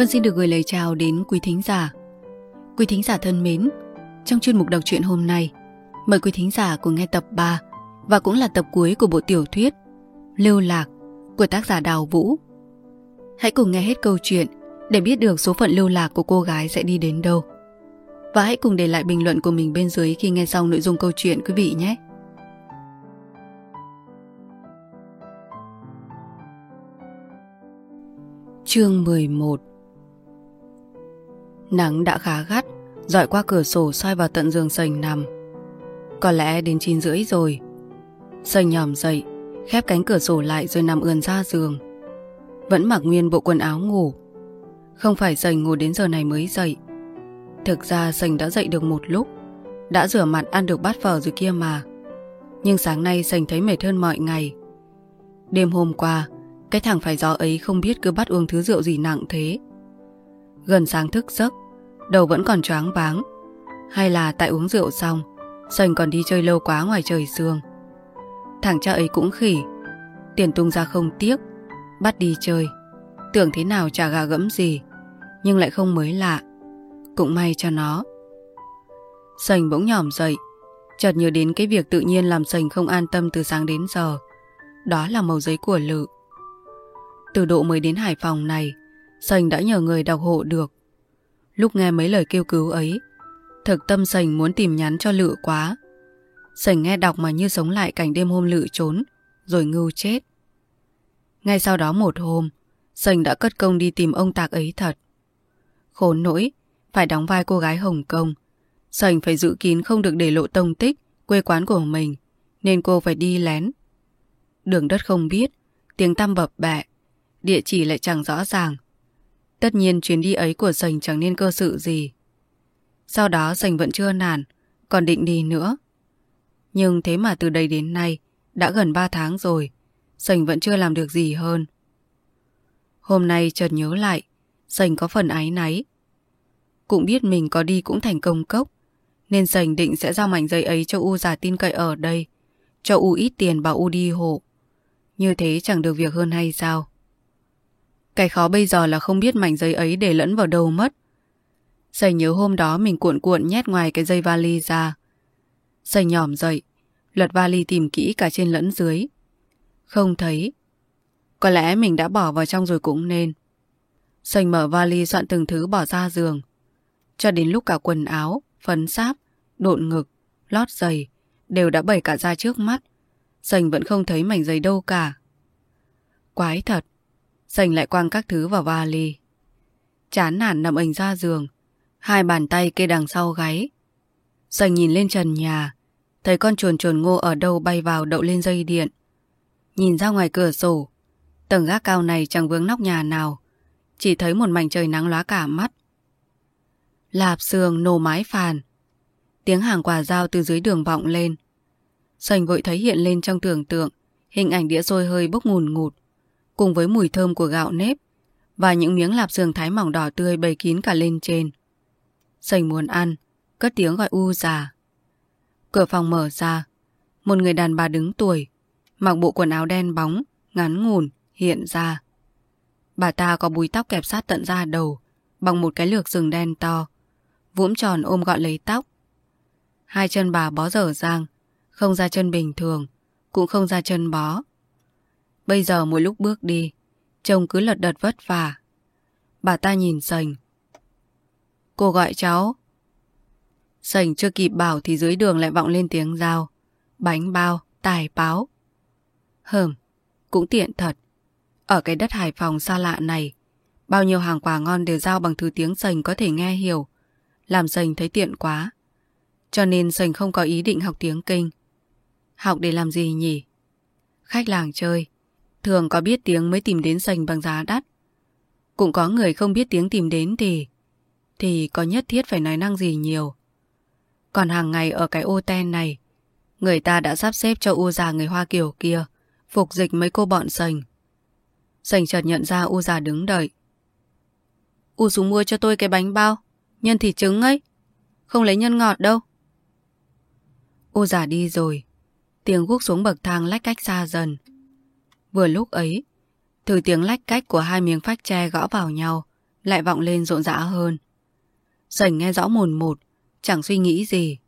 Vân xin được gửi lời chào đến quý thính giả. Quý thính giả thân mến, trong chuyên mục đọc truyện hôm nay, mời quý thính giả cùng nghe tập 3 và cũng là tập cuối của bộ tiểu thuyết Lưu Lạc của tác giả Đào Vũ. Hãy cùng nghe hết câu chuyện để biết được số phận lưu lạc của cô gái sẽ đi đến đâu. Và hãy cùng để lại bình luận của mình bên dưới khi nghe xong nội dung câu chuyện quý vị nhé. Chương 11 Nắng đã khá gắt, dọi qua cửa sổ soi vào tận giường sành nằm. Có lẽ đến 9 rưỡi rồi. Sành nhòm dậy, khép cánh cửa sổ lại rồi nằm ườn ra giường. Vẫn mặc nguyên bộ quần áo ngủ. Không phải sành ngủ đến giờ này mới dậy. Thực ra sành đã dậy được một lúc, đã rửa mặt ăn được bát phở rồi kia mà. Nhưng sáng nay sành thấy mệt hơn mọi ngày. Đêm hôm qua, cái thằng phải gió ấy không biết cứ bắt uống thứ rượu gì nặng thế. Gần sáng thức giấc, đầu vẫn còn choáng váng. Hay là tại uống rượu xong, Sành còn đi chơi lâu quá ngoài trời sương. Thằng cha ấy cũng khỉ, tiền tung ra không tiếc, bắt đi chơi. Tưởng thế nào chả gà gẫm gì, nhưng lại không mới lạ. Cũng may cho nó. Sành bỗng nhỏm dậy, chợt nhớ đến cái việc tự nhiên làm Sành không an tâm từ sáng đến giờ. Đó là màu giấy của Lự. Từ độ mới đến Hải Phòng này, Sành đã nhờ người đọc hộ được. Lúc nghe mấy lời kêu cứu ấy, thực tâm Sành muốn tìm nhắn cho Lự quá. Sành nghe đọc mà như sống lại cảnh đêm hôm Lự trốn, rồi ngưu chết. Ngay sau đó một hôm, Sành đã cất công đi tìm ông tạc ấy thật. Khốn nỗi, phải đóng vai cô gái Hồng Kông. Sành phải giữ kín không được để lộ tông tích, quê quán của mình, nên cô phải đi lén. Đường đất không biết, tiếng tăm bập bẹ, địa chỉ lại chẳng rõ ràng. Tất nhiên chuyến đi ấy của Sành chẳng nên cơ sự gì. Sau đó Sành vẫn chưa nản, còn định đi nữa. Nhưng thế mà từ đây đến nay, đã gần 3 tháng rồi, Sành vẫn chưa làm được gì hơn. Hôm nay chợt nhớ lại, Sành có phần áy náy. Cũng biết mình có đi cũng thành công cốc, nên Sành định sẽ giao mảnh giấy ấy cho U giả tin cậy ở đây, cho U ít tiền bảo U đi hộ. Như thế chẳng được việc hơn hay sao? Cái khó bây giờ là không biết mảnh giấy ấy để lẫn vào đâu mất. Sành nhớ hôm đó mình cuộn cuộn nhét ngoài cái dây vali ra. Sành nhỏm dậy, lật vali tìm kỹ cả trên lẫn dưới. Không thấy. Có lẽ mình đã bỏ vào trong rồi cũng nên. Sành mở vali soạn từng thứ bỏ ra giường. Cho đến lúc cả quần áo, phấn sáp, độn ngực, lót giày đều đã bày cả ra trước mắt. Sành vẫn không thấy mảnh giấy đâu cả. Quái thật. Sành lại quăng các thứ vào vali. Chán nản nằm ảnh ra giường. Hai bàn tay kê đằng sau gáy. Sành nhìn lên trần nhà. Thấy con chuồn chuồn ngô ở đâu bay vào đậu lên dây điện. Nhìn ra ngoài cửa sổ. Tầng gác cao này chẳng vướng nóc nhà nào. Chỉ thấy một mảnh trời nắng lóa cả mắt. Lạp sườn nổ mái phàn. Tiếng hàng quả dao từ dưới đường vọng lên. Sành vội thấy hiện lên trong tưởng tượng hình ảnh đĩa sôi hơi bốc ngùn ngụt cùng với mùi thơm của gạo nếp và những miếng lạp sườn thái mỏng đỏ tươi bày kín cả lên trên. Sành muốn ăn, cất tiếng gọi u già. Cửa phòng mở ra, một người đàn bà đứng tuổi, mặc bộ quần áo đen bóng, ngắn ngủn, hiện ra. Bà ta có búi tóc kẹp sát tận da đầu, bằng một cái lược rừng đen to, vũm tròn ôm gọn lấy tóc. Hai chân bà bó dở dang, không ra chân bình thường, cũng không ra chân bó. Bây giờ mỗi lúc bước đi, chồng cứ lật đật vất vả. Bà ta nhìn sành. Cô gọi cháu. Sành chưa kịp bảo thì dưới đường lại vọng lên tiếng dao. Bánh bao, tài báo. Hờm, cũng tiện thật. Ở cái đất Hải Phòng xa lạ này, bao nhiêu hàng quà ngon đều giao bằng thứ tiếng sành có thể nghe hiểu. Làm sành thấy tiện quá. Cho nên sành không có ý định học tiếng kinh. Học để làm gì nhỉ? Khách làng chơi, thường có biết tiếng mới tìm đến sành bằng giá đắt. Cũng có người không biết tiếng tìm đến thì thì có nhất thiết phải nói năng gì nhiều. Còn hàng ngày ở cái ô ten này, người ta đã sắp xếp cho u già người Hoa kiều kia phục dịch mấy cô bọn sành. Sành chợt nhận ra u già đứng đợi. U xuống mua cho tôi cái bánh bao, nhân thịt trứng ấy. Không lấy nhân ngọt đâu. U già đi rồi, tiếng guốc xuống bậc thang lách cách xa dần. Vừa lúc ấy, từ tiếng lách cách của hai miếng phách tre gõ vào nhau, lại vọng lên rộn rã hơn. Sành nghe rõ mồn một, chẳng suy nghĩ gì.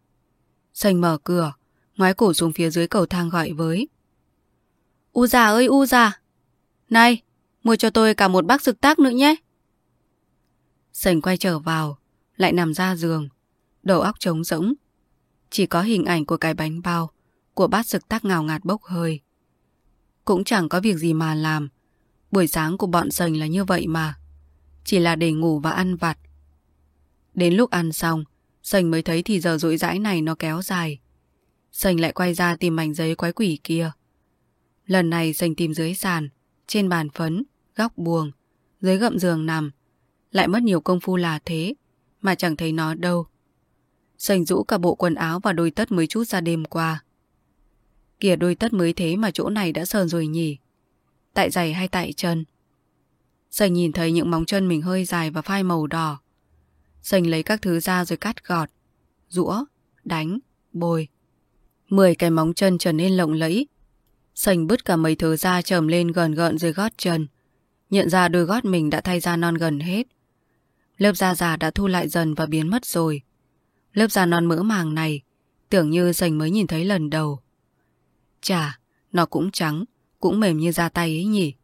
Sành mở cửa, ngoái cổ xuống phía dưới cầu thang gọi với. U già ơi U già! Này, mua cho tôi cả một bát sực tác nữa nhé. Sành quay trở vào, lại nằm ra giường, đầu óc trống rỗng. Chỉ có hình ảnh của cái bánh bao, của bát sực tác ngào ngạt bốc hơi. Cũng chẳng có việc gì mà làm. Buổi sáng của bọn sành là như vậy mà. Chỉ là để ngủ và ăn vặt. Đến lúc ăn xong, sành mới thấy thì giờ rỗi rãi này nó kéo dài. Sành lại quay ra tìm mảnh giấy quái quỷ kia. Lần này sành tìm dưới sàn, trên bàn phấn, góc buồng, dưới gậm giường nằm. Lại mất nhiều công phu là thế, mà chẳng thấy nó đâu. Sành rũ cả bộ quần áo và đôi tất mới chút ra đêm qua. Kìa đôi tất mới thế mà chỗ này đã sờn rồi nhỉ. Tại giày hay tại chân? Sành nhìn thấy những móng chân mình hơi dài và phai màu đỏ. Sành lấy các thứ ra rồi cắt gọt, rũa, đánh, bồi. Mười cái móng chân trở nên lộng lẫy. Sành bứt cả mấy thứ da trầm lên gần gợn dưới gót chân. Nhận ra đôi gót mình đã thay da non gần hết. Lớp da già đã thu lại dần và biến mất rồi. Lớp da non mỡ màng này tưởng như Sành mới nhìn thấy lần đầu. Chà, nó cũng trắng, cũng mềm như da tay ấy nhỉ.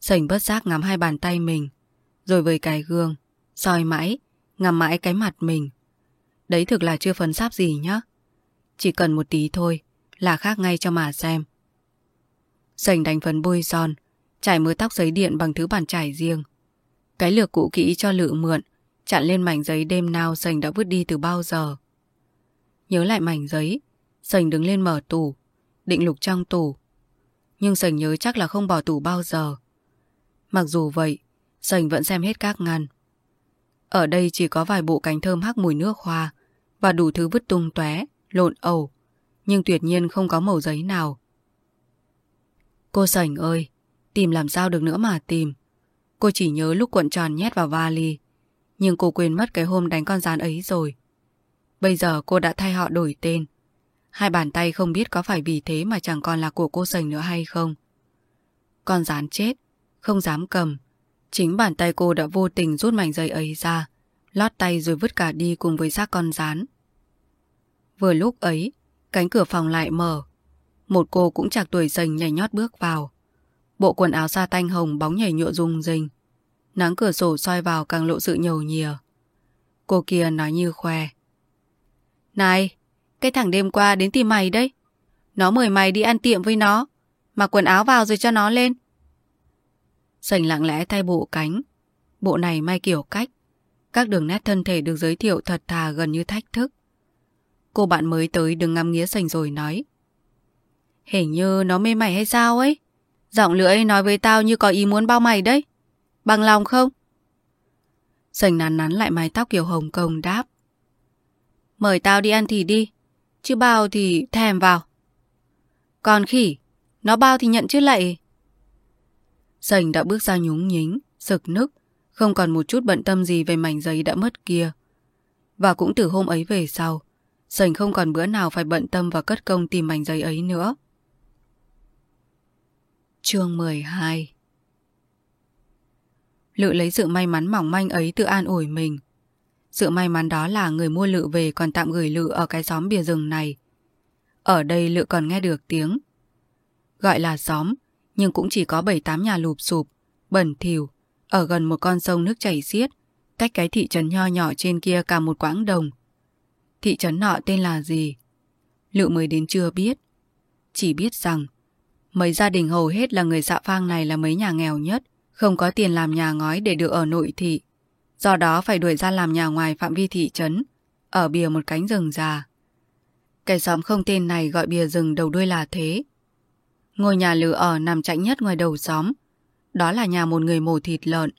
Sành bất giác ngắm hai bàn tay mình, rồi với cái gương, soi mãi, ngắm mãi cái mặt mình. Đấy thực là chưa phấn sáp gì nhá. Chỉ cần một tí thôi, là khác ngay cho mà xem. Sành đánh phấn bôi son, trải mớ tóc giấy điện bằng thứ bàn trải riêng. Cái lược cũ kỹ cho lự mượn, chặn lên mảnh giấy đêm nào Sành đã vứt đi từ bao giờ. Nhớ lại mảnh giấy, Sành đứng lên mở tủ, định lục trong tủ. Nhưng Sành nhớ chắc là không bỏ tủ bao giờ. Mặc dù vậy, Sành vẫn xem hết các ngăn. Ở đây chỉ có vài bộ cánh thơm hắc mùi nước hoa và đủ thứ vứt tung tóe, lộn ẩu, nhưng tuyệt nhiên không có màu giấy nào. Cô Sành ơi, tìm làm sao được nữa mà tìm. Cô chỉ nhớ lúc cuộn tròn nhét vào vali, nhưng cô quên mất cái hôm đánh con rán ấy rồi. Bây giờ cô đã thay họ đổi tên. Hai bàn tay không biết có phải vì thế mà chẳng còn là của cô sành nữa hay không. Con rán chết, không dám cầm. Chính bàn tay cô đã vô tình rút mảnh dây ấy ra, lót tay rồi vứt cả đi cùng với xác con rán. Vừa lúc ấy, cánh cửa phòng lại mở. Một cô cũng chạc tuổi sành nhảy nhót bước vào. Bộ quần áo da tanh hồng bóng nhảy nhụa rung rinh. Nắng cửa sổ soi vào càng lộ sự nhầu nhìa. Cô kia nói như khoe. Này, cái thằng đêm qua đến tìm mày đấy. Nó mời mày đi ăn tiệm với nó. Mặc quần áo vào rồi cho nó lên. Sành lặng lẽ thay bộ cánh. Bộ này may kiểu cách. Các đường nét thân thể được giới thiệu thật thà gần như thách thức. Cô bạn mới tới đừng ngắm nghĩa sành rồi nói. Hình như nó mê mày hay sao ấy. Giọng lưỡi nói với tao như có ý muốn bao mày đấy. Bằng lòng không? Sành nắn nắn lại mái tóc kiểu hồng Kông đáp. Mời tao đi ăn thì đi. Chứ bao thì thèm vào. Còn khỉ, nó bao thì nhận chứ lại. Sành đã bước ra nhúng nhính, sực nức, không còn một chút bận tâm gì về mảnh giấy đã mất kia. Và cũng từ hôm ấy về sau, Sành không còn bữa nào phải bận tâm và cất công tìm mảnh giấy ấy nữa. Chương 12 Lự lấy sự may mắn mỏng manh ấy tự an ủi mình. Sự may mắn đó là người mua lự về còn tạm gửi lự ở cái xóm bìa rừng này. Ở đây lự còn nghe được tiếng. Gọi là xóm, nhưng cũng chỉ có 7-8 nhà lụp sụp, bẩn thỉu, ở gần một con sông nước chảy xiết, cách cái thị trấn nho nhỏ trên kia cả một quãng đồng. Thị trấn nọ tên là gì? Lự mới đến chưa biết. Chỉ biết rằng, mấy gia đình hầu hết là người xạ phang này là mấy nhà nghèo nhất, không có tiền làm nhà ngói để được ở nội thị. Do đó phải đuổi ra làm nhà ngoài phạm vi thị trấn, ở bìa một cánh rừng già. Cái xóm không tên này gọi bìa rừng đầu đuôi là thế. Ngôi nhà lửa ở nằm chạy nhất ngoài đầu xóm. Đó là nhà một người mổ thịt lợn.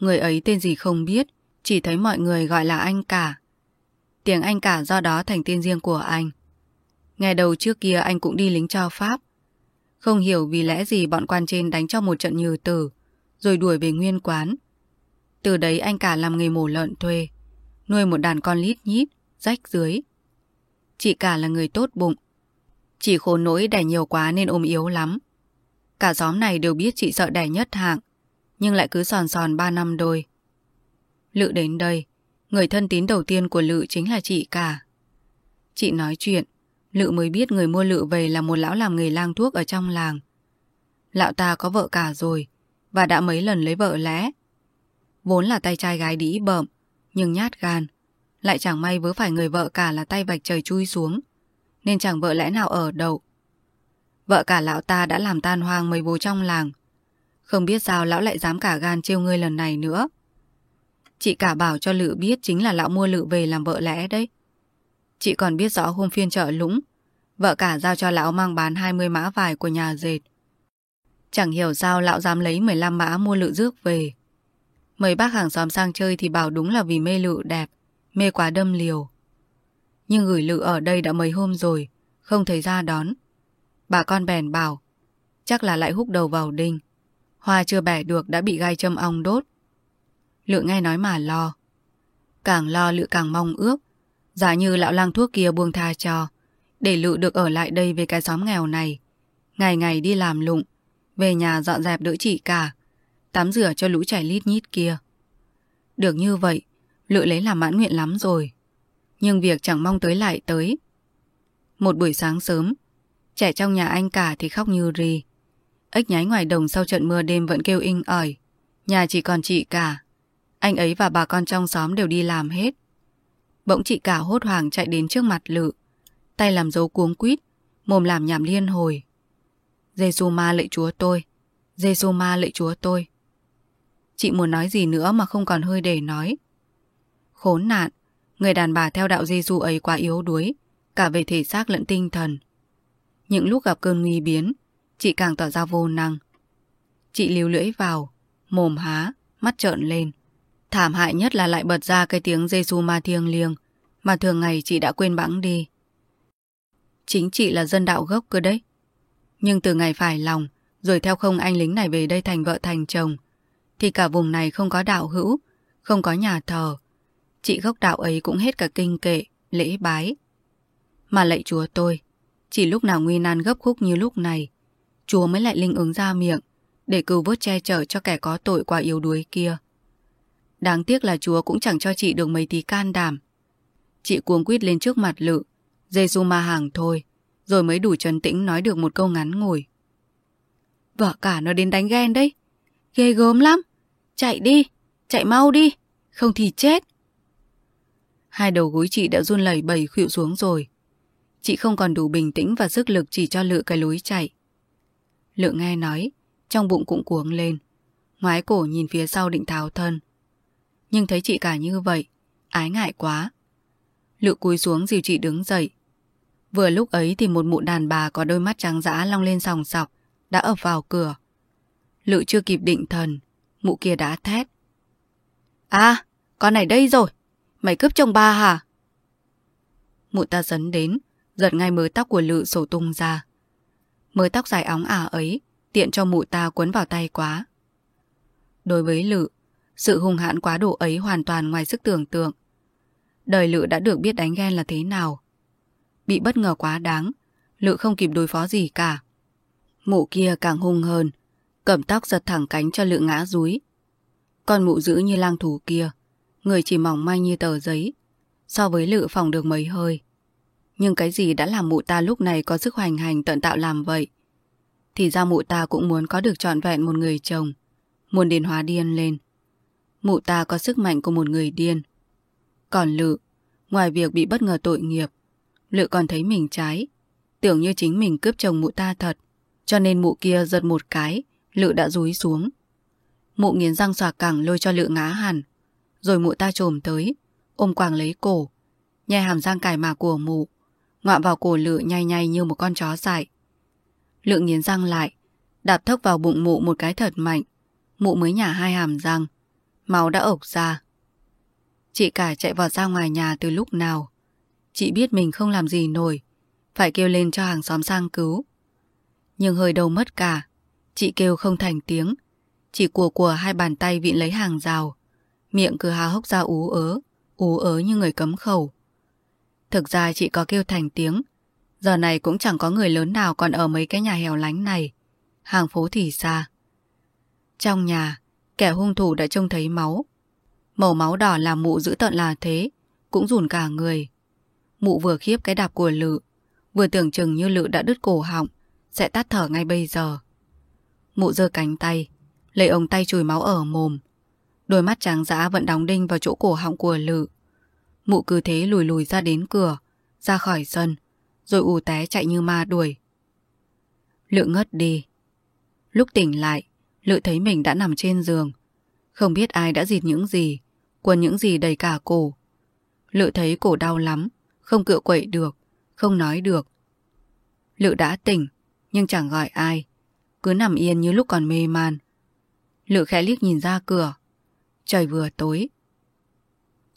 Người ấy tên gì không biết, chỉ thấy mọi người gọi là anh cả. Tiếng anh cả do đó thành tên riêng của anh. Ngày đầu trước kia anh cũng đi lính cho Pháp. Không hiểu vì lẽ gì bọn quan trên đánh cho một trận như tử, rồi đuổi về nguyên quán. Từ đấy anh cả làm nghề mổ lợn thuê, nuôi một đàn con lít nhít, rách dưới. Chị cả là người tốt bụng, chỉ khổ nỗi đẻ nhiều quá nên ôm yếu lắm. Cả xóm này đều biết chị sợ đẻ nhất hạng, nhưng lại cứ sòn sòn ba năm đôi. Lự đến đây, người thân tín đầu tiên của Lự chính là chị cả. Chị nói chuyện, Lự mới biết người mua Lự về là một lão làm nghề lang thuốc ở trong làng. Lão ta có vợ cả rồi, và đã mấy lần lấy vợ lẽ. Vốn là tay trai gái đĩ bợm, nhưng nhát gan. Lại chẳng may vớ phải người vợ cả là tay vạch trời chui xuống, nên chẳng vợ lẽ nào ở đậu. Vợ cả lão ta đã làm tan hoang mấy bố trong làng. Không biết sao lão lại dám cả gan trêu ngươi lần này nữa. Chị cả bảo cho Lự biết chính là lão mua Lự về làm vợ lẽ đấy. Chị còn biết rõ hôm phiên chợ lũng, vợ cả giao cho lão mang bán 20 mã vải của nhà dệt. Chẳng hiểu sao lão dám lấy 15 mã mua Lự rước về. Mấy bác hàng xóm sang chơi thì bảo đúng là vì mê Lự đẹp, mê quá đâm liều. Nhưng gửi Lự ở đây đã mấy hôm rồi, không thấy ra đón. Bà con bèn bảo, chắc là lại húc đầu vào đinh. Hoa chưa bẻ được đã bị gai châm ong đốt. Lự nghe nói mà lo. Càng lo Lự càng mong ước. Giả như lão lang thuốc kia buông tha cho. Để Lự được ở lại đây với cái xóm nghèo này. Ngày ngày đi làm lụng. Về nhà dọn dẹp đỡ chị cả. Tắm rửa cho lũ trẻ lít nhít kia. Được như vậy, Lự lấy làm mãn nguyện lắm rồi. Nhưng việc chẳng mong tới lại tới. Một buổi sáng sớm, trẻ trong nhà anh cả thì khóc như ri. Ếch nhái ngoài đồng sau trận mưa đêm vẫn kêu inh ỏi. Nhà chỉ còn chị cả. Anh ấy và bà con trong xóm đều đi làm hết. Bỗng chị cả hốt hoảng chạy đến trước mặt lự. Tay làm dấu cuống quýt, mồm làm nhảm liên hồi. Giê-xu ma lạy chúa tôi. Giê-xu ma lạy chúa tôi. Chị muốn nói gì nữa mà không còn hơi để nói. Khốn nạn, người đàn bà theo đạo Giê-xu ấy quá yếu đuối, cả về thể xác lẫn tinh thần. Những lúc gặp cơn nguy biến, chị càng tỏ ra vô năng. Chị líu lưỡi vào, mồm há, mắt trợn lên. Thảm hại nhất là lại bật ra cái tiếng giê ma thiêng liêng mà thường ngày chị đã quên bẵng đi. Chính chị là dân đạo gốc cơ đấy. Nhưng từ ngày phải lòng, rồi theo không anh lính này về đây thành vợ thành chồng, thì cả vùng này không có đạo hữu, không có nhà thờ. Chị gốc đạo ấy cũng hết cả kinh kệ, lễ bái. Mà lạy chúa tôi, chỉ lúc nào nguy nan gấp khúc như lúc này, Chúa mới lại linh ứng ra miệng để cứu vớt che chở cho kẻ có tội quá yếu đuối kia. Đáng tiếc là Chúa cũng chẳng cho chị được mấy tí can đảm. Chị cuống quýt lên trước mặt lự, giê -xu ma hàng thôi, rồi mới đủ trấn tĩnh nói được một câu ngắn ngủi. Vợ cả nó đến đánh ghen đấy, ghê gớm lắm, chạy đi, chạy mau đi, không thì chết. Hai đầu gối chị đã run lẩy bẩy khuỵu xuống rồi. Chị không còn đủ bình tĩnh và sức lực chỉ cho lự cái lối chạy. Lự nghe nói, trong bụng cũng cuống lên. Ngoái cổ nhìn phía sau định tháo thân. Nhưng thấy chị cả như vậy, ái ngại quá. Lự cúi xuống dìu chị đứng dậy. Vừa lúc ấy thì một mụ đàn bà có đôi mắt trắng dã long lên sòng sọc, đã ập vào cửa. Lự chưa kịp định thần, mụ kia đã thét. À, con này đây rồi, mày cướp chồng ba hả? Mụ ta dấn đến, giật ngay mớ tóc của Lự sổ tung ra. Mớ tóc dài óng ả ấy, tiện cho mụ ta quấn vào tay quá. Đối với Lự, sự hung hãn quá độ ấy hoàn toàn ngoài sức tưởng tượng. Đời Lự đã được biết đánh ghen là thế nào. Bị bất ngờ quá đáng, Lự không kịp đối phó gì cả. Mụ kia càng hung hơn, cầm tóc giật thẳng cánh cho Lự ngã rúi. Con mụ giữ như lang thú kia, người chỉ mỏng manh như tờ giấy, so với Lự phòng được mấy hơi. Nhưng cái gì đã làm mụ ta lúc này có sức hoành hành tận tạo làm vậy? Thì ra mụ ta cũng muốn có được trọn vẹn một người chồng, muốn điên hóa điên lên. Mụ ta có sức mạnh của một người điên. Còn Lự, ngoài việc bị bất ngờ tội nghiệp, Lự còn thấy mình trái, tưởng như chính mình cướp chồng mụ ta thật, cho nên mụ kia giật một cái, Lự đã rúi xuống. Mụ nghiến răng xòa cẳng lôi cho Lự ngã hẳn, rồi mụ ta trồm tới, ôm quàng lấy cổ, nhai hàm răng cải mà của mụ, ngoạm vào cổ Lự nhay nhay như một con chó dại. Lự nghiến răng lại, đạp thốc vào bụng mụ một cái thật mạnh, mụ mới nhả hai hàm răng, máu đã ộc ra. Chị cả chạy vào ra ngoài nhà từ lúc nào. Chị biết mình không làm gì nổi, phải kêu lên cho hàng xóm sang cứu. Nhưng hơi đầu mất cả, chị kêu không thành tiếng, chỉ của của hai bàn tay vịn lấy hàng rào, miệng cứ há hốc ra ú ớ, ú ớ như người cấm khẩu. Thực ra chị có kêu thành tiếng, giờ này cũng chẳng có người lớn nào còn ở mấy cái nhà hẻo lánh này, hàng phố thì xa. Trong nhà, Kẻ hung thủ đã trông thấy máu. Màu máu đỏ làm mụ giữ tận là thế, cũng rùn cả người. Mụ vừa khiếp cái đạp của Lự, vừa tưởng chừng như Lự đã đứt cổ họng, sẽ tắt thở ngay bây giờ. Mụ giơ cánh tay, lấy ống tay chùi máu ở mồm. Đôi mắt trắng dã vẫn đóng đinh vào chỗ cổ họng của Lự. Mụ cứ thế lùi lùi ra đến cửa, ra khỏi sân, rồi ù té chạy như ma đuổi. Lự ngất đi. Lúc tỉnh lại, Lự thấy mình đã nằm trên giường. Không biết ai đã dịt những gì, quần những gì đầy cả cổ. Lự thấy cổ đau lắm, không cựa quậy được, không nói được. Lự đã tỉnh, nhưng chẳng gọi ai, cứ nằm yên như lúc còn mê man. Lự khẽ liếc nhìn ra cửa, trời vừa tối.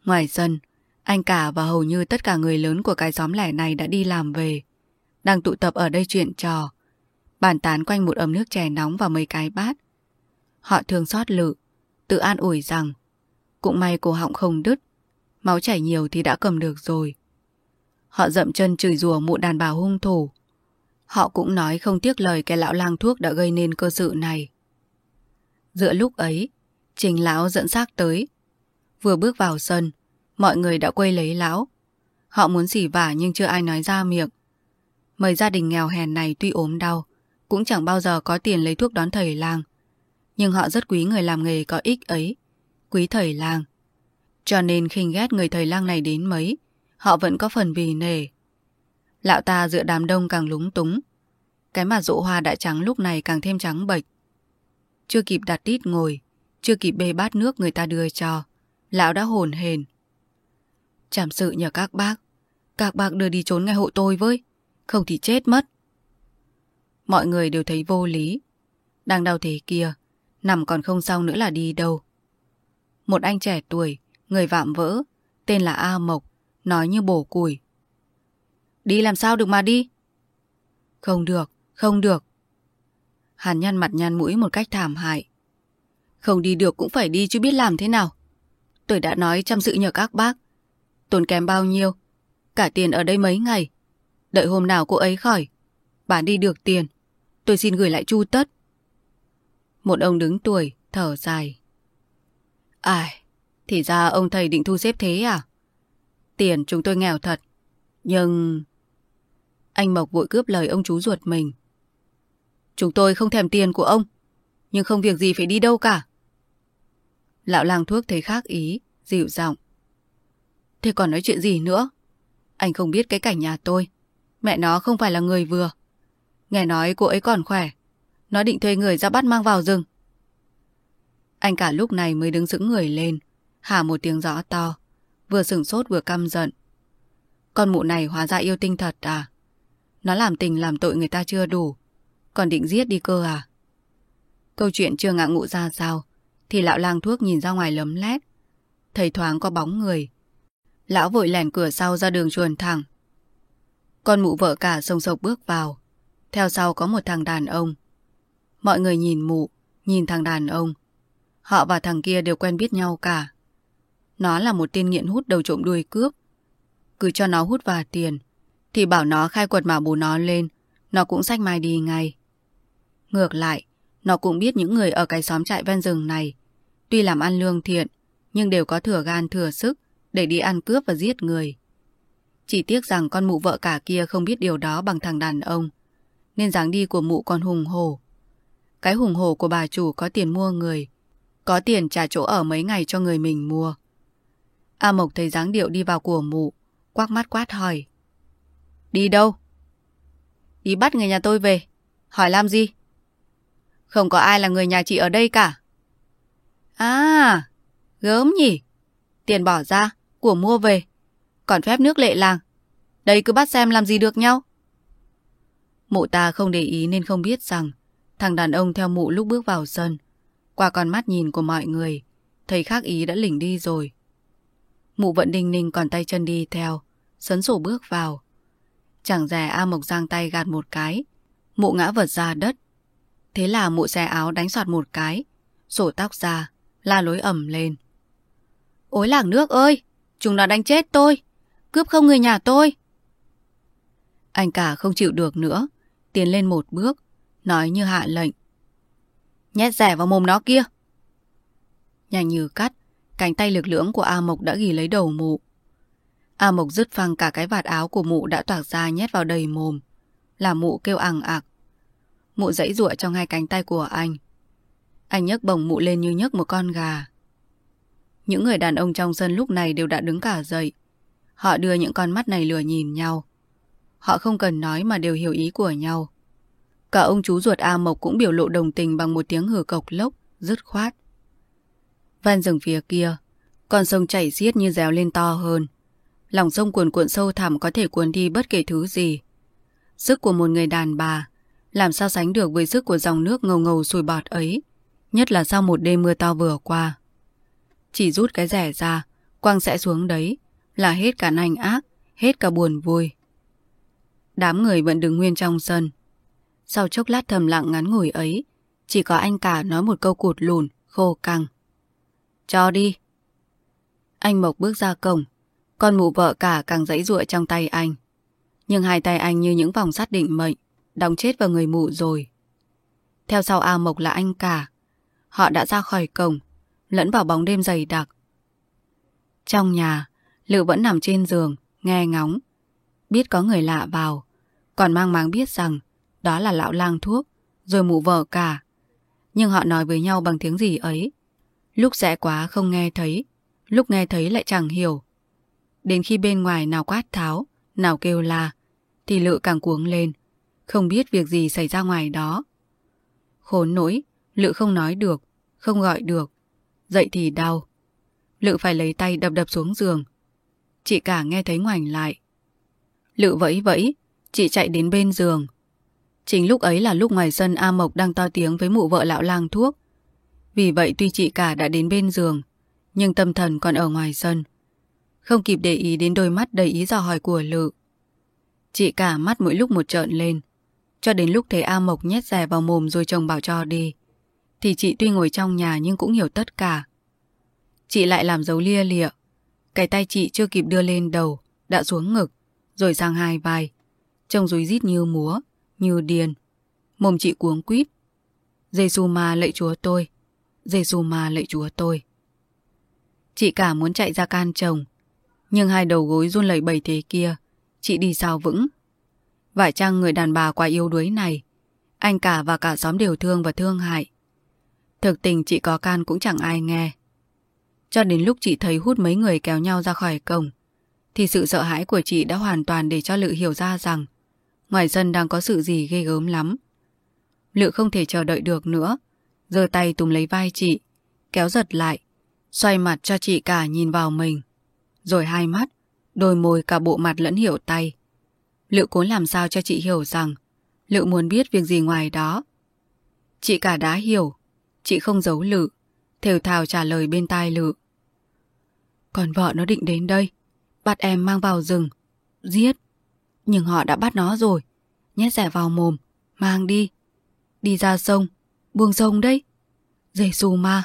Ngoài sân, anh cả và hầu như tất cả người lớn của cái xóm lẻ này đã đi làm về, đang tụ tập ở đây chuyện trò, bàn tán quanh một ấm nước chè nóng và mấy cái bát. Họ thường xót lự, tự an ủi rằng cũng may cổ họng không đứt, máu chảy nhiều thì đã cầm được rồi. Họ dậm chân chửi rủa mụ đàn bà hung thủ. Họ cũng nói không tiếc lời cái lão lang thuốc đã gây nên cơ sự này. Giữa lúc ấy, trình lão dẫn xác tới. Vừa bước vào sân, mọi người đã quay lấy lão. Họ muốn xỉ vả nhưng chưa ai nói ra miệng. Mấy gia đình nghèo hèn này tuy ốm đau, cũng chẳng bao giờ có tiền lấy thuốc đón thầy lang. Nhưng họ rất quý người làm nghề có ích ấy, quý thầy lang. Cho nên khinh ghét người thầy lang này đến mấy, họ vẫn có phần vì nề. Lão ta dựa đám đông càng lúng túng. Cái mặt rộ hoa đã trắng lúc này càng thêm trắng bệch. Chưa kịp đặt tít ngồi, chưa kịp bê bát nước người ta đưa cho, lão đã hồn hền. Chảm sự nhờ các bác, các bác đưa đi trốn ngay hộ tôi với, không thì chết mất. Mọi người đều thấy vô lý. Đang đau thế kia, nằm còn không xong nữa là đi đâu. Một anh trẻ tuổi, người vạm vỡ, tên là A Mộc, nói như bổ củi. Đi làm sao được mà đi? Không được, không được. Hàn nhăn mặt nhăn mũi một cách thảm hại. Không đi được cũng phải đi chứ biết làm thế nào. Tôi đã nói chăm sự nhờ các bác. Tốn kém bao nhiêu? Cả tiền ở đây mấy ngày. Đợi hôm nào cô ấy khỏi. Bán đi được tiền. Tôi xin gửi lại chu tất. Một ông đứng tuổi, thở dài. Ai, thì ra ông thầy định thu xếp thế à? Tiền chúng tôi nghèo thật. Nhưng... Anh Mộc vội cướp lời ông chú ruột mình. Chúng tôi không thèm tiền của ông. Nhưng không việc gì phải đi đâu cả. Lão lang thuốc thấy khác ý, dịu giọng. Thế còn nói chuyện gì nữa? Anh không biết cái cảnh nhà tôi. Mẹ nó không phải là người vừa. Nghe nói cô ấy còn khỏe. Nó định thuê người ra bắt mang vào rừng. Anh cả lúc này mới đứng sững người lên, hả một tiếng rõ to, vừa sửng sốt vừa căm giận. Con mụ này hóa ra yêu tinh thật à? Nó làm tình làm tội người ta chưa đủ, còn định giết đi cơ à? Câu chuyện chưa ngạ ngụ ra sao, thì lão lang thuốc nhìn ra ngoài lấm lét. Thấy thoáng có bóng người. Lão vội lèn cửa sau ra đường chuồn thẳng. Con mụ vợ cả sông sộc bước vào. Theo sau có một thằng đàn ông. Mọi người nhìn mụ, nhìn thằng đàn ông. Họ và thằng kia đều quen biết nhau cả. Nó là một tên nghiện hút đầu trộm đuôi cướp. Cứ cho nó hút và tiền, thì bảo nó khai quật mà bù nó lên, nó cũng sách mai đi ngay. Ngược lại, nó cũng biết những người ở cái xóm trại ven rừng này, tuy làm ăn lương thiện, nhưng đều có thừa gan thừa sức để đi ăn cướp và giết người. Chỉ tiếc rằng con mụ vợ cả kia không biết điều đó bằng thằng đàn ông, nên dáng đi của mụ còn hùng hổ. Cái hùng hổ của bà chủ có tiền mua người, có tiền trả chỗ ở mấy ngày cho người mình mua. A Mộc thấy dáng điệu đi vào của mụ, quắc mắt quát hỏi. Đi đâu? Đi bắt người nhà tôi về. Hỏi làm gì? Không có ai là người nhà chị ở đây cả. À, gớm nhỉ. Tiền bỏ ra, của mua về. Còn phép nước lệ làng. Đây cứ bắt xem làm gì được nhau. Mụ ta không để ý nên không biết rằng thằng đàn ông theo mụ lúc bước vào sân. Qua con mắt nhìn của mọi người, thấy khác ý đã lỉnh đi rồi. Mụ vẫn đinh ninh còn tay chân đi theo, sấn sổ bước vào. Chẳng rẻ A Mộc giang tay gạt một cái, mụ ngã vật ra đất. Thế là mụ xe áo đánh soạt một cái, sổ tóc ra, la lối ẩm lên. Ôi làng nước ơi, chúng nó đánh chết tôi, cướp không người nhà tôi. Anh cả không chịu được nữa, tiến lên một bước, nói như hạ lệnh. Nhét rẻ vào mồm nó kia. Nhanh như cắt, cánh tay lực lưỡng của A Mộc đã ghi lấy đầu mụ. A Mộc dứt phăng cả cái vạt áo của mụ đã toạc ra nhét vào đầy mồm. Làm mụ kêu ẳng ạc. Mụ dãy ruộng trong hai cánh tay của anh. Anh nhấc bổng mụ lên như nhấc một con gà. Những người đàn ông trong sân lúc này đều đã đứng cả dậy. Họ đưa những con mắt này lừa nhìn nhau. Họ không cần nói mà đều hiểu ý của nhau. Cả ông chú ruột A Mộc cũng biểu lộ đồng tình bằng một tiếng hử cộc lốc, dứt khoát. Ven rừng phía kia, con sông chảy xiết như réo lên to hơn. Lòng sông cuồn cuộn sâu thẳm có thể cuốn đi bất kể thứ gì. Sức của một người đàn bà làm sao sánh được với sức của dòng nước ngầu ngầu sùi bọt ấy, nhất là sau một đêm mưa to vừa qua. Chỉ rút cái rẻ ra, quăng sẽ xuống đấy, là hết cả nành ác, hết cả buồn vui. Đám người vẫn đứng nguyên trong sân. Sau chốc lát thầm lặng ngắn ngủi ấy, chỉ có anh cả nói một câu cụt lùn, khô căng. Cho đi. Anh Mộc bước ra cổng, con mụ vợ cả càng dãy ruộng trong tay anh. Nhưng hai tay anh như những vòng sát định mệnh, đóng chết vào người mụ rồi. Theo sau A Mộc là anh cả. Họ đã ra khỏi cổng, lẫn vào bóng đêm dày đặc. Trong nhà, Lự vẫn nằm trên giường, nghe ngóng. Biết có người lạ vào, còn mang máng biết rằng đó là lão lang thuốc, rồi mụ vợ cả. Nhưng họ nói với nhau bằng tiếng gì ấy. Lúc rẽ quá không nghe thấy, lúc nghe thấy lại chẳng hiểu. Đến khi bên ngoài nào quát tháo, nào kêu la, thì Lự càng cuống lên, không biết việc gì xảy ra ngoài đó. Khốn nỗi, Lự không nói được, không gọi được, dậy thì đau. Lự phải lấy tay đập đập xuống giường. Chị cả nghe thấy ngoảnh lại. Lự vẫy vẫy, chị chạy đến bên giường. Chính lúc ấy là lúc ngoài sân A Mộc đang to tiếng với mụ vợ lão lang thuốc. Vì vậy tuy chị cả đã đến bên giường, nhưng tâm thần còn ở ngoài sân. Không kịp để ý đến đôi mắt đầy ý dò hỏi của Lự. Chị cả mắt mỗi lúc một trợn lên. Cho đến lúc thấy A Mộc nhét rẻ vào mồm rồi chồng bảo cho đi. Thì chị tuy ngồi trong nhà nhưng cũng hiểu tất cả. Chị lại làm dấu lia lịa. Cái tay chị chưa kịp đưa lên đầu, đã xuống ngực, rồi sang hai vai. Trông rối rít như múa, như điên. Mồm chị cuống quýt. Giê-xu ma lạy chúa tôi. Giê-xu ma lạy chúa tôi. Chị cả muốn chạy ra can chồng. Nhưng hai đầu gối run lẩy bẩy thế kia, chị đi sao vững. Phải chăng người đàn bà quá yếu đuối này, anh cả và cả xóm đều thương và thương hại. Thực tình chị có can cũng chẳng ai nghe. Cho đến lúc chị thấy hút mấy người kéo nhau ra khỏi cổng, thì sự sợ hãi của chị đã hoàn toàn để cho Lự hiểu ra rằng ngoài sân đang có sự gì ghê gớm lắm. Lự không thể chờ đợi được nữa, giơ tay túm lấy vai chị, kéo giật lại, xoay mặt cho chị cả nhìn vào mình. Rồi hai mắt, đôi môi cả bộ mặt lẫn hiểu tay. Lự cố làm sao cho chị hiểu rằng Lự muốn biết việc gì ngoài đó. Chị cả đã hiểu, chị không giấu Lự, thều thào trả lời bên tai Lự. Còn vợ nó định đến đây, bắt em mang vào rừng, giết. Nhưng họ đã bắt nó rồi, nhét rẻ vào mồm, mang đi. Đi ra sông, buông sông đấy. Giê xu ma.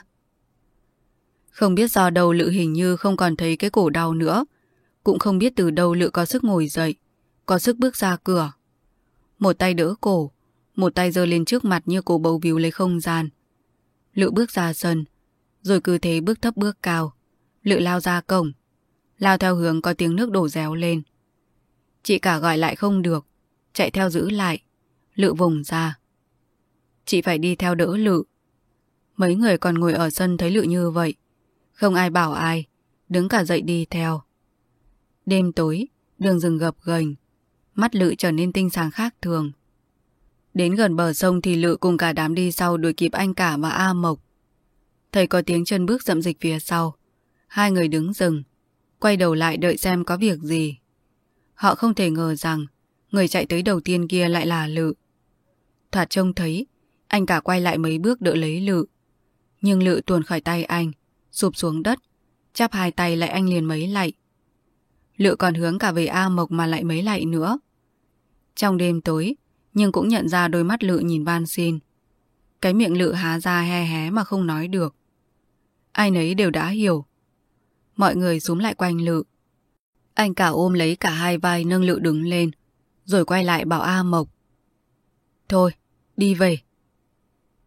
Không biết do đâu Lự hình như không còn thấy cái cổ đau nữa. Cũng không biết từ đâu Lự có sức ngồi dậy, có sức bước ra cửa. Một tay đỡ cổ, một tay giơ lên trước mặt như cổ bầu víu lấy không gian. Lự bước ra sân, rồi cứ thế bước thấp bước cao. Lự lao ra cổng, lao theo hướng có tiếng nước đổ réo lên. Chị cả gọi lại không được, chạy theo giữ lại. Lự vùng ra. Chị phải đi theo đỡ Lự. Mấy người còn ngồi ở sân thấy Lự như vậy. Không ai bảo ai, đứng cả dậy đi theo. Đêm tối, đường rừng gập ghềnh, mắt Lự trở nên tinh sáng khác thường. Đến gần bờ sông thì Lự cùng cả đám đi sau đuổi kịp anh cả và A Mộc. Thấy có tiếng chân bước dậm dịch phía sau. Hai người đứng dừng, quay đầu lại đợi xem có việc gì. Họ không thể ngờ rằng người chạy tới đầu tiên kia lại là Lự. Thoạt trông thấy, anh cả quay lại mấy bước đỡ lấy Lự. Nhưng Lự tuồn khỏi tay anh, sụp xuống đất, chắp hai tay lại anh liền mấy lạy. Lự còn hướng cả về A Mộc mà lại mấy lạy nữa. Trong đêm tối, nhưng cũng nhận ra đôi mắt Lự nhìn van xin. Cái miệng Lự há ra he hé mà không nói được. Ai nấy đều đã hiểu. Mọi người xuống lại quanh Lự. Anh cả ôm lấy cả hai vai nâng Lự đứng lên, rồi quay lại bảo A Mộc. Thôi, đi về.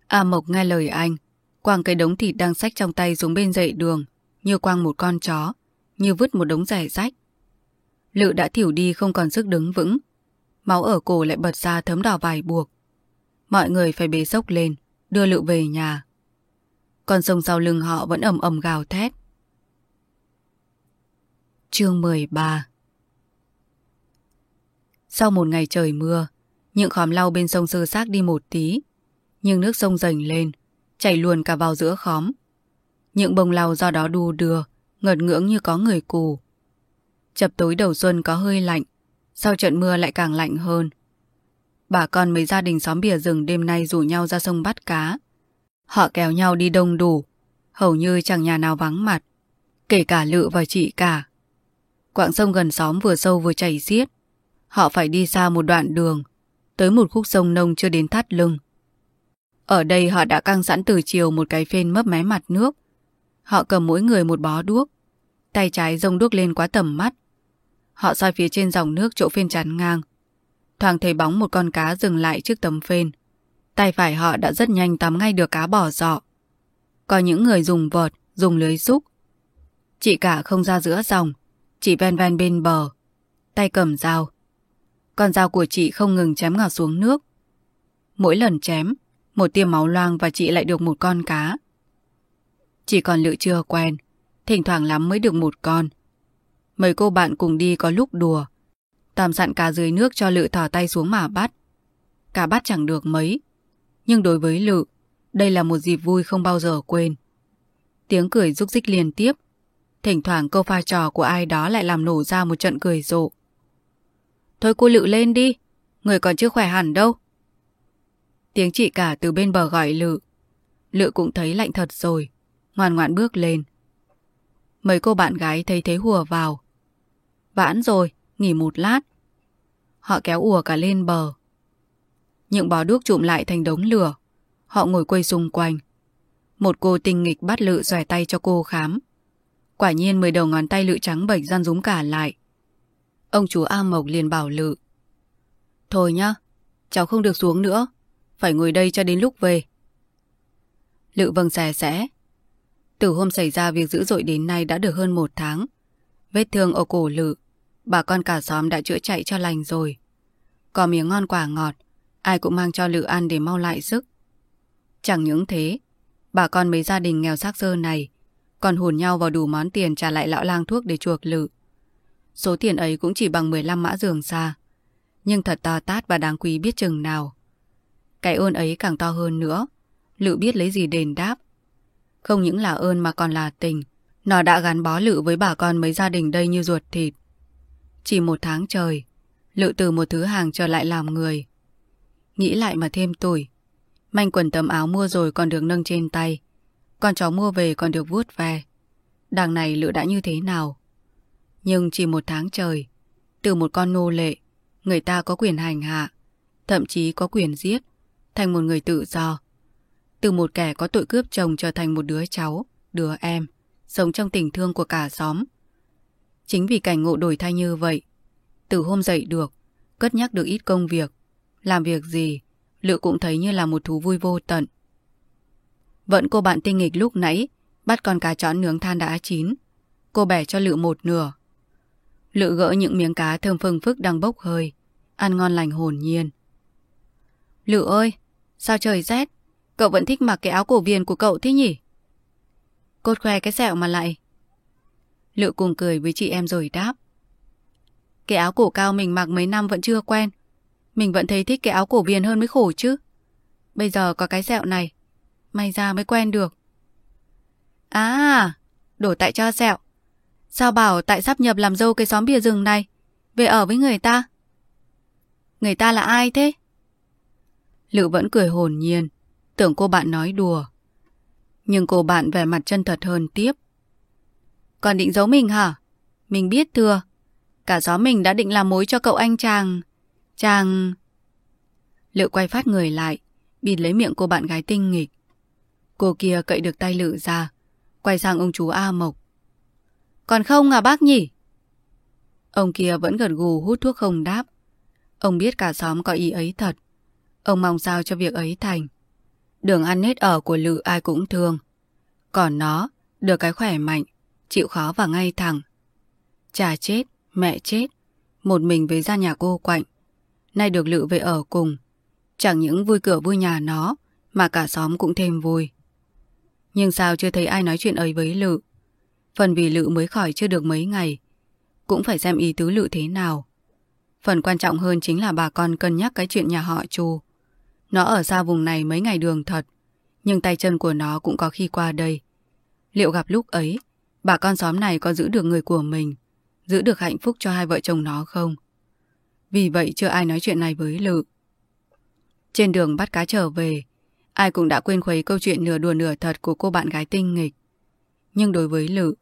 A Mộc nghe lời anh, Quang cái đống thịt đang xách trong tay xuống bên dậy đường, như quang một con chó, như vứt một đống rẻ rách. Lự đã thiểu đi không còn sức đứng vững. Máu ở cổ lại bật ra thấm đỏ vài buộc. Mọi người phải bế sốc lên, đưa Lự về nhà. Con sông sau lưng họ vẫn ầm ầm gào thét. Chương 13 Sau một ngày trời mưa, những khóm lau bên sông sơ xác đi một tí, nhưng nước sông dành lên, chảy luồn cả vào giữa khóm. Những bông lau do đó đu đưa, ngợt ngưỡng như có người cù. Chập tối đầu xuân có hơi lạnh, sau trận mưa lại càng lạnh hơn. Bà con mấy gia đình xóm bìa rừng đêm nay rủ nhau ra sông bắt cá. Họ kéo nhau đi đông đủ, hầu như chẳng nhà nào vắng mặt, kể cả Lự và chị cả. Quãng sông gần xóm vừa sâu vừa chảy xiết. Họ phải đi xa một đoạn đường, tới một khúc sông nông chưa đến thắt lưng. Ở đây họ đã căng sẵn từ chiều một cái phên mấp mé mặt nước. Họ cầm mỗi người một bó đuốc. Tay trái rông đuốc lên quá tầm mắt. Họ soi phía trên dòng nước chỗ phên chắn ngang. Thoáng thấy bóng một con cá dừng lại trước tấm phên. Tay phải họ đã rất nhanh tắm ngay được cá bỏ dọ. Có những người dùng vợt, dùng lưới xúc. Chị cả không ra giữa dòng, chỉ ven ven bên bờ. Tay cầm dao. Con dao của chị không ngừng chém ngọt xuống nước. Mỗi lần chém, một tia máu loang và chị lại được một con cá. Chỉ còn lự chưa quen, thỉnh thoảng lắm mới được một con. Mấy cô bạn cùng đi có lúc đùa. Tàm dặn cá dưới nước cho Lự thỏ tay xuống mà bắt. Cả bắt chẳng được mấy. Nhưng đối với Lự, đây là một dịp vui không bao giờ quên. Tiếng cười rúc rích liên tiếp. Thỉnh thoảng câu pha trò của ai đó lại làm nổ ra một trận cười rộ. Thôi cô Lự lên đi, người còn chưa khỏe hẳn đâu. Tiếng chị cả từ bên bờ gọi Lự. Lự cũng thấy lạnh thật rồi, ngoan ngoãn bước lên. Mấy cô bạn gái thấy thế hùa vào. Vãn rồi, nghỉ một lát. Họ kéo ùa cả lên bờ. Những bó đuốc trụm lại thành đống lửa. Họ ngồi quây xung quanh. Một cô tinh nghịch bắt lự xòe tay cho cô khám. Quả nhiên mười đầu ngón tay lự trắng bệch răn rúm cả lại. Ông chú A Mộc liền bảo lự. Thôi nhá, cháu không được xuống nữa. Phải ngồi đây cho đến lúc về. Lự vâng xè xẽ. Từ hôm xảy ra việc dữ dội đến nay đã được hơn một tháng. Vết thương ở cổ lự, bà con cả xóm đã chữa chạy cho lành rồi. Có miếng ngon quả ngọt, ai cũng mang cho lự ăn để mau lại sức. Chẳng những thế, bà con mấy gia đình nghèo xác dơ này còn hùn nhau vào đủ món tiền trả lại lão lang thuốc để chuộc lự. Số tiền ấy cũng chỉ bằng 15 mã giường xa, nhưng thật to tát và đáng quý biết chừng nào. Cái ơn ấy càng to hơn nữa, lự biết lấy gì đền đáp. Không những là ơn mà còn là tình, nó đã gắn bó lự với bà con mấy gia đình đây như ruột thịt. Chỉ một tháng trời, lự từ một thứ hàng trở lại làm người. Nghĩ lại mà thêm tuổi, manh quần tấm áo mua rồi còn được nâng trên tay, con chó mua về còn được vuốt về. Đằng này lự đã như thế nào? Nhưng chỉ một tháng trời, từ một con nô lệ, người ta có quyền hành hạ, thậm chí có quyền giết, thành một người tự do. Từ một kẻ có tội cướp chồng trở thành một đứa cháu, đứa em, sống trong tình thương của cả xóm. Chính vì cảnh ngộ đổi thay như vậy, từ hôm dậy được, cất nhắc được ít công việc, làm việc gì, Lự cũng thấy như là một thú vui vô tận. Vẫn cô bạn tinh nghịch lúc nãy Bắt con cá chọn nướng than đã chín Cô bẻ cho Lự một nửa Lự gỡ những miếng cá thơm phừng phức đang bốc hơi Ăn ngon lành hồn nhiên Lự ơi Sao trời rét Cậu vẫn thích mặc cái áo cổ viền của cậu thế nhỉ Cốt khoe cái sẹo mà lại Lựa cùng cười với chị em rồi đáp Cái áo cổ cao mình mặc mấy năm vẫn chưa quen Mình vẫn thấy thích cái áo cổ viền hơn mới khổ chứ Bây giờ có cái sẹo này May ra mới quen được. À, đổ tại cho sẹo. Sao bảo tại sắp nhập làm dâu cái xóm bìa rừng này, về ở với người ta? Người ta là ai thế? Lự vẫn cười hồn nhiên, tưởng cô bạn nói đùa. Nhưng cô bạn vẻ mặt chân thật hơn tiếp. Còn định giấu mình hả? Mình biết thưa. Cả xóm mình đã định làm mối cho cậu anh chàng. Chàng... Lự quay phát người lại, bịt lấy miệng cô bạn gái tinh nghịch. Cô kia cậy được tay lự ra Quay sang ông chú A Mộc Còn không à bác nhỉ Ông kia vẫn gật gù hút thuốc không đáp Ông biết cả xóm có ý ấy thật Ông mong sao cho việc ấy thành Đường ăn nết ở của Lự ai cũng thương. Còn nó, được cái khỏe mạnh, chịu khó và ngay thẳng. Cha chết, mẹ chết, một mình với ra nhà cô quạnh. Nay được Lự về ở cùng, chẳng những vui cửa vui nhà nó, mà cả xóm cũng thêm vui. Nhưng sao chưa thấy ai nói chuyện ấy với Lự? Phần vì Lự mới khỏi chưa được mấy ngày, cũng phải xem ý tứ Lự thế nào. Phần quan trọng hơn chính là bà con cân nhắc cái chuyện nhà họ Chu. Nó ở xa vùng này mấy ngày đường thật, nhưng tay chân của nó cũng có khi qua đây. Liệu gặp lúc ấy, bà con xóm này có giữ được người của mình, giữ được hạnh phúc cho hai vợ chồng nó không? Vì vậy chưa ai nói chuyện này với Lự. Trên đường bắt cá trở về, ai cũng đã quên khuấy câu chuyện nửa đùa nửa thật của cô bạn gái tinh nghịch. Nhưng đối với Lự,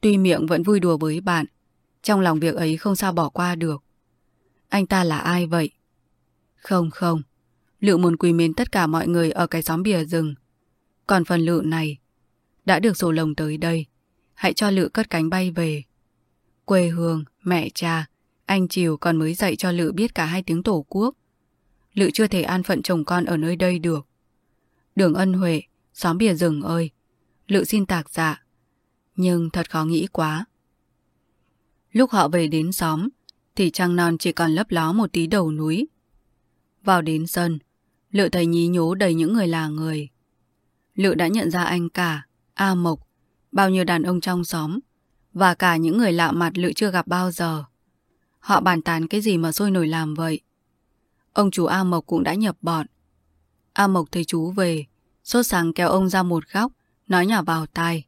tuy miệng vẫn vui đùa với bạn, trong lòng việc ấy không sao bỏ qua được. Anh ta là ai vậy? Không không, Lự muốn quý mến tất cả mọi người ở cái xóm bìa rừng. Còn phần Lự này, đã được sổ lồng tới đây, hãy cho Lự cất cánh bay về. Quê hương, mẹ cha, anh Triều còn mới dạy cho Lự biết cả hai tiếng tổ quốc. Lự chưa thể an phận chồng con ở nơi đây được. Đường ân huệ, xóm bìa rừng ơi, Lự xin tạc dạ. Nhưng thật khó nghĩ quá. Lúc họ về đến xóm, thì trăng non chỉ còn lấp ló một tí đầu núi. Vào đến sân, Lự thấy nhí nhố đầy những người là người. Lự đã nhận ra anh cả, A Mộc, bao nhiêu đàn ông trong xóm, và cả những người lạ mặt Lự chưa gặp bao giờ. Họ bàn tán cái gì mà sôi nổi làm vậy. Ông chú A Mộc cũng đã nhập bọn. A Mộc thấy chú về, sốt sáng kéo ông ra một góc, nói nhỏ vào tai.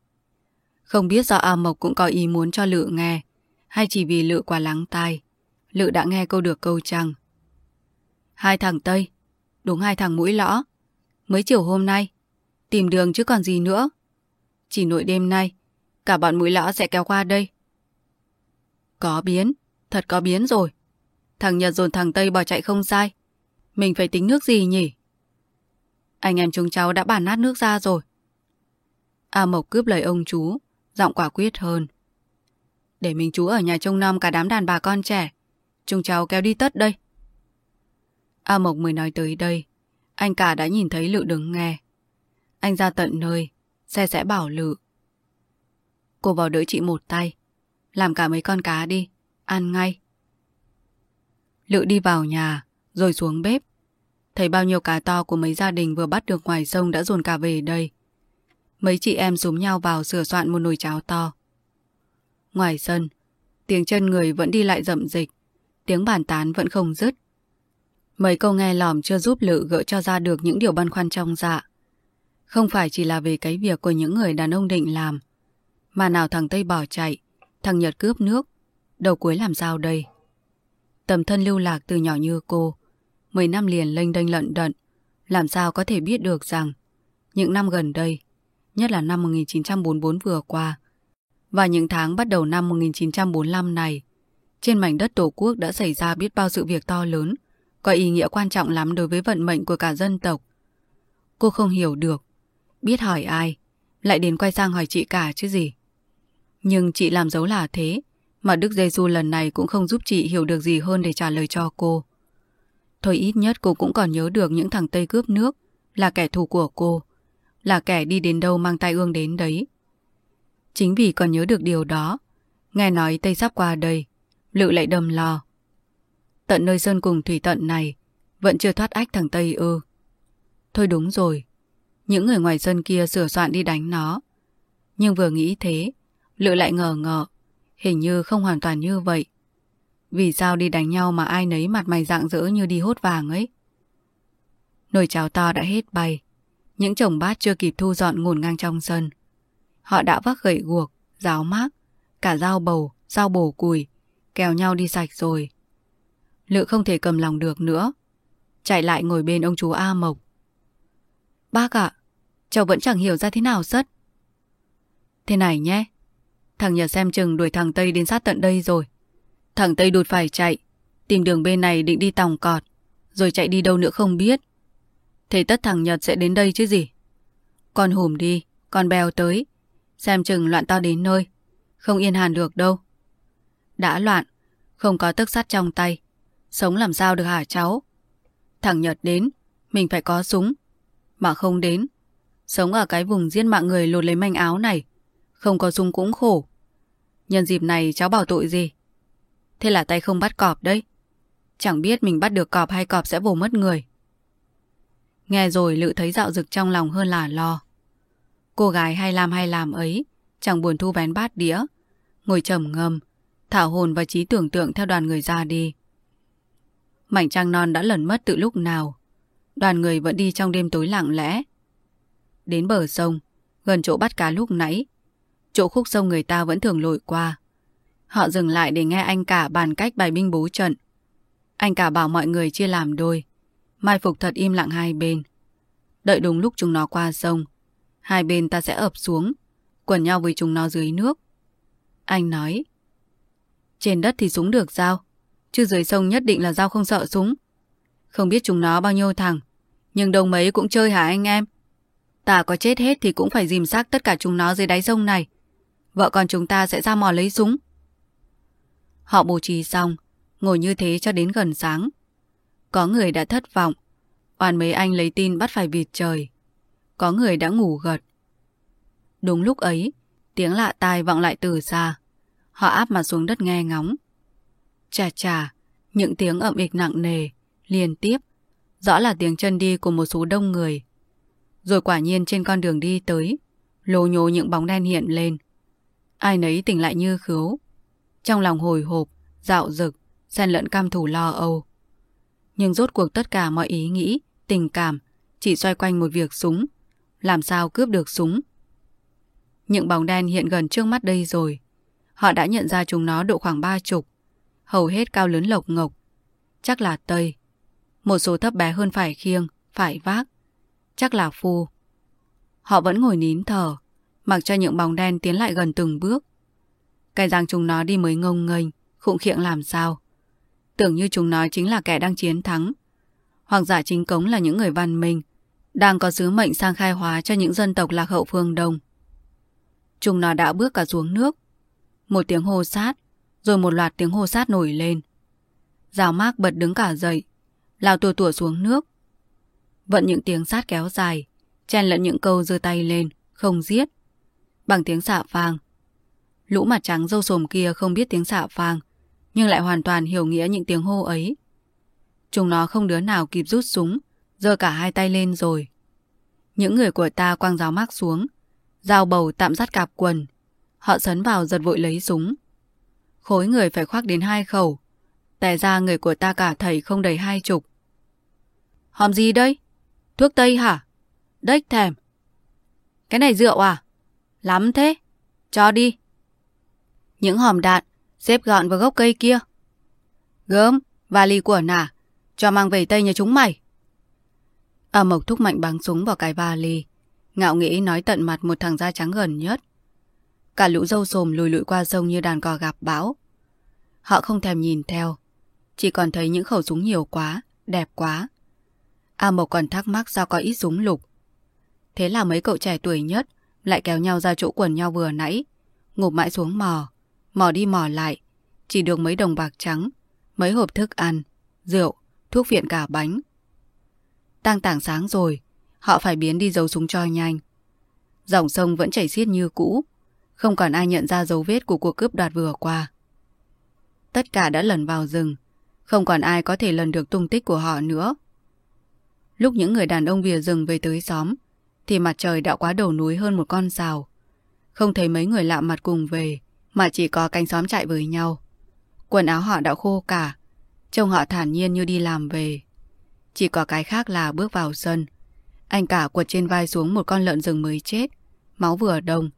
Không biết do A Mộc cũng có ý muốn cho Lự nghe, hay chỉ vì Lự quá lắng tai. Lự đã nghe câu được câu chăng. Hai thằng Tây, đúng hai thằng mũi lõ. Mới chiều hôm nay, tìm đường chứ còn gì nữa. Chỉ nội đêm nay, cả bọn mũi lõ sẽ kéo qua đây. Có biến, thật có biến rồi. Thằng Nhật dồn thằng Tây bỏ chạy không sai. Mình phải tính nước gì nhỉ? Anh em chúng cháu đã bàn nát nước ra rồi. A Mộc cướp lời ông chú, giọng quả quyết hơn. Để mình chú ở nhà trông nom cả đám đàn bà con trẻ. Chúng cháu kéo đi tất đây. A Mộc mới nói tới đây. Anh cả đã nhìn thấy Lự đứng nghe. Anh ra tận nơi, xe sẽ bảo Lự. Cô vào đỡ chị một tay. Làm cả mấy con cá đi, ăn ngay. Lự đi vào nhà, rồi xuống bếp. Thấy bao nhiêu cá to của mấy gia đình vừa bắt được ngoài sông đã dồn cả về đây. Mấy chị em súm nhau vào sửa soạn một nồi cháo to. Ngoài sân, tiếng chân người vẫn đi lại rậm dịch, tiếng bàn tán vẫn không dứt. Mấy câu nghe lỏm chưa giúp Lự gỡ cho ra được những điều băn khoăn trong dạ. Không phải chỉ là về cái việc của những người đàn ông định làm, mà nào thằng Tây bỏ chạy, thằng Nhật cướp nước, đầu cuối làm sao đây? Tầm thân lưu lạc từ nhỏ như cô, 10 năm liền lênh đênh lận đận, làm sao có thể biết được rằng những năm gần đây, nhất là năm 1944 vừa qua, và những tháng bắt đầu năm 1945 này, trên mảnh đất Tổ quốc đã xảy ra biết bao sự việc to lớn, có ý nghĩa quan trọng lắm đối với vận mệnh của cả dân tộc. Cô không hiểu được, biết hỏi ai, lại đến quay sang hỏi chị cả chứ gì. Nhưng chị làm dấu là thế, mà Đức Giêsu lần này cũng không giúp chị hiểu được gì hơn để trả lời cho cô. Thôi ít nhất cô cũng còn nhớ được những thằng Tây cướp nước là kẻ thù của cô, là kẻ đi đến đâu mang tai ương đến đấy. Chính vì còn nhớ được điều đó, nghe nói Tây sắp qua đây, Lự lại đầm lo. Tận nơi sơn cùng thủy tận này, vẫn chưa thoát ách thằng Tây ư. Thôi đúng rồi, những người ngoài sơn kia sửa soạn đi đánh nó. Nhưng vừa nghĩ thế, Lự lại ngờ ngờ hình như không hoàn toàn như vậy. Vì sao đi đánh nhau mà ai nấy mặt mày dạng dỡ như đi hốt vàng ấy? Nồi cháo to đã hết bay. Những chồng bát chưa kịp thu dọn ngổn ngang trong sân. Họ đã vác gậy guộc, ráo mát, cả dao bầu, dao bổ cùi, kéo nhau đi sạch rồi. Lự không thể cầm lòng được nữa. Chạy lại ngồi bên ông chú A Mộc. Bác ạ, cháu vẫn chẳng hiểu ra thế nào sất. Thế này nhé, thằng nhà xem chừng đuổi thằng Tây đến sát tận đây rồi. Thằng Tây đột phải chạy, tìm đường bên này định đi tòng cọt, rồi chạy đi đâu nữa không biết. Thế tất thằng Nhật sẽ đến đây chứ gì. Con hùm đi, con bèo tới, xem chừng loạn to đến nơi, không yên hàn được đâu. Đã loạn, không có tức sắt trong tay, sống làm sao được hả cháu? Thằng Nhật đến, mình phải có súng. Mà không đến. Sống ở cái vùng giết mạng người lột lấy manh áo này. Không có súng cũng khổ. Nhân dịp này cháu bảo tội gì? Thế là tay không bắt cọp đấy. Chẳng biết mình bắt được cọp hay cọp sẽ vồ mất người. Nghe rồi Lự thấy dạo dực trong lòng hơn là lo. Cô gái hay làm hay làm ấy, chẳng buồn thu vén bát đĩa, ngồi trầm ngâm, thảo hồn và trí tưởng tượng theo đoàn người ra đi. Mảnh trăng non đã lẩn mất từ lúc nào. Đoàn người vẫn đi trong đêm tối lặng lẽ. Đến bờ sông, gần chỗ bắt cá lúc nãy, chỗ khúc sông người ta vẫn thường lội qua. Họ dừng lại để nghe anh cả bàn cách bài binh bố trận. Anh cả bảo mọi người chia làm đôi. Mai Phục thật im lặng hai bên. Đợi đúng lúc chúng nó qua sông, hai bên ta sẽ ập xuống, quẩn nhau với chúng nó dưới nước. Anh nói, trên đất thì súng được sao? Chứ dưới sông nhất định là dao không sợ súng. Không biết chúng nó bao nhiêu thằng, nhưng đông mấy cũng chơi hả anh em? Ta có chết hết thì cũng phải dìm xác tất cả chúng nó dưới đáy sông này. Vợ con chúng ta sẽ ra mò lấy súng. Họ bố trí xong, ngồi như thế cho đến gần sáng. Có người đã thất vọng, oan mấy anh lấy tin bắt phải vịt trời. Có người đã ngủ gật. Đúng lúc ấy, tiếng lạ tai vọng lại từ xa. Họ áp mặt xuống đất nghe ngóng. Chà chà, những tiếng ậm ịch nặng nề, liên tiếp. Rõ là tiếng chân đi của một số đông người. Rồi quả nhiên trên con đường đi tới, lô nhô những bóng đen hiện lên. Ai nấy tỉnh lại như khứu. Trong lòng hồi hộp, dạo dực, xen lẫn cam thủ lo âu. Nhưng rốt cuộc tất cả mọi ý nghĩ, tình cảm chỉ xoay quanh một việc súng. Làm sao cướp được súng? Những bóng đen hiện gần trước mắt đây rồi. Họ đã nhận ra chúng nó độ khoảng ba chục. Hầu hết cao lớn lộc ngộc. Chắc là Tây. Một số thấp bé hơn phải khiêng, phải vác. Chắc là Phu. Họ vẫn ngồi nín thở, mặc cho những bóng đen tiến lại gần từng bước. Cái rằng chúng nó đi mới ngông nghênh, khụng khiệng làm sao. Tưởng như chúng nó chính là kẻ đang chiến thắng. Hoặc giả chính cống là những người văn minh, đang có sứ mệnh sang khai hóa cho những dân tộc lạc hậu phương Đông. Chúng nó đã bước cả xuống nước. Một tiếng hô sát, rồi một loạt tiếng hô sát nổi lên. rào mác bật đứng cả dậy, lao tua tủa xuống nước. Vẫn những tiếng sát kéo dài, chen lẫn những câu giơ tay lên, không giết. Bằng tiếng xạ phang. Lũ mặt trắng dâu sồm kia không biết tiếng xạ phang, nhưng lại hoàn toàn hiểu nghĩa những tiếng hô ấy. Chúng nó không đứa nào kịp rút súng, giơ cả hai tay lên rồi. Những người của ta quăng giáo mác xuống, dao bầu tạm dắt cạp quần. Họ sấn vào giật vội lấy súng. Khối người phải khoác đến hai khẩu. Tè ra người của ta cả thầy không đầy hai chục. Hòm gì đây? Thuốc tây hả? Đếch thèm. Cái này rượu à? Lắm thế. Cho đi. Những hòm đạn xếp gọn vào gốc cây kia. Gớm, vali của nả, cho mang về Tây nhà chúng mày. A Mộc thúc mạnh bắn súng vào cái vali. Ngạo nghĩ nói tận mặt một thằng da trắng gần nhất. Cả lũ dâu sồm lùi lụi qua sông như đàn cò gặp bão. Họ không thèm nhìn theo. Chỉ còn thấy những khẩu súng nhiều quá, đẹp quá. A Mộc còn thắc mắc sao có ít súng lục. Thế là mấy cậu trẻ tuổi nhất lại kéo nhau ra chỗ quần nhau vừa nãy. Ngụp mãi xuống mò. Mò đi mò lại. Chỉ được mấy đồng bạc trắng, mấy hộp thức ăn, rượu, thuốc viện cả bánh. Tăng tảng sáng rồi, họ phải biến đi giấu súng cho nhanh. Dòng sông vẫn chảy xiết như cũ, không còn ai nhận ra dấu vết của cuộc cướp đoạt vừa qua. Tất cả đã lần vào rừng, không còn ai có thể lần được tung tích của họ nữa. Lúc những người đàn ông vìa rừng về tới xóm, thì mặt trời đã quá đầu núi hơn một con rào. Không thấy mấy người lạ mặt cùng về, mà chỉ có cánh xóm chạy với nhau. Quần áo họ đã khô cả, trông họ thản nhiên như đi làm về. Chỉ có cái khác là bước vào sân. Anh cả quật trên vai xuống một con lợn rừng mới chết, máu vừa đông.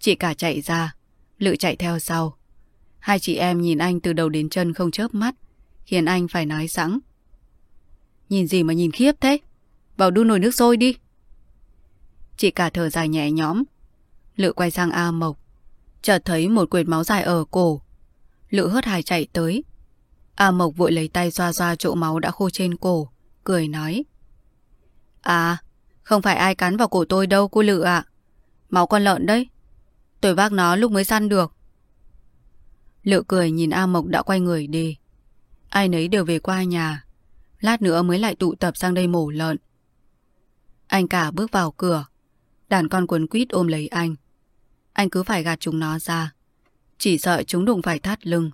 Chị cả chạy ra, Lự chạy theo sau. Hai chị em nhìn anh từ đầu đến chân không chớp mắt, khiến anh phải nói sẵn. Nhìn gì mà nhìn khiếp thế? Vào đun nồi nước sôi đi. Chị cả thở dài nhẹ nhõm. Lự quay sang A Mộc. Chợt thấy một quệt máu dài ở cổ. Lự hớt hải chạy tới. A Mộc vội lấy tay xoa xoa chỗ máu đã khô trên cổ. Cười nói. À, không phải ai cắn vào cổ tôi đâu cô Lự ạ. Máu con lợn đấy. Tôi vác nó lúc mới săn được. Lự cười nhìn A Mộc đã quay người đi. Ai nấy đều về qua nhà. Lát nữa mới lại tụ tập sang đây mổ lợn. Anh cả bước vào cửa. Đàn con quấn quýt ôm lấy anh. Anh cứ phải gạt chúng nó ra. Chỉ sợ chúng đụng phải thắt lưng.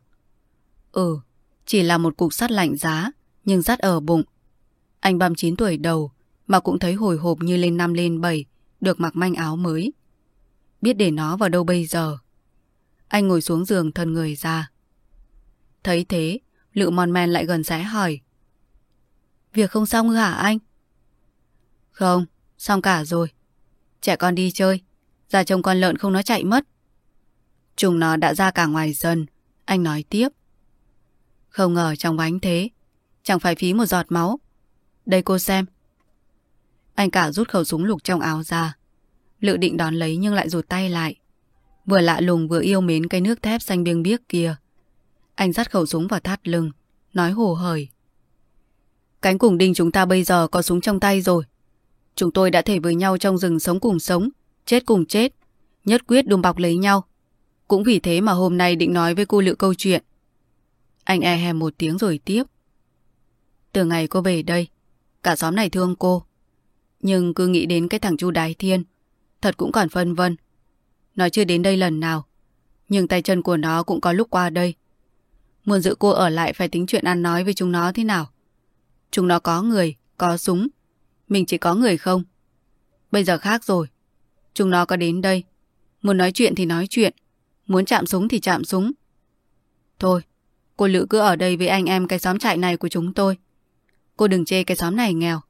Ừ, chỉ là một cục sắt lạnh giá, nhưng sắt ở bụng. Anh 39 tuổi đầu, mà cũng thấy hồi hộp như lên năm lên bảy, được mặc manh áo mới. Biết để nó vào đâu bây giờ. Anh ngồi xuống giường thân người ra. Thấy thế, Lự mòn men lại gần sẽ hỏi. Việc không xong hả anh? Không, xong cả rồi. Trẻ con đi chơi, ra trông con lợn không nó chạy mất. Chúng nó đã ra cả ngoài sân, anh nói tiếp. Không ngờ trong ánh thế, chẳng phải phí một giọt máu. Đây cô xem. Anh cả rút khẩu súng lục trong áo ra. Lự định đón lấy nhưng lại rụt tay lại. Vừa lạ lùng vừa yêu mến cái nước thép xanh biêng biếc kia. Anh dắt khẩu súng vào thắt lưng, nói hồ hởi. Cánh cùng đinh chúng ta bây giờ có súng trong tay rồi. Chúng tôi đã thể với nhau trong rừng sống cùng sống, chết cùng chết, nhất quyết đùm bọc lấy nhau. Cũng vì thế mà hôm nay định nói với cô lựa câu chuyện. Anh e hèm một tiếng rồi tiếp. Từ ngày cô về đây, cả xóm này thương cô. Nhưng cứ nghĩ đến cái thằng chu Đái Thiên, thật cũng còn phân vân. Nó chưa đến đây lần nào, nhưng tay chân của nó cũng có lúc qua đây. Muốn giữ cô ở lại phải tính chuyện ăn nói với chúng nó thế nào. Chúng nó có người, có súng. Mình chỉ có người không. Bây giờ khác rồi. Chúng nó có đến đây. Muốn nói chuyện thì nói chuyện. Muốn chạm súng thì chạm súng. Thôi, cô Lữ cứ ở đây với anh em cái xóm trại này của chúng tôi. Cô đừng chê cái xóm này nghèo.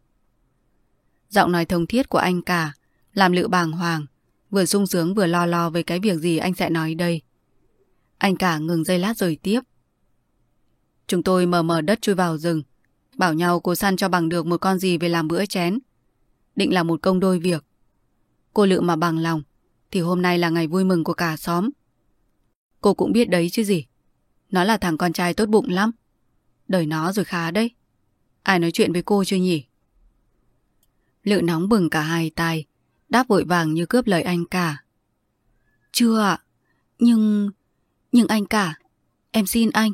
Giọng nói thông thiết của anh cả làm lựu bàng hoàng, vừa sung sướng vừa lo lo về cái việc gì anh sẽ nói đây. Anh cả ngừng giây lát rồi tiếp. Chúng tôi mờ mờ đất chui vào rừng, bảo nhau cô săn cho bằng được một con gì về làm bữa chén. Định là một công đôi việc. Cô lựa mà bằng lòng, thì hôm nay là ngày vui mừng của cả xóm. Cô cũng biết đấy chứ gì. Nó là thằng con trai tốt bụng lắm. Đời nó rồi khá đấy. Ai nói chuyện với cô chưa nhỉ? Lự nóng bừng cả hai tay, đáp vội vàng như cướp lời anh cả. Chưa ạ, nhưng... Nhưng anh cả, em xin anh,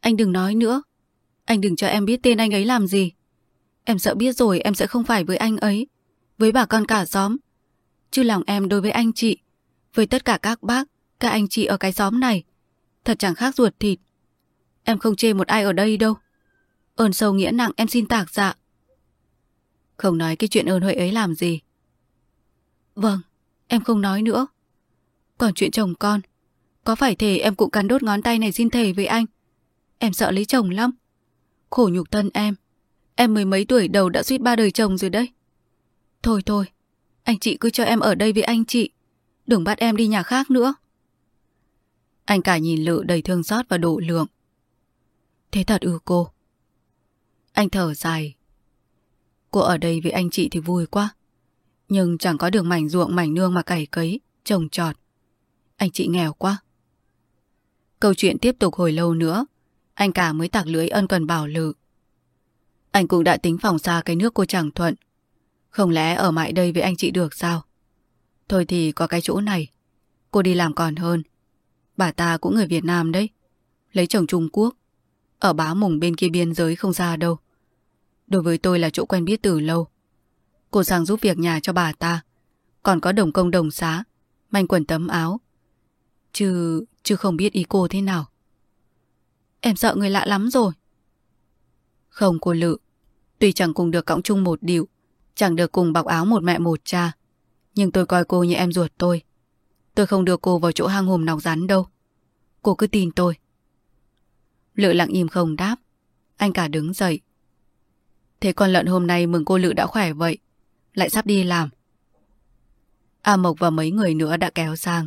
anh đừng nói nữa. Anh đừng cho em biết tên anh ấy làm gì. Em sợ biết rồi em sẽ không phải với anh ấy, với bà con cả xóm. Chứ lòng em đối với anh chị, với tất cả các bác, các anh chị ở cái xóm này, thật chẳng khác ruột thịt. Em không chê một ai ở đây đâu. Ơn sâu nghĩa nặng em xin tạc dạ. Không nói cái chuyện ơn huệ ấy làm gì. Vâng, em không nói nữa. Còn chuyện chồng con, có phải thể em cũng cắn đốt ngón tay này xin thề với anh. Em sợ lấy chồng lắm. Khổ nhục thân em. Em mười mấy tuổi đầu đã suýt ba đời chồng rồi đấy. Thôi thôi, anh chị cứ cho em ở đây với anh chị. Đừng bắt em đi nhà khác nữa. Anh cả nhìn Lự đầy thương xót và độ lượng. Thế thật ư cô. Anh thở dài. Cô ở đây với anh chị thì vui quá. Nhưng chẳng có được mảnh ruộng mảnh nương mà cày cấy, trồng trọt. Anh chị nghèo quá. Câu chuyện tiếp tục hồi lâu nữa anh cả mới tạc lưới ân cần bảo lự. Anh cũng đã tính phòng xa cái nước cô chẳng thuận. Không lẽ ở mãi đây với anh chị được sao? Thôi thì có cái chỗ này. Cô đi làm còn hơn. Bà ta cũng người Việt Nam đấy. Lấy chồng Trung Quốc. Ở bá mùng bên kia biên giới không ra đâu. Đối với tôi là chỗ quen biết từ lâu. Cô sang giúp việc nhà cho bà ta. Còn có đồng công đồng xá. Manh quần tấm áo. Chứ... chứ không biết ý cô thế nào. Em sợ người lạ lắm rồi. Không cô Lự. Tuy chẳng cùng được cõng chung một điệu, chẳng được cùng bọc áo một mẹ một cha, nhưng tôi coi cô như em ruột tôi. Tôi không đưa cô vào chỗ hang hùm nọc rắn đâu. Cô cứ tin tôi. Lự lặng im không đáp. Anh cả đứng dậy. Thế con lợn hôm nay mừng cô Lự đã khỏe vậy. Lại sắp đi làm. A Mộc và mấy người nữa đã kéo sang.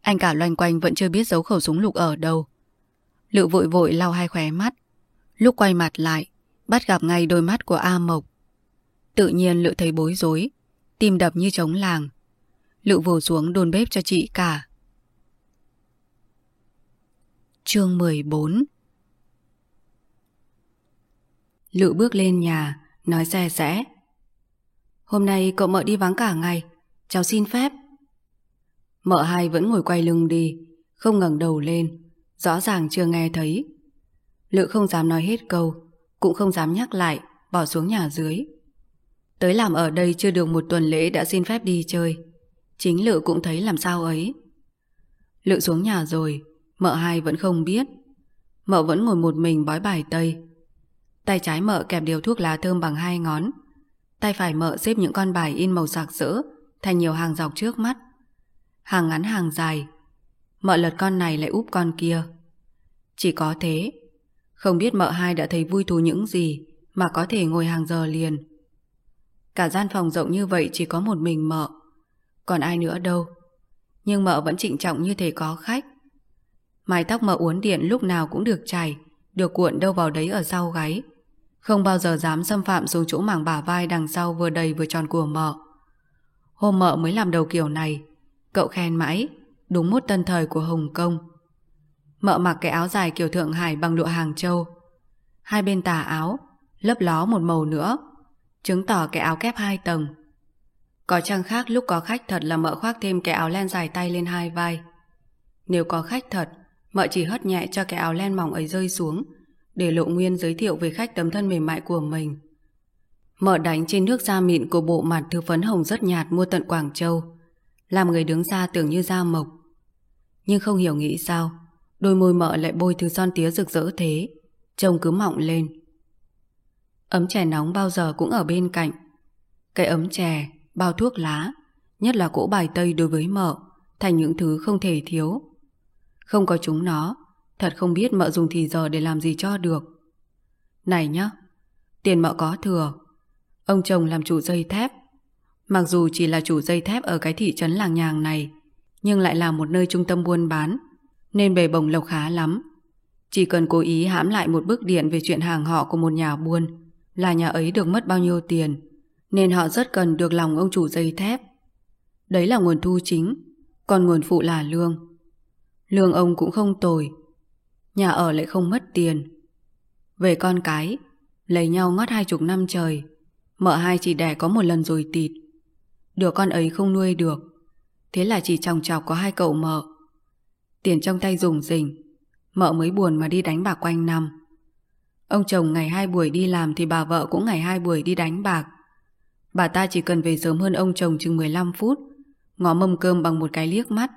Anh cả loanh quanh vẫn chưa biết giấu khẩu súng lục ở đâu. Lự vội vội lau hai khóe mắt. Lúc quay mặt lại, bắt gặp ngay đôi mắt của A Mộc. Tự nhiên Lự thấy bối rối, tim đập như trống làng. Lự vồ xuống đồn bếp cho chị cả. Chương 14 Lự bước lên nhà, nói xe rẽ. Hôm nay cậu mợ đi vắng cả ngày, cháu xin phép. Mợ hai vẫn ngồi quay lưng đi, không ngẩng đầu lên, Rõ ràng chưa nghe thấy Lự không dám nói hết câu Cũng không dám nhắc lại Bỏ xuống nhà dưới Tới làm ở đây chưa được một tuần lễ đã xin phép đi chơi. Chính Lự cũng thấy làm sao ấy. Lự xuống nhà rồi, mợ hai vẫn không biết. Mợ vẫn ngồi một mình bói bài tây. Tay trái mợ kẹp điều thuốc lá thơm bằng hai ngón. Tay phải mợ xếp những con bài in màu sạc sỡ thành nhiều hàng dọc trước mắt. Hàng ngắn hàng dài. Mợ lật con này lại úp con kia. Chỉ có thế. Không biết mợ hai đã thấy vui thú những gì mà có thể ngồi hàng giờ liền. Cả gian phòng rộng như vậy chỉ có một mình mợ. Còn ai nữa đâu. Nhưng mợ vẫn trịnh trọng như thể có khách. Mái tóc mợ uốn điện lúc nào cũng được chảy, được cuộn đâu vào đấy ở sau gáy. Không bao giờ dám xâm phạm xuống chỗ mảng bả vai đằng sau vừa đầy vừa tròn của mợ. Hôm mợ mới làm đầu kiểu này, cậu khen mãi, đúng mốt tân thời của Hồng Kông. Mợ mặc cái áo dài kiểu Thượng Hải bằng lụa Hàng Châu. Hai bên tà áo, lấp ló một màu nữa, chứng tỏ cái áo kép hai tầng. Có chăng khác lúc có khách thật là mợ khoác thêm cái áo len dài tay lên hai vai. Nếu có khách thật, mợ chỉ hất nhẹ cho cái áo len mỏng ấy rơi xuống, để lộ nguyên giới thiệu về khách tấm thân mềm mại của mình. Mở đánh trên nước da mịn của bộ mặt thứ phấn hồng rất nhạt mua tận Quảng Châu, làm người đứng ra tưởng như da mộc. Nhưng không hiểu nghĩ sao, đôi môi mợ lại bôi thứ son tía rực rỡ thế, trông cứ mọng lên. Ấm chè nóng bao giờ cũng ở bên cạnh. Cái ấm chè, bao thuốc lá, nhất là cỗ bài tây đối với mợ, thành những thứ không thể thiếu. Không có chúng nó, thật không biết mợ dùng thì giờ để làm gì cho được. Này nhá, tiền mợ có thừa. Ông chồng làm chủ dây thép. Mặc dù chỉ là chủ dây thép ở cái thị trấn làng nhàng này, nhưng lại là một nơi trung tâm buôn bán, nên bề bồng lộc khá lắm. Chỉ cần cố ý hãm lại một bức điện về chuyện hàng họ của một nhà buôn, là nhà ấy được mất bao nhiêu tiền, nên họ rất cần được lòng ông chủ dây thép. Đấy là nguồn thu chính, còn nguồn phụ là lương. Lương ông cũng không tồi, nhà ở lại không mất tiền. Về con cái, lấy nhau ngót hai chục năm trời, mợ hai chỉ đẻ có một lần rồi tịt. Đứa con ấy không nuôi được, thế là chỉ chồng chọc có hai cậu mợ. Tiền trong tay dùng rỉnh, mợ mới buồn mà đi đánh bạc quanh năm. Ông chồng ngày hai buổi đi làm thì bà vợ cũng ngày hai buổi đi đánh bạc. Bà ta chỉ cần về sớm hơn ông chồng chừng 15 phút, ngó mâm cơm bằng một cái liếc mắt,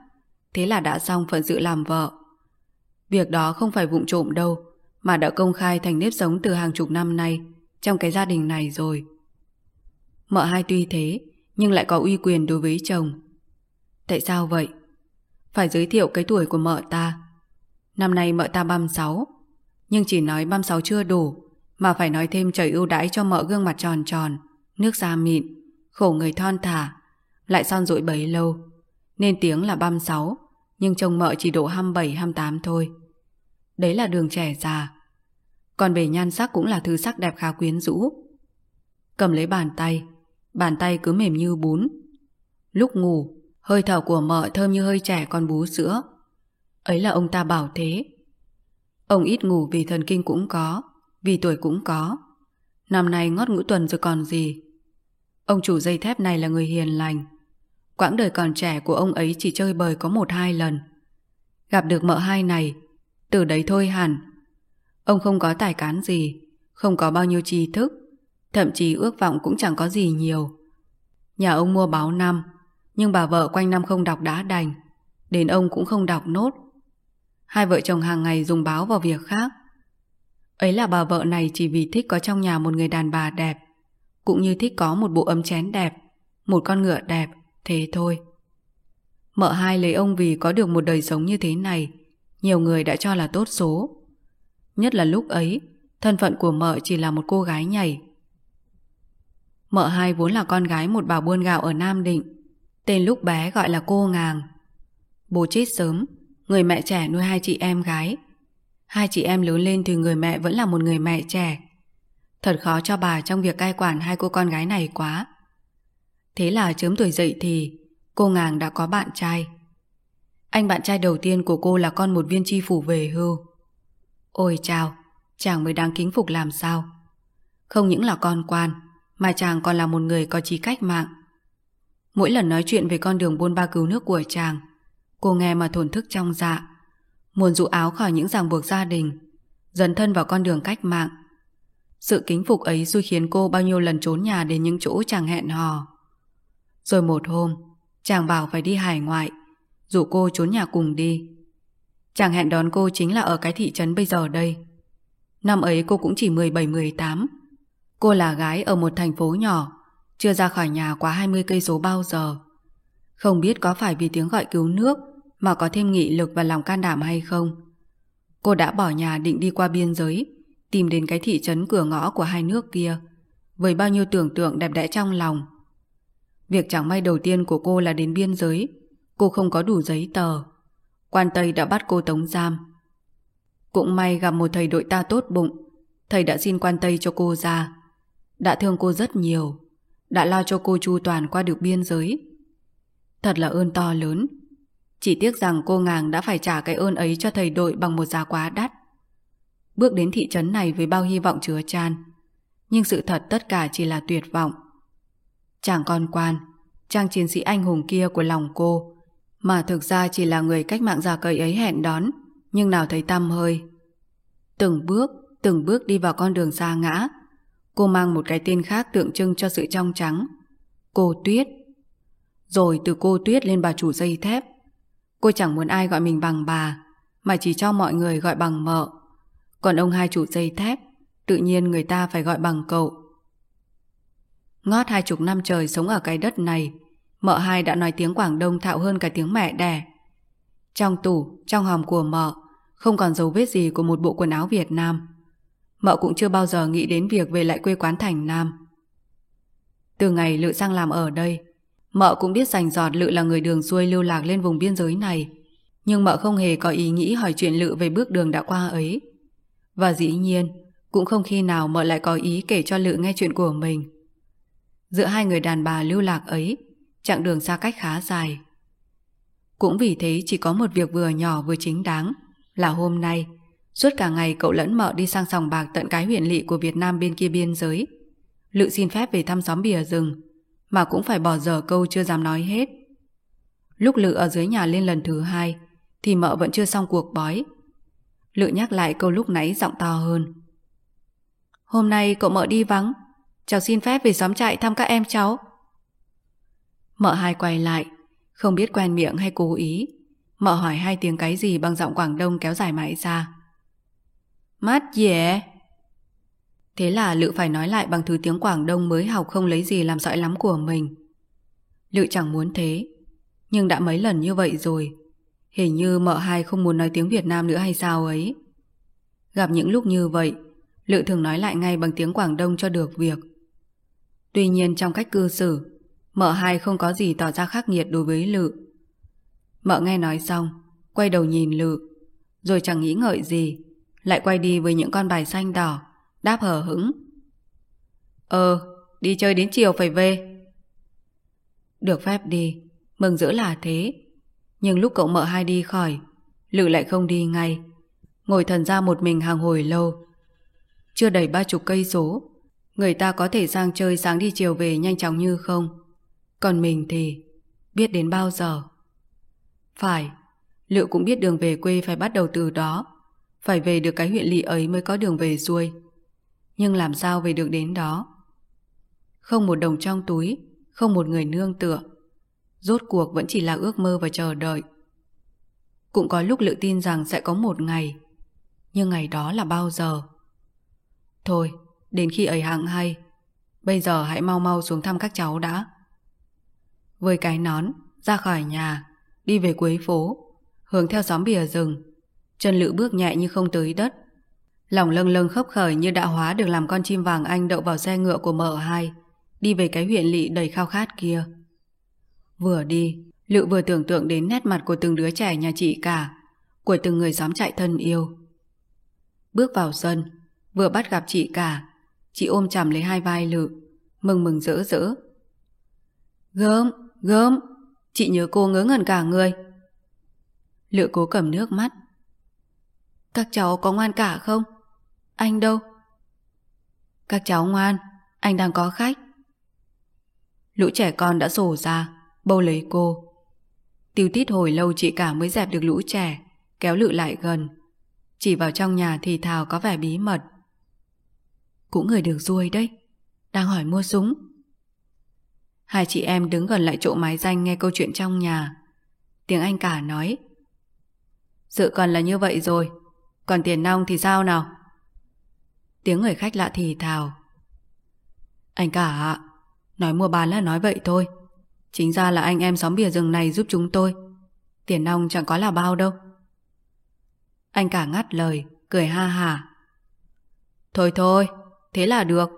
thế là đã xong phận sự làm vợ. Việc đó không phải vụng trộm đâu, mà đã công khai thành nếp sống từ hàng chục năm nay trong cái gia đình này rồi. Mợ hai tuy thế, nhưng lại có uy quyền đối với chồng. Tại sao vậy? Phải giới thiệu cái tuổi của mợ ta. Năm nay mợ ta 36, nhưng chỉ nói 36 chưa đủ, mà phải nói thêm trời ưu đãi cho mợ gương mặt tròn tròn, nước da mịn, khổ người thon thả, lại son rụi bấy lâu, nên tiếng là 36, nhưng chồng mợ chỉ độ 27-28 thôi. Đấy là đường trẻ già. Còn về nhan sắc cũng là thứ sắc đẹp khá quyến rũ. Cầm lấy bàn tay, bàn tay cứ mềm như bún. Lúc ngủ, hơi thở của mợ thơm như hơi trẻ con bú sữa. Ấy là ông ta bảo thế. Ông ít ngủ vì thần kinh cũng có, vì tuổi cũng có. Năm nay ngót ngũ tuần rồi còn gì. Ông chủ dây thép này là người hiền lành, Quãng đời còn trẻ của ông ấy chỉ chơi bời có một hai lần. Gặp được mợ hai này, từ đấy thôi hẳn. Ông không có tài cán gì, không có bao nhiêu tri thức, thậm chí ước vọng cũng chẳng có gì nhiều. Nhà ông mua báo năm, nhưng bà vợ quanh năm không đọc đã đành, đến ông cũng không đọc nốt. Hai vợ chồng hàng ngày dùng báo vào việc khác. Ấy là bà vợ này chỉ vì thích có trong nhà một người đàn bà đẹp, cũng như thích có một bộ ấm chén đẹp, một con ngựa đẹp, Thế thôi. Mợ hai lấy ông vì có được một đời sống như thế này, nhiều người đã cho là tốt số. Nhất là lúc ấy, thân phận của mợ chỉ là một cô gái nhảy. Mợ hai vốn là con gái một bà buôn gạo ở Nam Định, tên lúc bé gọi là cô ngàng. Bố chết sớm, người mẹ trẻ nuôi hai chị em gái. Hai chị em lớn lên thì người mẹ vẫn là một người mẹ trẻ. Thật khó cho bà trong việc cai quản hai cô con gái này quá. Thế là chớm tuổi dậy thì cô ngàng đã có bạn trai. Anh bạn trai đầu tiên của cô là con một viên tri phủ về hưu. Ôi chào, chàng mới đáng kính phục làm sao. Không những là con quan, mà chàng còn là một người có trí cách mạng. Mỗi lần nói chuyện về con đường buôn ba cứu nước của chàng, cô nghe mà thổn thức trong dạ, muốn dụ áo khỏi những ràng buộc gia đình, dần thân vào con đường cách mạng. Sự kính phục ấy xui khiến cô bao nhiêu lần trốn nhà đến những chỗ chàng hẹn hò. Rồi một hôm, chàng bảo phải đi hải ngoại, rủ cô trốn nhà cùng đi. Chàng hẹn đón cô chính là ở cái thị trấn bây giờ đây. Năm ấy cô cũng chỉ 17-18. Cô là gái ở một thành phố nhỏ, chưa ra khỏi nhà quá 20 cây số bao giờ. Không biết có phải vì tiếng gọi cứu nước mà có thêm nghị lực và lòng can đảm hay không. Cô đã bỏ nhà định đi qua biên giới, tìm đến cái thị trấn cửa ngõ của hai nước kia, với bao nhiêu tưởng tượng đẹp đẽ trong lòng. Việc chẳng may đầu tiên của cô là đến biên giới, cô không có đủ giấy tờ. Quan Tây đã bắt cô tống giam. Cũng may gặp một thầy đội ta tốt bụng, thầy đã xin quan Tây cho cô ra. Đã thương cô rất nhiều, đã lo cho cô chu toàn qua được biên giới. Thật là ơn to lớn. Chỉ tiếc rằng cô ngàng đã phải trả cái ơn ấy cho thầy đội bằng một giá quá đắt. Bước đến thị trấn này với bao hy vọng chứa chan. Nhưng sự thật tất cả chỉ là tuyệt vọng. Chàng con quan, chàng chiến sĩ anh hùng kia của lòng cô, mà thực ra chỉ là người cách mạng già cầy ấy hẹn đón, nhưng nào thấy tăm hơi. Từng bước, từng bước đi vào con đường xa ngã, cô mang một cái tên khác tượng trưng cho sự trong trắng. Cô Tuyết. Rồi từ cô Tuyết lên bà chủ dây thép. Cô chẳng muốn ai gọi mình bằng bà, mà chỉ cho mọi người gọi bằng mợ. Còn ông hai chủ dây thép, tự nhiên người ta phải gọi bằng cậu. Ngót hai chục năm trời sống ở cái đất này, mợ hai đã nói tiếng Quảng Đông thạo hơn cả tiếng mẹ đẻ. Trong tủ, trong hòm của mợ, không còn dấu vết gì của một bộ quần áo Việt Nam. Mợ cũng chưa bao giờ nghĩ đến việc về lại quê quán thành Nam. Từ ngày Lự sang làm ở đây, mợ cũng biết rành giọt Lự là người đường xuôi lưu lạc lên vùng biên giới này. Nhưng mợ không hề có ý nghĩ hỏi chuyện Lự về bước đường đã qua ấy. Và dĩ nhiên, cũng không khi nào mợ lại có ý kể cho Lự nghe chuyện của mình. Giữa hai người đàn bà lưu lạc ấy, chặng đường xa cách khá dài. Cũng vì thế chỉ có một việc vừa nhỏ vừa chính đáng là hôm nay, suốt cả ngày cậu lẫn mợ đi sang sòng bạc tận cái huyện lỵ của Việt Nam bên kia biên giới. Lự xin phép về thăm xóm bìa rừng, mà cũng phải bỏ dở câu chưa dám nói hết. Lúc Lự ở dưới nhà lên lần thứ hai, thì mợ vẫn chưa xong cuộc bói. Lự nhắc lại câu lúc nãy giọng to hơn. Hôm nay cậu mợ đi vắng, cháu xin phép về xóm trại thăm các em cháu. Mợ hai quay lại, không biết quen miệng hay cố ý. Mợ hỏi hai tiếng cái gì bằng giọng Quảng Đông kéo dài mãi ra. Mát dẻ. Thế là Lự phải nói lại bằng thứ tiếng Quảng Đông mới học không lấy gì làm sợi lắm của mình. Lự chẳng muốn thế, nhưng đã mấy lần như vậy rồi. Hình như mợ hai không muốn nói tiếng Việt Nam nữa hay sao ấy. Gặp những lúc như vậy, Lự thường nói lại ngay bằng tiếng Quảng Đông cho được việc. Tuy nhiên trong cách cư xử, mợ hai không có gì tỏ ra khắc nghiệt đối với Lự. Mợ nghe nói xong, quay đầu nhìn Lự, rồi chẳng nghĩ ngợi gì, lại quay đi với những con bài xanh đỏ, đáp hở hững. Ờ, đi chơi đến chiều phải về. Được phép đi, mừng rỡ là thế. Nhưng lúc cậu mợ hai đi khỏi, Lự lại không đi ngay, ngồi thần ra một mình hàng hồi lâu. Chưa đầy ba chục cây số, người ta có thể sang chơi sáng đi chiều về nhanh chóng như không. Còn mình thì biết đến bao giờ. Phải, Liệu cũng biết đường về quê phải bắt đầu từ đó. Phải về được cái huyện lỵ ấy mới có đường về xuôi. Nhưng làm sao về được đến đó? Không một đồng trong túi, không một người nương tựa. Rốt cuộc vẫn chỉ là ước mơ và chờ đợi. Cũng có lúc Lự tin rằng sẽ có một ngày. Nhưng ngày đó là bao giờ? Thôi, đến khi ấy hạng hay. Bây giờ hãy mau mau xuống thăm các cháu đã. Với cái nón, ra khỏi nhà, đi về cuối phố, hướng theo xóm bìa rừng. Chân lự bước nhẹ như không tới đất. Lòng lâng lâng khấp khởi như đã hóa được làm con chim vàng anh đậu vào xe ngựa của mợ hai, đi về cái huyện lỵ đầy khao khát kia. Vừa đi, Lự vừa tưởng tượng đến nét mặt của từng đứa trẻ nhà chị cả, của từng người xóm chạy thân yêu. Bước vào sân, vừa bắt gặp chị cả, chị ôm chầm lấy hai vai Lự, mừng mừng rỡ rỡ. Gớm, gớm, chị nhớ cô ngớ ngẩn cả người. Lự cố cầm nước mắt. Các cháu có ngoan cả không? Anh đâu? Các cháu ngoan, anh đang có khách. Lũ trẻ con đã rổ ra, bâu lấy cô. Tiêu tít hồi lâu chị cả mới dẹp được lũ trẻ, kéo lự lại gần. Chỉ vào trong nhà thì thào có vẻ bí mật. Cũng người được ruồi đấy. Đang hỏi mua súng. Hai chị em đứng gần lại chỗ mái danh nghe câu chuyện trong nhà. Tiếng anh cả nói. Sự cần là như vậy rồi. Còn tiền nong thì sao nào? Tiếng người khách lạ thì thào. Anh cả ạ, Nói mua bán là nói vậy thôi. Chính ra là anh em xóm bìa rừng này giúp chúng tôi. Tiền nong chẳng có là bao đâu. Anh cả ngắt lời, Cười ha hà. Thôi thôi Thế là được.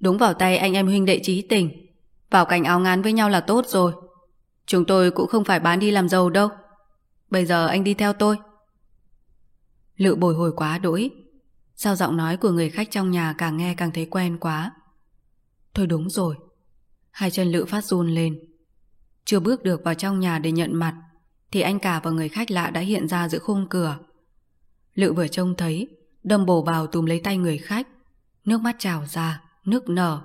Đúng vào tay anh em huynh đệ trí tình. Vào cảnh áo ngán với nhau là tốt rồi. Chúng tôi cũng không phải bán đi làm giàu đâu. Bây giờ anh đi theo tôi. Lự bồi hồi quá đỗi. Sao giọng nói của người khách trong nhà càng nghe càng thấy quen quá? Thôi đúng rồi. Hai chân lự phát run lên. Chưa bước được vào trong nhà để nhận mặt, Thì anh cả và người khách lạ đã hiện ra giữa khung cửa. Lự vừa trông thấy, Đâm bổ vào túm lấy tay người khách. Nước mắt trào ra Nước nở.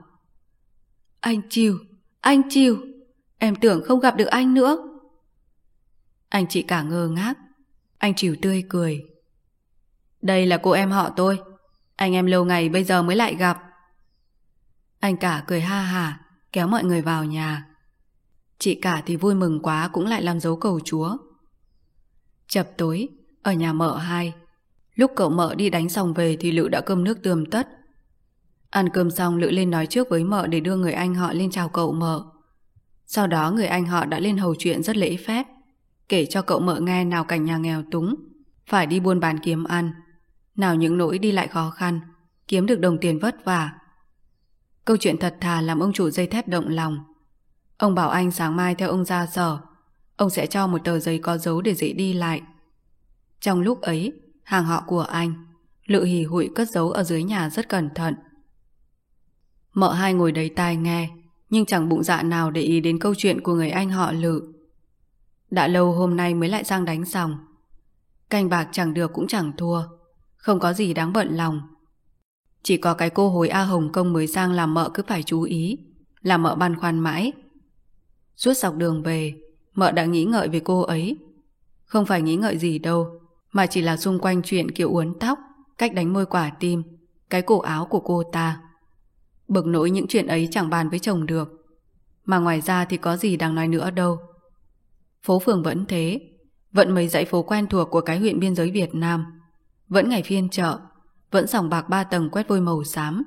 Anh Chiêu, Anh Chiêu, Em tưởng không gặp được anh nữa. Anh chị cả ngơ ngác Anh chiều tươi cười. Đây là cô em họ tôi Anh em lâu ngày bây giờ mới lại gặp. Anh cả cười ha hà Kéo mọi người vào nhà. Chị cả thì vui mừng quá Cũng lại làm dấu cầu chúa. Chập tối Ở nhà mợ hai Lúc cậu mợ đi đánh xong về Thì Lự đã cơm nước tươm tất. Ăn cơm xong Lự lên nói trước với mợ Để đưa người anh họ lên chào cậu mợ Sau đó người anh họ đã lên hầu chuyện rất lễ phép Kể cho cậu mợ nghe nào cảnh nhà nghèo túng Phải đi buôn bán kiếm ăn Nào những nỗi đi lại khó khăn Kiếm được đồng tiền vất vả Câu chuyện thật thà làm ông chủ dây thép động lòng. Ông bảo anh sáng mai theo ông ra sở, ông sẽ cho một tờ giấy có dấu để dễ đi lại. Trong lúc ấy, hàng họ của anh, Lự hì hụi cất giấu ở dưới nhà rất cẩn thận. Mợ hai ngồi đầy tai nghe, nhưng chẳng bụng dạ nào để ý đến câu chuyện của người anh họ Lự. Đã lâu hôm nay mới lại sang đánh xong. Canh bạc chẳng được cũng chẳng thua, không có gì đáng bận lòng. Chỉ có cái cô hối A Hồng Công mới sang làm mợ cứ phải chú ý, làm mợ băn khoăn mãi. Suốt dọc đường về, mợ đã nghĩ ngợi về cô ấy. Không phải nghĩ ngợi gì đâu, mà chỉ là xung quanh chuyện kiểu uốn tóc, cách đánh môi quả tim, cái cổ áo của cô ta. Bực nỗi những chuyện ấy chẳng bàn với chồng được. Mà ngoài ra thì có gì đáng nói nữa đâu. Phố phường vẫn thế, vẫn mấy dãy phố quen thuộc của cái huyện biên giới Việt Nam. Vẫn ngày phiên chợ, vẫn sòng bạc ba tầng quét vôi màu xám.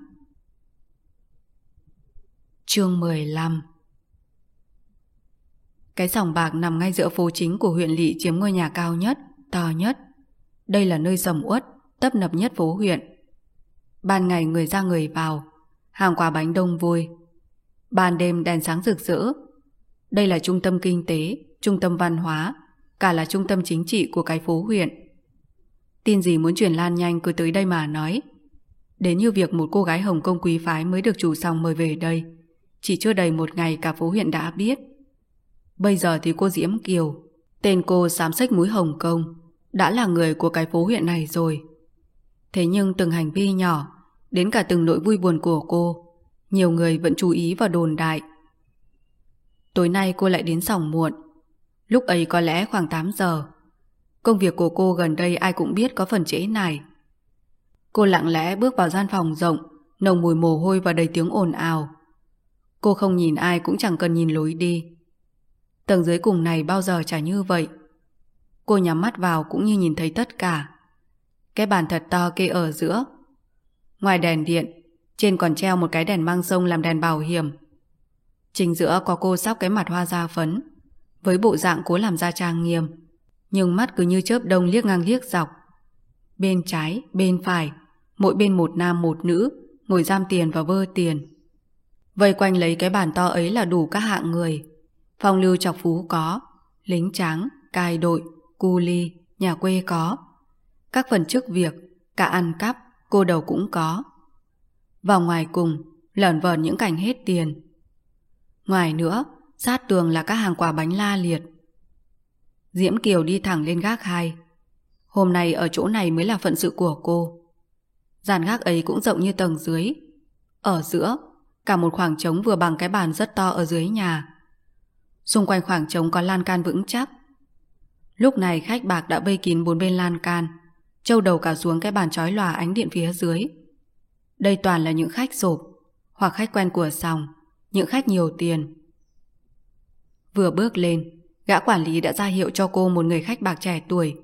Chương 15 Cái sòng bạc nằm ngay giữa phố chính của huyện lỵ chiếm ngôi nhà cao nhất, to nhất. Đây là nơi sầm uất, tấp nập nhất phố huyện. Ban ngày người ra người vào, hàng quà bánh đông vui. Ban đêm đèn sáng rực rỡ. Đây là trung tâm kinh tế, trung tâm văn hóa, cả là trung tâm chính trị của cái phố huyện. Tin gì muốn truyền lan nhanh cứ tới đây mà nói. Đến như việc một cô gái Hồng Kông quý phái mới được chủ xong mời về đây. Chỉ chưa đầy một ngày cả phố huyện đã biết. Bây giờ thì cô Diễm Kiều, tên cô xám sách múi Hồng Kông, đã là người của cái phố huyện này rồi. Thế nhưng từng hành vi nhỏ, đến cả từng nỗi vui buồn của cô, nhiều người vẫn chú ý và đồn đại. Tối nay cô lại đến sòng muộn. Lúc ấy có lẽ khoảng 8 giờ. Công việc của cô gần đây ai cũng biết có phần trễ này. Cô lặng lẽ bước vào gian phòng rộng, nồng mùi mồ hôi và đầy tiếng ồn ào. Cô không nhìn ai cũng chẳng cần nhìn lối đi. Tầng dưới cùng này bao giờ chả như vậy. Cô nhắm mắt vào cũng như nhìn thấy tất cả. Cái bàn thật to kê ở giữa. Ngoài đèn điện, trên còn treo một cái đèn mang sông làm đèn bảo hiểm. Chính giữa có cô sóc cái mặt hoa da phấn, với bộ dạng cố làm ra trang nghiêm nhưng mắt cứ như chớp đông liếc ngang liếc dọc. Bên trái, bên phải, mỗi bên một nam một nữ, ngồi giam tiền và vơ tiền. Vây quanh lấy cái bàn to ấy là đủ các hạng người. Phong lưu chọc phú có, lính tráng, cai đội, cu ly, nhà quê có. Các phần chức việc, cả ăn cắp, cô đầu cũng có. Vào ngoài cùng, lởn vởn những cảnh hết tiền. Ngoài nữa, sát tường là các hàng quả bánh la liệt, Diễm Kiều đi thẳng lên gác hai. Hôm nay ở chỗ này mới là phận sự của cô. Giàn gác ấy cũng rộng như tầng dưới. Ở giữa, cả một khoảng trống vừa bằng cái bàn rất to ở dưới nhà. Xung quanh khoảng trống có lan can vững chắc. Lúc này khách bạc đã vây kín bốn bên lan can, trâu đầu cả xuống cái bàn chói lòa ánh điện phía dưới. Đây toàn là những khách sộp, hoặc khách quen của sòng, những khách nhiều tiền. Vừa bước lên, gã quản lý đã ra hiệu cho cô một người khách bạc trẻ tuổi.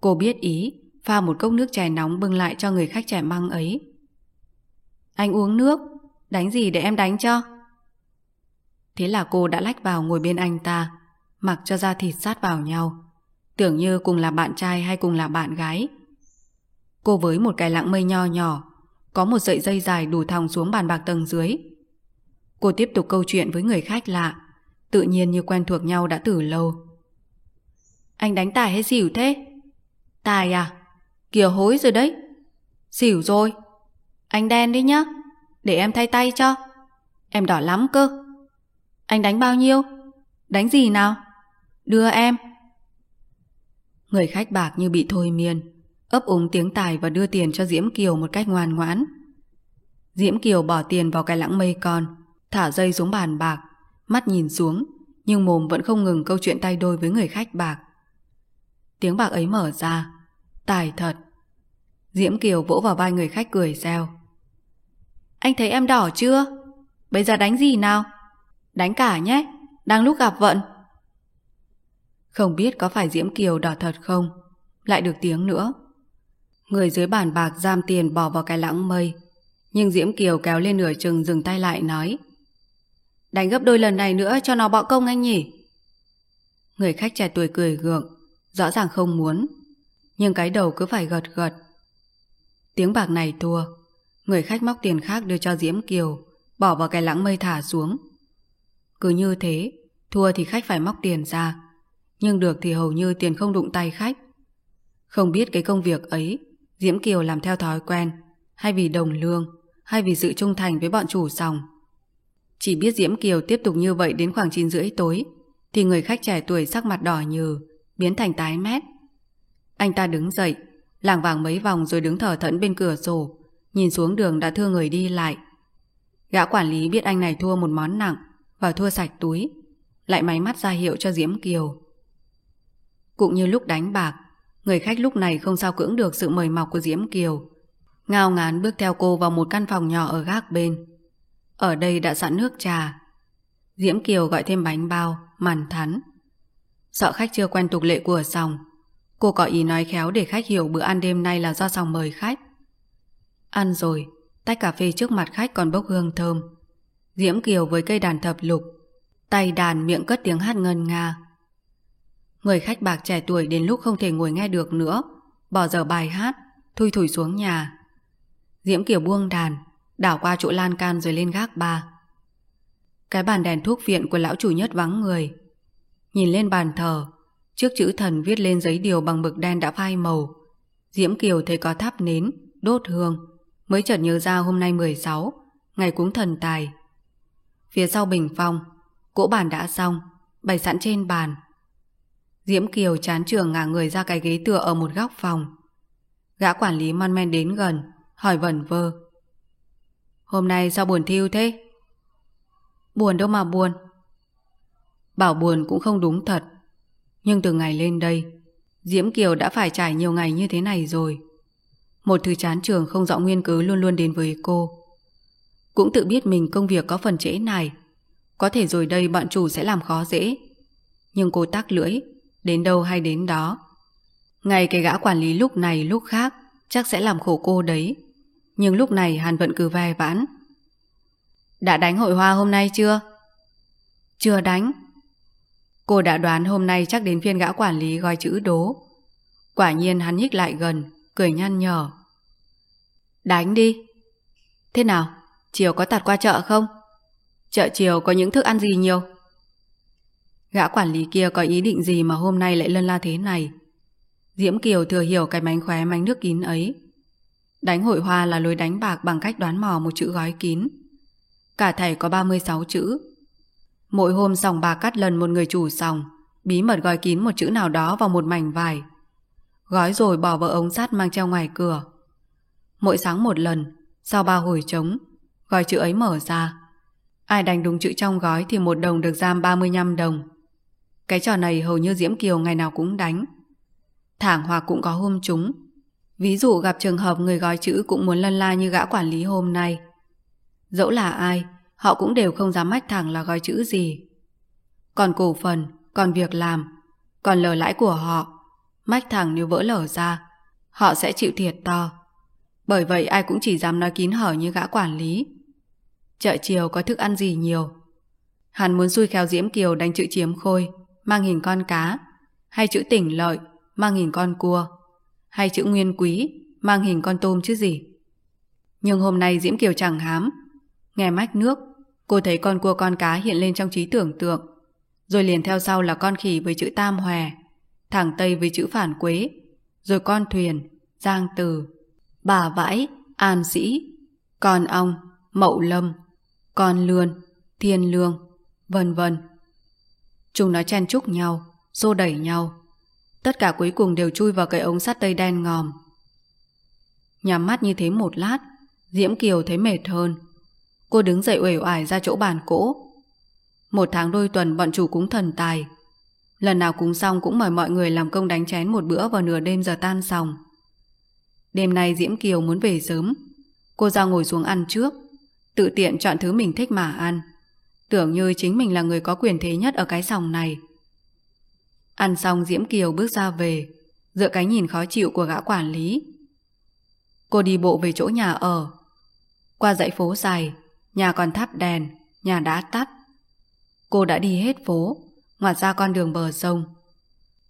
Cô biết ý, pha một cốc nước chè nóng bưng lại cho người khách trẻ măng ấy. Anh uống nước, đánh gì để em đánh cho? Thế là cô đã lách vào ngồi bên anh ta, mặc cho da thịt sát vào nhau, tưởng như cùng là bạn trai hay cùng là bạn gái. Cô với một cái lặng mây nho nhỏ, có một sợi dây dài đủ thòng xuống bàn bạc tầng dưới. Cô tiếp tục câu chuyện với người khách lạ, tự nhiên như quen thuộc nhau đã từ lâu. Anh đánh tài hay xỉu thế? Tài à? Kìa hối rồi đấy. Xỉu rồi. Anh đen đi nhá, để em thay tay cho. Em đỏ lắm cơ. Anh đánh bao nhiêu? Đánh gì nào? Đưa em. Người khách bạc như bị thôi miên, ấp úng tiếng tài và đưa tiền cho Diễm Kiều một cách ngoan ngoãn. Diễm Kiều bỏ tiền vào cái lãng mây con, thả dây xuống bàn bạc, mắt nhìn xuống, nhưng mồm vẫn không ngừng câu chuyện tay đôi với người khách bạc. Tiếng bạc ấy mở ra, tài thật. Diễm Kiều vỗ vào vai người khách cười reo. Anh thấy em đỏ chưa? Bây giờ đánh gì nào? Đánh cả nhé, đang lúc gặp vận. Không biết có phải Diễm Kiều đỏ thật không? Lại được tiếng nữa. Người dưới bàn bạc giam tiền bỏ vào cái lãng mây. Nhưng Diễm Kiều kéo lên nửa chừng dừng tay lại nói. Đánh gấp đôi lần này nữa cho nó bọ công anh nhỉ? Người khách trẻ tuổi cười gượng, rõ ràng không muốn. Nhưng cái đầu cứ phải gật gật. Tiếng bạc này thua. Người khách móc tiền khác đưa cho Diễm Kiều, bỏ vào cái lãng mây thả xuống. Cứ như thế, thua thì khách phải móc tiền ra, nhưng được thì hầu như tiền không đụng tay khách. Không biết cái công việc ấy, Diễm Kiều làm theo thói quen, hay vì đồng lương, hay vì sự trung thành với bọn chủ sòng. Chỉ biết Diễm Kiều tiếp tục như vậy đến khoảng 9 rưỡi tối, thì người khách trẻ tuổi sắc mặt đỏ nhừ, biến thành tái mét. Anh ta đứng dậy, làng vàng mấy vòng rồi đứng thở thẫn bên cửa sổ, nhìn xuống đường đã thưa người đi lại. Gã quản lý biết anh này thua một món nặng, và thua sạch túi, lại máy mắt ra hiệu cho Diễm Kiều. Cũng như lúc đánh bạc, người khách lúc này không sao cưỡng được sự mời mọc của Diễm Kiều. Ngao ngán bước theo cô vào một căn phòng nhỏ ở gác bên. Ở đây đã sẵn nước trà. Diễm Kiều gọi thêm bánh bao, màn thắn. Sợ khách chưa quen tục lệ của sòng, cô có ý nói khéo để khách hiểu bữa ăn đêm nay là do sòng mời khách. Ăn rồi, tách cà phê trước mặt khách còn bốc hương thơm. Diễm Kiều với cây đàn thập lục, tay đàn miệng cất tiếng hát ngân nga. Người khách bạc trẻ tuổi đến lúc không thể ngồi nghe được nữa, bỏ giờ bài hát, thui thủi xuống nhà. Diễm Kiều buông đàn, đảo qua chỗ lan can rồi lên gác ba. Cái bàn đèn thuốc viện của lão chủ nhất vắng người. Nhìn lên bàn thờ, trước chữ thần viết lên giấy điều bằng mực đen đã phai màu. Diễm Kiều thấy có tháp nến, đốt hương, mới chợt nhớ ra hôm nay 16, ngày cúng thần tài. Phía sau bình phong, cỗ bàn đã xong, bày sẵn trên bàn. Diễm Kiều chán trường ngả người ra cái ghế tựa ở một góc phòng. Gã quản lý man men đến gần, hỏi vẩn vơ. Hôm nay sao buồn thiêu thế? Buồn đâu mà buồn. Bảo buồn cũng không đúng thật. Nhưng từ ngày lên đây, Diễm Kiều đã phải trải nhiều ngày như thế này rồi. Một thứ chán trường không rõ nguyên cứ luôn luôn đến với cô. Cũng tự biết mình công việc có phần trễ này Có thể rồi đây bọn chủ sẽ làm khó dễ Nhưng cô tắc lưỡi Đến đâu hay đến đó Ngay cái gã quản lý lúc này, lúc khác, Chắc sẽ làm khổ cô đấy Nhưng lúc này Hàn vẫn cứ ve vãn Đã đánh hội hoa hôm nay chưa? Chưa đánh Cô đã đoán hôm nay chắc đến phiên gã quản lý gói chữ đố Quả nhiên hắn nhích lại gần, Cười nhăn nhở Đánh đi Thế nào? Chiều có tạt qua chợ không? Chợ chiều có những thức ăn gì nhiều? Gã quản lý kia có ý định gì mà hôm nay lại lân la thế này? Diễm Kiều thừa hiểu cái mánh khóe mánh nước kín ấy. Đánh hội hoa là lối đánh bạc bằng cách đoán mò một chữ gói kín. Cả thầy có 36 chữ. Mỗi hôm sòng bạc cắt lần một người chủ sòng, bí mật gói kín một chữ nào đó vào một mảnh vải. Gói rồi bỏ vào ống sắt mang treo ngoài cửa. Mỗi sáng một lần, sau ba hồi trống, gói chữ ấy mở ra. Ai đánh đúng chữ trong gói thì một đồng được giam 35 đồng. Cái trò này hầu như Diễm Kiều ngày nào cũng đánh. Thảng hoặc cũng có hôm chúng. Ví dụ gặp trường hợp người gói chữ cũng muốn lân la như gã quản lý hôm nay. Dẫu là ai, họ cũng đều không dám mách thẳng là gói chữ gì. Còn cổ phần, còn việc làm, còn lời lãi của họ, mách thẳng nếu vỡ lở ra, họ sẽ chịu thiệt to. Bởi vậy ai cũng chỉ dám nói kín hở như gã quản lý. Chợ chiều có thức ăn gì nhiều. Hắn muốn xui khéo Diễm Kiều đánh chữ chiếm khôi, mang hình con cá, hay chữ tỉnh lợi, mang hình con cua, hay chữ nguyên quý, mang hình con tôm chứ gì. Nhưng hôm nay Diễm Kiều chẳng hám. Nghe mách nước, cô thấy con cua con cá hiện lên trong trí tưởng tượng. Rồi liền theo sau là con khỉ với chữ tam hòe, thẳng tây với chữ phản quế, rồi con thuyền, giang từ, bà vãi, an sĩ, con ong, mậu lâm, con lươn, thiên lương, vân vân. Chúng nó chen chúc nhau, xô đẩy nhau. Tất cả cuối cùng đều chui vào cái ống sắt tây đen ngòm. Nhắm mắt như thế một lát, Diễm Kiều thấy mệt hơn. Cô đứng dậy uể oải ra chỗ bàn cỗ. Một tháng đôi tuần bọn chủ cúng thần tài. Lần nào cúng xong cũng mời mọi người làm công đánh chén một bữa vào nửa đêm giờ tan xong. Đêm nay Diễm Kiều muốn về sớm. Cô ra ngồi xuống ăn trước, tự tiện chọn thứ mình thích mà ăn. Tưởng như chính mình là người có quyền thế nhất ở cái sòng này. Ăn xong Diễm Kiều bước ra về, dựa cái nhìn khó chịu của gã quản lý. Cô đi bộ về chỗ nhà ở. Qua dãy phố dài, nhà còn thắp đèn, nhà đã tắt. Cô đã đi hết phố, ngoặt ra con đường bờ sông.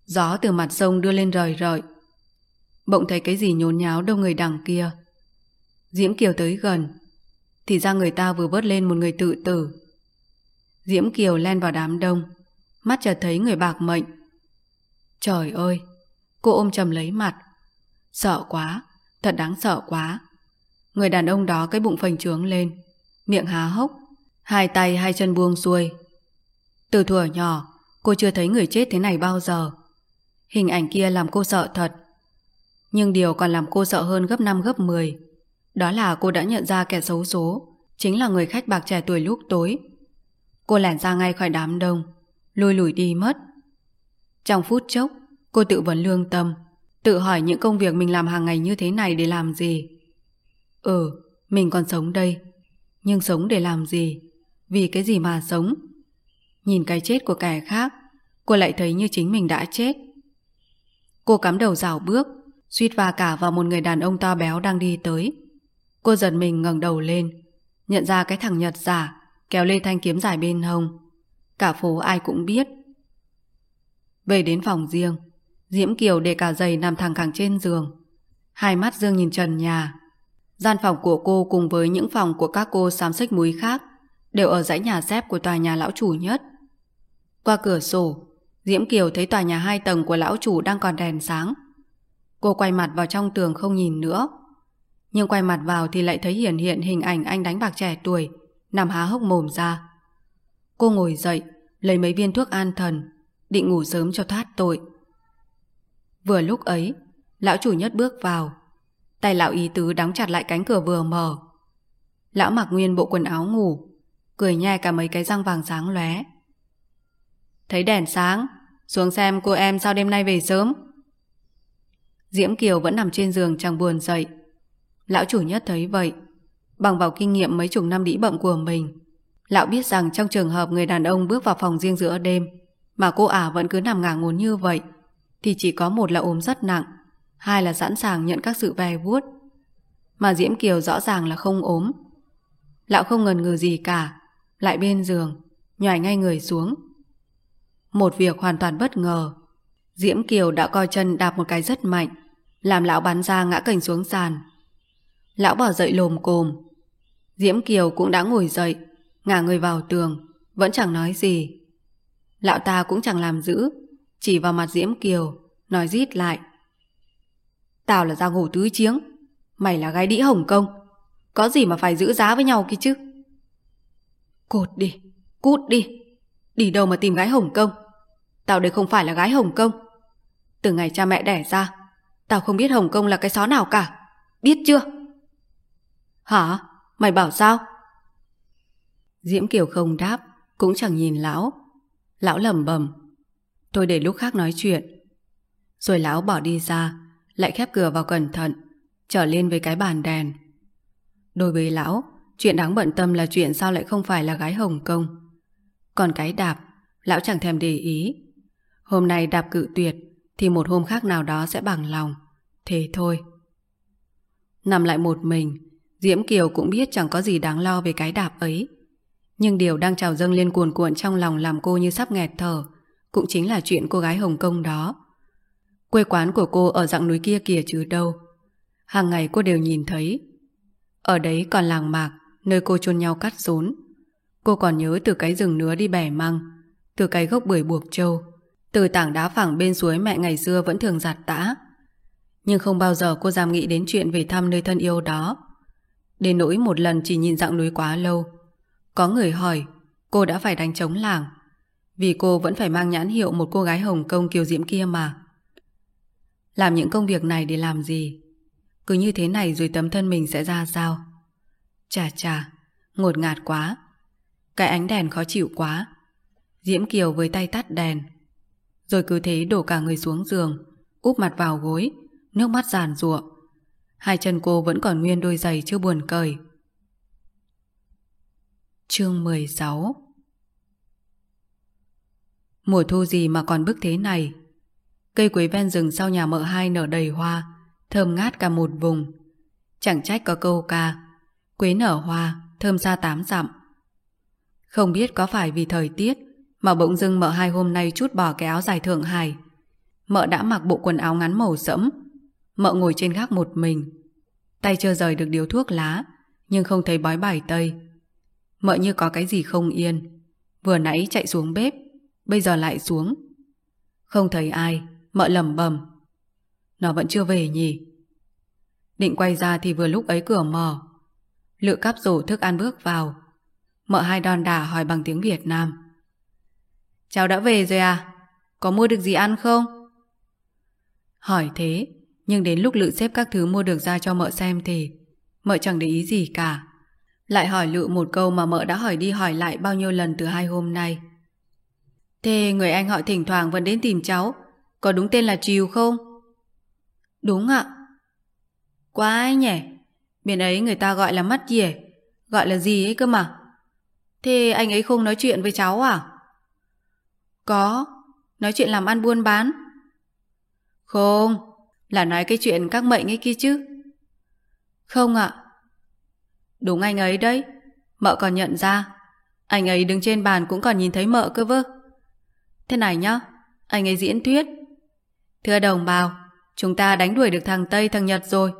Gió từ mặt sông đưa lên rời rợi. Bỗng thấy cái gì nhốn nháo đông người đằng kia. Diễm Kiều tới gần, thì ra người ta vừa vớt lên một người tự tử. Diễm Kiều len vào đám đông, mắt chợt thấy người bạc mệnh. Trời ơi, cô ôm chầm lấy mặt. Sợ quá, thật đáng sợ quá. Người đàn ông đó cái bụng phành trướng lên, miệng há hốc, hai tay hai chân buông xuôi. Từ thuở nhỏ, cô chưa thấy người chết thế này bao giờ. Hình ảnh kia làm cô sợ thật. Nhưng điều còn làm cô sợ hơn gấp 5 gấp 10 đó là cô đã nhận ra kẻ xấu số chính là người khách bạc trẻ tuổi lúc tối. Cô lẻn ra ngay khỏi đám đông, lùi lùi đi mất. Trong phút chốc, cô tự vấn lương tâm, tự hỏi những công việc mình làm hàng ngày như thế này để làm gì. Ừ, mình còn sống đây, nhưng sống để làm gì? Vì cái gì mà sống? Nhìn cái chết của kẻ khác, cô lại thấy như chính mình đã chết. Cô cắm đầu rào bước, suýt va cả vào một người đàn ông to béo đang đi tới. Cô giật mình ngẩng đầu lên, nhận ra cái thằng Nhật giả kéo lê thanh kiếm dài bên hông. Cả phố ai cũng biết. Về đến phòng riêng, Diễm Kiều để cả giày nằm thẳng cẳng trên giường. Hai mắt dương nhìn trần nhà. Gian phòng của cô cùng với những phòng của các cô xám xích múi khác đều ở dãy nhà xếp của tòa nhà lão chủ nhất. Qua cửa sổ, Diễm Kiều thấy tòa nhà hai tầng của lão chủ đang còn đèn sáng. Cô quay mặt vào trong tường không nhìn nữa. Nhưng quay mặt vào thì lại thấy hiển hiện hình ảnh anh đánh bạc trẻ tuổi, nằm há hốc mồm ra. Cô ngồi dậy, lấy mấy viên thuốc an thần, định ngủ sớm cho thoát tội. Vừa lúc ấy, lão chủ nhất bước vào. Tay lão ý tứ đóng chặt lại cánh cửa vừa mở. Lão mặc nguyên bộ quần áo ngủ, cười nhai cả mấy cái răng vàng sáng lóe. Thấy đèn sáng, xuống xem cô em sao đêm nay về sớm. Diễm Kiều vẫn nằm trên giường chẳng buồn dậy. Lão chủ nhất thấy vậy. Bằng vào kinh nghiệm mấy chục năm đĩ bậm của mình, lão biết rằng trong trường hợp người đàn ông bước vào phòng riêng giữa đêm mà cô ả vẫn cứ nằm ngả ngốn như vậy thì chỉ có một là ốm rất nặng, hai là sẵn sàng nhận các sự ve vuốt. Mà Diễm Kiều rõ ràng là không ốm. Lão không ngần ngừ gì cả, lại bên giường, nhòi ngay người xuống. Một việc hoàn toàn bất ngờ. Diễm Kiều đã coi chân đạp một cái rất mạnh, làm lão bắn ra ngã cảnh xuống sàn. Lão bỏ dậy lồm cồm. Diễm Kiều cũng đã ngồi dậy, ngả người vào tường, vẫn chẳng nói gì. Lão ta cũng chẳng làm giữ, chỉ vào mặt Diễm Kiều, nói rít lại. Tao là giang hồ tứ chiếng, mày là gái đĩ Hồng Kông, có gì mà phải giữ giá với nhau kia chứ? Cột đi, cút đi, đi đâu mà tìm gái Hồng Kông? Tao đây không phải là gái Hồng Kông. Từ ngày cha mẹ đẻ ra, tao không biết Hồng Kông là cái xó nào cả, biết chưa? Hả? Mày bảo sao? Diễm Kiều không đáp, cũng chẳng nhìn lão. Lão lầm bầm. Tôi để lúc khác nói chuyện. Rồi lão bỏ đi ra, lại khép cửa vào cẩn thận, trở lên với cái bàn đèn. Đối với lão, chuyện đáng bận tâm là chuyện sao lại không phải là gái Hồng Kông. Còn cái đạp, lão chẳng thèm để ý. Hôm nay đạp cự tuyệt, thì một hôm khác nào đó sẽ bằng lòng. Thế thôi. Nằm lại một mình, Diễm Kiều cũng biết chẳng có gì đáng lo về cái đạp ấy. Nhưng điều đang trào dâng lên cuồn cuộn trong lòng làm cô như sắp nghẹt thở, cũng chính là chuyện cô gái Hồng Kông đó. Quê quán của cô ở dạng núi kia kìa chứ đâu. Hàng ngày cô đều nhìn thấy. Ở đấy còn làng mạc, nơi cô chôn nhau cắt rốn. Cô còn nhớ từ cái rừng nứa đi bẻ măng, từ cái gốc bưởi buộc trâu, từ tảng đá phẳng bên suối mẹ ngày xưa vẫn thường giặt tã. Nhưng không bao giờ cô dám nghĩ đến chuyện về thăm nơi thân yêu đó. Đến nỗi một lần chỉ nhìn dạng núi quá lâu. Có người hỏi, cô đã phải đánh trống làng. Vì cô vẫn phải mang nhãn hiệu một cô gái Hồng Kông kiều diễm kia mà. Làm những công việc này để làm gì? Cứ như thế này rồi tấm thân mình sẽ ra sao? Chà chà, ngột ngạt quá. Cái ánh đèn khó chịu quá. Diễm Kiều với tay tắt đèn. Rồi cứ thế đổ cả người xuống giường, úp mặt vào gối, nước mắt giàn ruộng Hai chân cô vẫn còn nguyên đôi giày chưa buồn cởi. Chương 16 Mùa thu gì mà còn bức thế này? Cây quế ven rừng sau nhà mợ hai nở đầy hoa, thơm ngát cả một vùng. Chẳng trách có câu ca, quế nở hoa, thơm xa tám dặm. Không biết có phải vì thời tiết mà bỗng dưng mợ hai hôm nay chút bỏ cái áo dài thượng hài. Mợ đã mặc bộ quần áo ngắn màu sẫm, Mợ ngồi trên gác một mình. Tay chưa rời được điếu thuốc lá, Nhưng không thấy bói bài tây. Mợ như có cái gì không yên. Vừa nãy chạy xuống bếp, Bây giờ lại xuống. Không thấy ai, Mợ lầm bầm Nó vẫn chưa về nhỉ? Định quay ra thì vừa lúc ấy cửa mở. Lự cắp rổ thức ăn bước vào. Mợ hai đòn đả hỏi bằng tiếng Việt Nam. Cháu đã về rồi à? Có mua được gì ăn không? Hỏi thế nhưng đến lúc Lự xếp các thứ mua được ra cho mợ xem thì mợ chẳng để ý gì cả. Lại hỏi Lự một câu mà mợ đã hỏi đi hỏi lại bao nhiêu lần từ hai hôm nay. Thế người anh họ thỉnh thoảng vẫn đến tìm cháu, có đúng tên là Triều không? Đúng ạ. Quá ấy nhỉ, bên ấy người ta gọi là mắt dỉa, gọi là gì ấy cơ mà. Thế anh ấy không nói chuyện với cháu à? Có, nói chuyện làm ăn buôn bán. Không, là nói cái chuyện các mệnh ấy kia chứ? Không ạ. Đúng anh ấy đấy. Mợ còn nhận ra. Anh ấy đứng trên bàn cũng còn nhìn thấy mợ cơ vơ. Thế này nhá, Anh ấy diễn thuyết. Thưa đồng bào, Chúng ta đánh đuổi được thằng Tây, thằng Nhật rồi.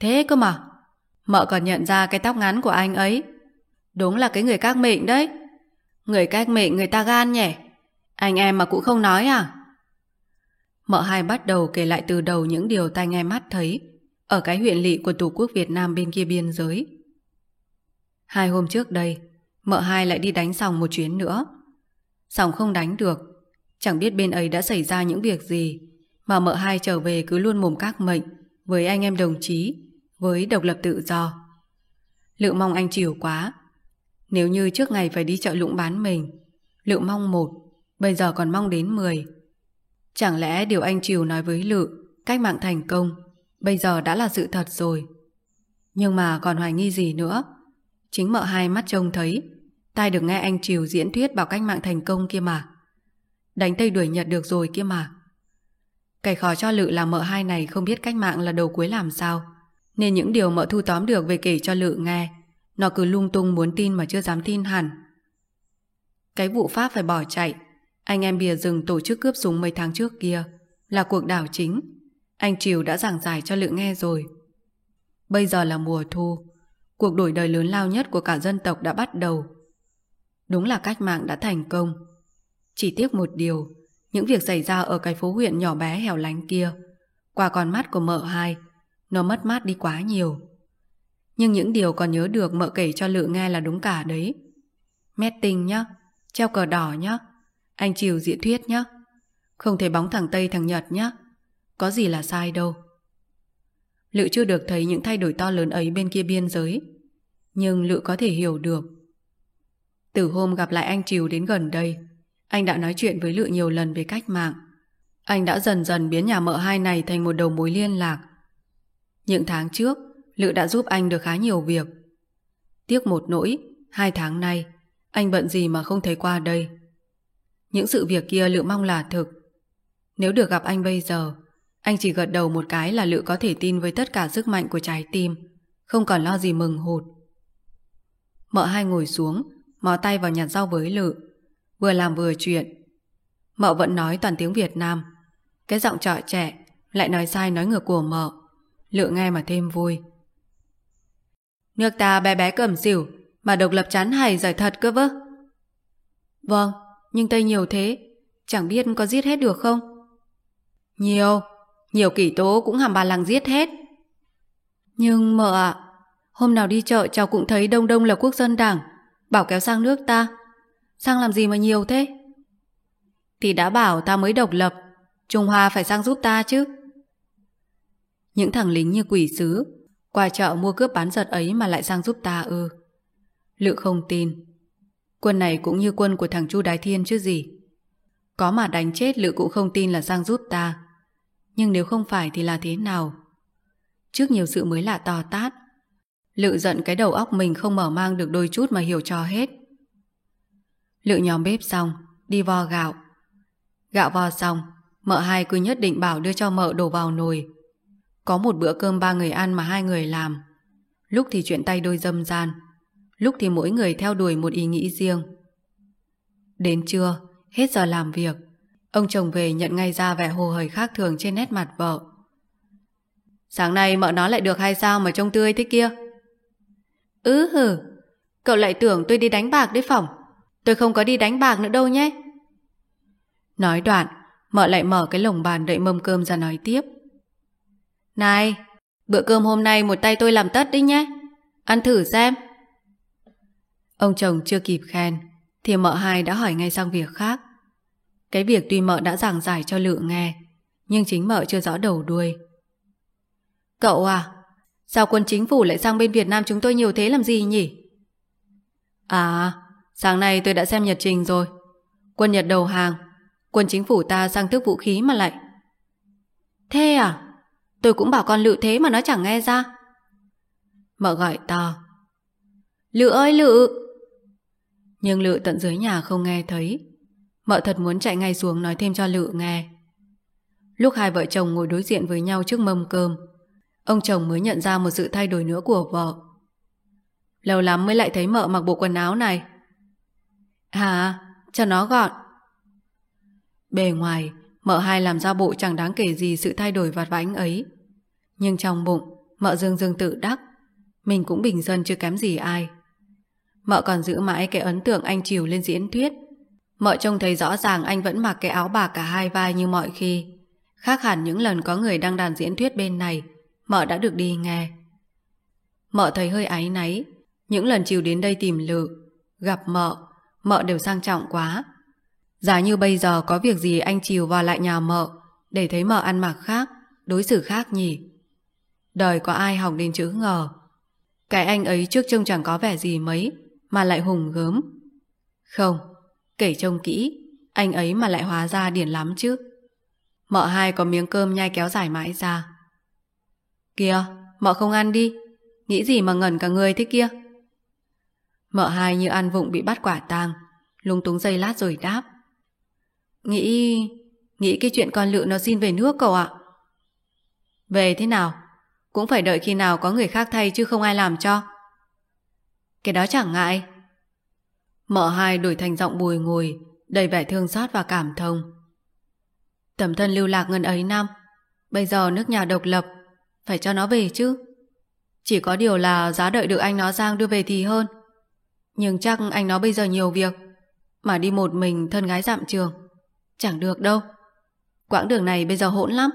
Thế cơ mà. Mợ còn nhận ra cái tóc ngắn của anh ấy. Đúng là cái người các mệnh đấy. Người các mệnh người ta gan nhỉ. Anh em mà cũng không nói à? Mợ hai bắt đầu kể lại từ đầu những điều tai nghe mắt thấy ở cái huyện lỵ của Tổ quốc Việt Nam bên kia biên giới. Hai hôm trước đây, mợ hai lại đi đánh sòng một chuyến nữa. sòng không đánh được, chẳng biết bên ấy đã xảy ra những việc gì, mà mợ hai trở về cứ luôn mồm các mệnh với anh em đồng chí, với độc lập tự do. Lự mong anh chiều quá. Nếu như trước ngày phải đi chợ lũng bán mình, Lự mong một, bây giờ còn mong đến mười. Chẳng lẽ điều anh Triều nói với Lự cách mạng thành công bây giờ đã là sự thật rồi. Nhưng mà còn hoài nghi gì nữa? Chính mợ hai mắt trông thấy, tai được nghe anh Triều diễn thuyết bảo cách mạng thành công kia mà. Đánh Tây đuổi Nhật được rồi kia mà. Cái khó cho Lự là mợ hai này không biết cách mạng là đầu cuối làm sao. Nên những điều mợ thu tóm được về kể cho Lự nghe, nó cứ lung tung muốn tin mà chưa dám tin hẳn. Cái vụ Pháp phải bỏ chạy anh em bìa rừng tổ chức cướp súng mấy tháng trước kia là cuộc đảo chính. Anh Triều đã giảng giải cho Lượng nghe rồi. Bây giờ là mùa thu. Cuộc đổi đời lớn lao nhất của cả dân tộc đã bắt đầu. Đúng là cách mạng đã thành công. Chỉ tiếc một điều, những việc xảy ra ở cái phố huyện nhỏ bé hẻo lánh kia, qua con mắt của mợ hai, nó mất mát đi quá nhiều. Nhưng những điều còn nhớ được mợ kể cho Lự nghe là đúng cả đấy. Mét tinh nhá, treo cờ đỏ nhá, anh Triều diễn thuyết nhé. Không thể bóng thằng Tây thằng Nhật nhé. Có gì là sai đâu. Lự chưa được thấy những thay đổi to lớn ấy bên kia biên giới. Nhưng Lự có thể hiểu được. Từ hôm gặp lại anh Triều đến gần đây, anh đã nói chuyện với Lự nhiều lần về cách mạng. Anh đã dần dần biến nhà mợ hai này thành một đầu mối liên lạc. Những tháng trước, Lự đã giúp anh được khá nhiều việc. Tiếc một nỗi, hai tháng nay, anh bận gì mà không thấy qua đây. Những sự việc kia Lự mong là thực. Nếu được gặp anh bây giờ, anh chỉ gật đầu một cái là Lự có thể tin với tất cả sức mạnh của trái tim, không còn lo gì mừng hụt. Mợ hai ngồi xuống, mò tay vào nhặt rau với Lự, vừa làm vừa chuyện. Mợ vẫn nói toàn tiếng Việt Nam, cái giọng trọi trẻ lại nói sai nói ngược của mợ. Lự nghe mà thêm vui. Nước ta bé bé cầm xỉu, mà độc lập chán hay giỏi thật cơ vơ. Vâng, nhưng Tây nhiều thế, chẳng biết có giết hết được không? Nhiều, nhiều kỷ tố cũng hàm bà làng giết hết. Nhưng mợ ạ, hôm nào đi chợ cháu cũng thấy Đông Đông là quốc dân đảng, bảo kéo sang nước ta. Sang làm gì mà nhiều thế? Thì đã bảo ta mới độc lập, Trung Hoa phải sang giúp ta chứ. Những thằng lính như quỷ sứ, qua chợ mua cướp bán giật ấy mà lại sang giúp ta ư. Lự không tin. Quân này cũng như quân của thằng Chu Đái Thiên chứ gì. Có mà đánh chết Lự cũng không tin là sang giúp ta. Nhưng nếu không phải thì là thế nào? Trước nhiều sự mới lạ to tát, Lự giận cái đầu óc mình không mở mang được đôi chút mà hiểu cho hết. Lự nhóm bếp xong, đi vo gạo. Gạo vo xong, mợ hai cứ nhất định bảo đưa cho mợ đổ vào nồi. Có một bữa cơm ba người ăn mà hai người làm. Lúc thì chuyện tay đôi dâm gian, lúc thì mỗi người theo đuổi một ý nghĩ riêng. Đến trưa, hết giờ làm việc, ông chồng về nhận ngay ra vẻ hồ hởi khác thường trên nét mặt vợ. Sáng nay mợ nó lại được hay sao mà trông tươi thế kia? Ừ hử, cậu lại tưởng tôi đi đánh bạc đấy phỏng. Tôi không có đi đánh bạc nữa đâu nhé. Nói đoạn, mợ lại mở cái lồng bàn đậy mâm cơm ra nói tiếp. Này, bữa cơm hôm nay một tay tôi làm tất đi nhé. Ăn thử xem. Ông chồng chưa kịp khen, thì mợ hai đã hỏi ngay sang việc khác. Cái việc tuy mợ đã giảng giải cho Lự nghe, nhưng chính mợ chưa rõ đầu đuôi. Cậu à, sao quân chính phủ lại sang bên Việt Nam chúng tôi nhiều thế làm gì nhỉ? À, sáng nay tôi đã xem nhật trình rồi. Quân Nhật đầu hàng, quân chính phủ ta sang tước vũ khí mà lại. Thế à? Tôi cũng bảo con Lự thế mà nó chẳng nghe ra. Mợ gọi to. Lự ơi Lự! Nhưng Lự tận dưới nhà không nghe thấy. Mợ thật muốn chạy ngay xuống nói thêm cho Lự nghe. Lúc hai vợ chồng ngồi đối diện với nhau trước mâm cơm, ông chồng mới nhận ra một sự thay đổi nữa của vợ. Lâu lắm mới lại thấy mợ mặc bộ quần áo này. À, cho nó gọn. Bề ngoài, mợ hai làm ra bộ chẳng đáng kể gì sự thay đổi vặt vãnh ấy. Nhưng trong bụng, mợ dương dương tự đắc, mình cũng bình dân chưa kém gì ai. Mợ còn giữ mãi cái ấn tượng anh chiều lên diễn thuyết. Mợ trông thấy rõ ràng anh vẫn mặc cái áo bà cả hai vai như mọi khi. Khác hẳn những lần có người đăng đàn diễn thuyết bên này, mợ đã được đi nghe. Mợ thấy hơi áy náy, những lần chiều đến đây tìm lự, gặp mợ, mợ đều sang trọng quá. Giả như bây giờ có việc gì anh chiều vào lại nhà mợ, để thấy mợ ăn mặc khác, đối xử khác nhỉ. Đời có ai học đến chữ ngờ. Cái anh ấy trước trông chẳng có vẻ gì mấy, mà lại hùng gớm. Không, kể trông kỹ, anh ấy mà lại hóa ra điển lắm chứ. Mợ hai có miếng cơm nhai kéo dài mãi ra. Kìa, mợ không ăn đi, nghĩ gì mà ngẩn cả người thế kia. Mợ hai như ăn vụng bị bắt quả tang, lung túng giây lát rồi đáp. Nghĩ... nghĩ cái chuyện con lự nó xin về nước cậu ạ. Về thế nào? Cũng phải đợi khi nào có người khác thay chứ không ai làm cho. Cái đó chẳng ngại. Mợ hai đổi thành giọng bùi ngùi, đầy vẻ thương xót và cảm thông. Tầm thân lưu lạc ngân ấy năm, bây giờ nước nhà độc lập, phải cho nó về chứ. Chỉ có điều là giá đợi được anh nó sang đưa về thì hơn. Nhưng chắc anh nó bây giờ nhiều việc, mà đi một mình thân gái dạm trường. Chẳng được đâu. Quãng đường này bây giờ hỗn lắm.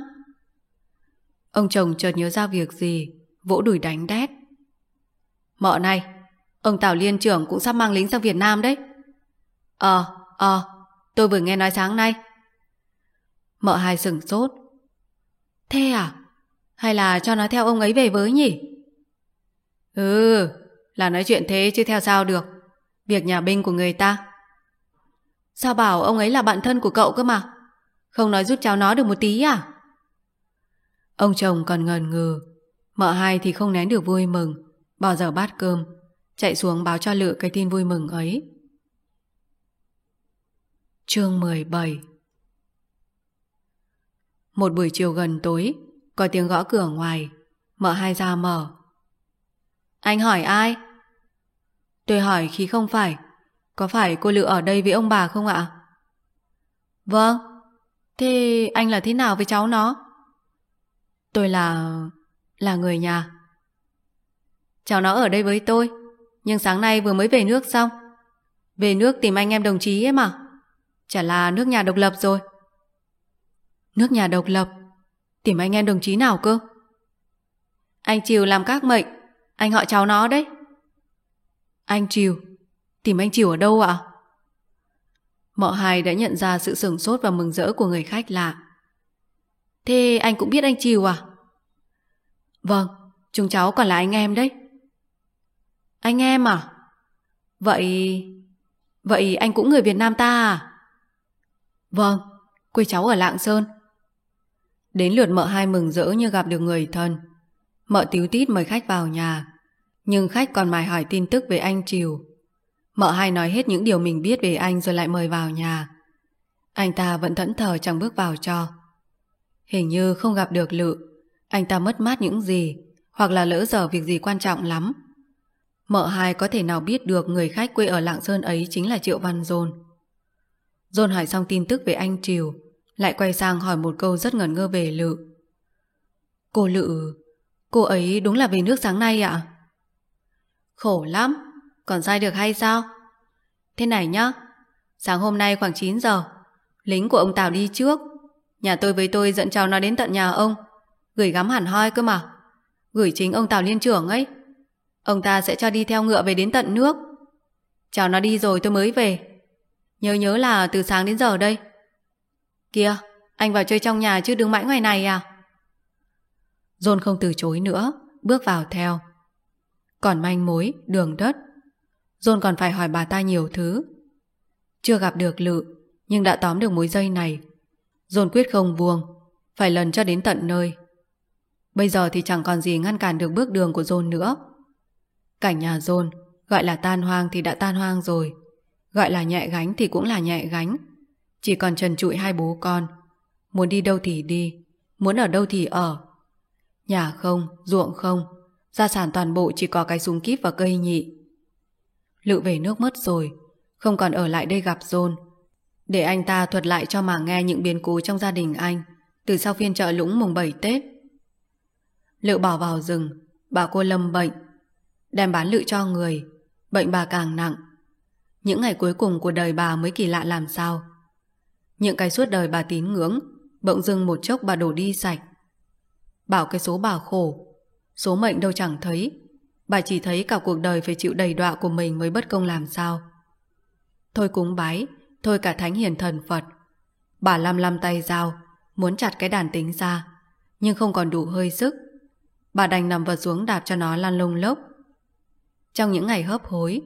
Ông chồng chợt nhớ ra việc gì, vỗ đùi đánh đét. Mợ này, ông Tào Liên trưởng cũng sắp mang lính sang Việt Nam đấy. Ờ, ờ, tôi vừa nghe nói sáng nay. Mợ hai sừng sốt. Thế à? Hay là cho nó theo ông ấy về với nhỉ? Ừ, là nói chuyện thế chứ theo sao được. Việc nhà binh của người ta. Sao bảo ông ấy là bạn thân của cậu cơ mà? Không nói giúp cháu nó được một tí à? Ông chồng còn ngần ngừ. Mợ hai thì không nén được vui mừng. Bỏ dở bát cơm. Chạy xuống báo cho Lự cái tin vui mừng ấy. Chương 17 Một buổi chiều gần tối, có tiếng gõ cửa ngoài. mở hai ra mở. Anh hỏi ai? Tôi hỏi khi không phải. Có phải cô Lự ở đây với ông bà không ạ? Vâng. Thế anh là thế nào với cháu nó? Tôi là... là người nhà. Cháu nó ở đây với tôi. Nhưng sáng nay vừa mới về nước xong. Về nước tìm anh em đồng chí ấy mà. Chả là nước nhà độc lập rồi. Nước nhà độc lập? Tìm anh em đồng chí nào cơ? Anh Triều làm các mệnh. Anh họ cháu nó đấy. Anh Triều? Tìm anh Triều ở đâu ạ? Mọ hai đã nhận ra sự sửng sốt và mừng rỡ của người khách lạ. Thế anh cũng biết anh Triều à? Vâng, chúng cháu còn là anh em đấy. Anh em à? Vậy... Vậy anh cũng người Việt Nam ta à? Vâng, quê cháu ở Lạng Sơn. Đến lượt mợ hai mừng rỡ như gặp được người thân. Mợ tíu tít mời khách vào nhà. Nhưng khách còn mài hỏi tin tức về anh Triều. Mợ hai nói hết những điều mình biết về anh rồi lại mời vào nhà. Anh ta vẫn thẫn thờ chẳng bước vào cho. Hình như không gặp được lự. Anh ta mất mát những gì, hoặc là lỡ dở việc gì quan trọng lắm. Mợ hai có thể nào biết được người khách quê ở Lạng Sơn ấy chính là Triệu Văn Dôn. Dôn hỏi xong tin tức về anh Triều, lại quay sang hỏi một câu rất ngẩn ngơ về Lự. Cô Lự, cô ấy đúng là về nước sáng nay ạ? Khổ lắm, còn sai được hay sao? Thế này nhá, sáng hôm nay khoảng 9 giờ, lính của ông Tào đi trước. Nhà tôi với tôi dẫn cháu nó đến tận nhà ông, gửi gắm hẳn hoi cơ mà. Gửi chính ông Tào liên trưởng ấy. Ông ta sẽ cho đi theo ngựa về đến tận nước. chào nó đi rồi tôi mới về. Nhớ nhớ là từ sáng đến giờ đây. Kìa, anh vào chơi trong nhà chứ đứng mãi ngoài này à? John không từ chối nữa, bước vào theo. Còn manh mối, đường đất. John còn phải hỏi bà ta nhiều thứ. Chưa gặp được lự, nhưng đã tóm được mối dây này. John quyết không buông, phải lần cho đến tận nơi. Bây giờ thì chẳng còn gì ngăn cản được bước đường của John nữa. Cảnh nhà John, gọi là tan hoang thì đã tan hoang rồi. Gọi là nhẹ gánh thì cũng là nhẹ gánh. Chỉ còn trần trụi hai bố con. Muốn đi đâu thì đi, muốn ở đâu thì ở. Nhà không, ruộng không, gia sản toàn bộ chỉ có cái súng kíp và cây nhị. Lự về nước mất rồi, không còn ở lại đây gặp John. Để anh ta thuật lại cho mà nghe những biến cố trong gia đình anh từ sau phiên chợ lũng mùng 7 Tết. Lự bỏ vào rừng, bà cô Lâm bệnh. Đem bán lự cho người, bệnh bà càng nặng. Những ngày cuối cùng của đời bà mới kỳ lạ làm sao. Những cái suốt đời bà tín ngưỡng, bỗng dưng một chốc bà đổ đi sạch. Bảo cái số bà khổ, số mệnh đâu chẳng thấy. Bà chỉ thấy cả cuộc đời phải chịu đầy đọa của mình mới bất công làm sao. Thôi cúng bái, thôi cả thánh hiền thần Phật. Bà lăm lăm tay dao, muốn chặt cái đàn tính ra, nhưng không còn đủ hơi sức. Bà đành nằm vật xuống đạp cho nó lăn lông lốc. Trong những ngày hấp hối,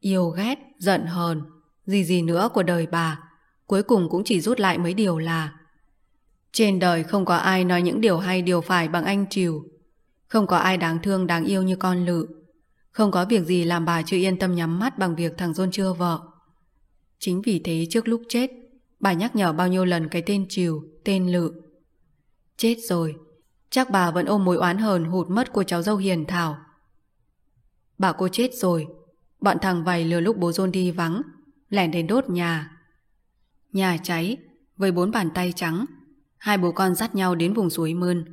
yêu ghét, giận hờn, gì gì nữa của đời bà, cuối cùng cũng chỉ rút lại mấy điều là trên đời không có ai nói những điều hay điều phải bằng anh Triều. Không có ai đáng thương đáng yêu như con Lự. Không có việc gì làm bà chưa yên tâm nhắm mắt bằng việc thằng John chưa vợ. Chính vì thế trước lúc chết, bà nhắc nhở bao nhiêu lần cái tên Triều, tên Lự. Chết rồi, chắc bà vẫn ôm mối oán hờn hụt mất của cháu dâu Hiền Thảo. Bà cô chết rồi, bọn thằng vầy lừa lúc bố John đi vắng, lẻn đến đốt nhà. Nhà cháy, với bốn bàn tay trắng, hai bố con dắt nhau đến vùng suối mơn.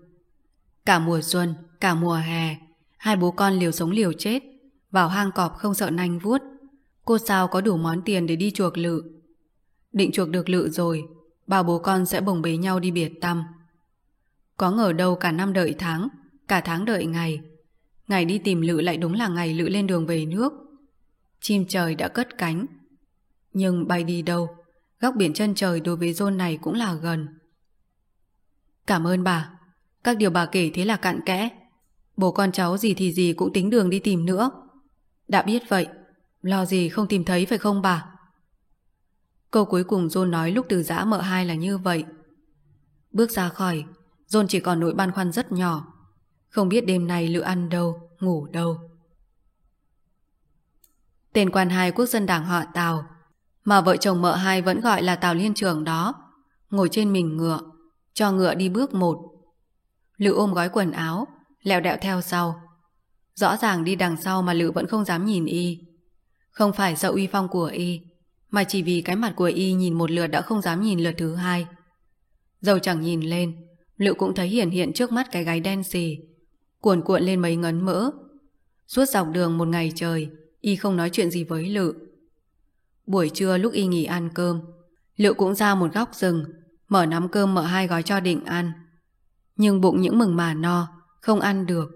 Cả mùa xuân, cả mùa hè, hai bố con liều sống liều chết, vào hang cọp không sợ nanh vuốt. Cô sao có đủ món tiền để đi chuộc lự. Định chuộc được lự rồi, ba bố con sẽ bồng bế nhau đi biệt tâm. Có ngờ đâu cả năm đợi tháng, cả tháng đợi ngày. Ngày đi tìm lự lại đúng là ngày lự lên đường về nước. Chim trời đã cất cánh. Nhưng bay đi đâu, góc biển chân trời đối với zone này cũng là gần. Cảm ơn bà. Các điều bà kể thế là cạn kẽ. Bố con cháu gì thì gì cũng tính đường đi tìm nữa. Đã biết vậy, lo gì không tìm thấy phải không bà? Câu cuối cùng John nói lúc từ giã mợ hai là như vậy. Bước ra khỏi, John chỉ còn nỗi băn khoăn rất nhỏ. Không biết đêm nay lựa ăn đâu, ngủ đâu. Tên quan hai quốc dân đảng họ Tào, mà vợ chồng mợ hai vẫn gọi là Tào Liên Trường đó, ngồi trên mình ngựa, cho ngựa đi bước một. Lữ ôm gói quần áo, lẹo đẹo theo sau. Rõ ràng đi đằng sau mà Lữ vẫn không dám nhìn y. Không phải sợ uy phong của y, mà chỉ vì cái mặt của y nhìn một lượt đã không dám nhìn lượt thứ hai. Dầu chẳng nhìn lên, Lữ cũng thấy hiển hiện trước mắt cái gáy đen xì, cuồn cuộn lên mấy ngấn mỡ. Suốt dọc đường một ngày trời, y không nói chuyện gì với Lự. Buổi trưa lúc y nghỉ ăn cơm, Lự cũng ra một góc rừng, mở nắm cơm mở hai gói cho định ăn. Nhưng bụng những mừng mà no, không ăn được.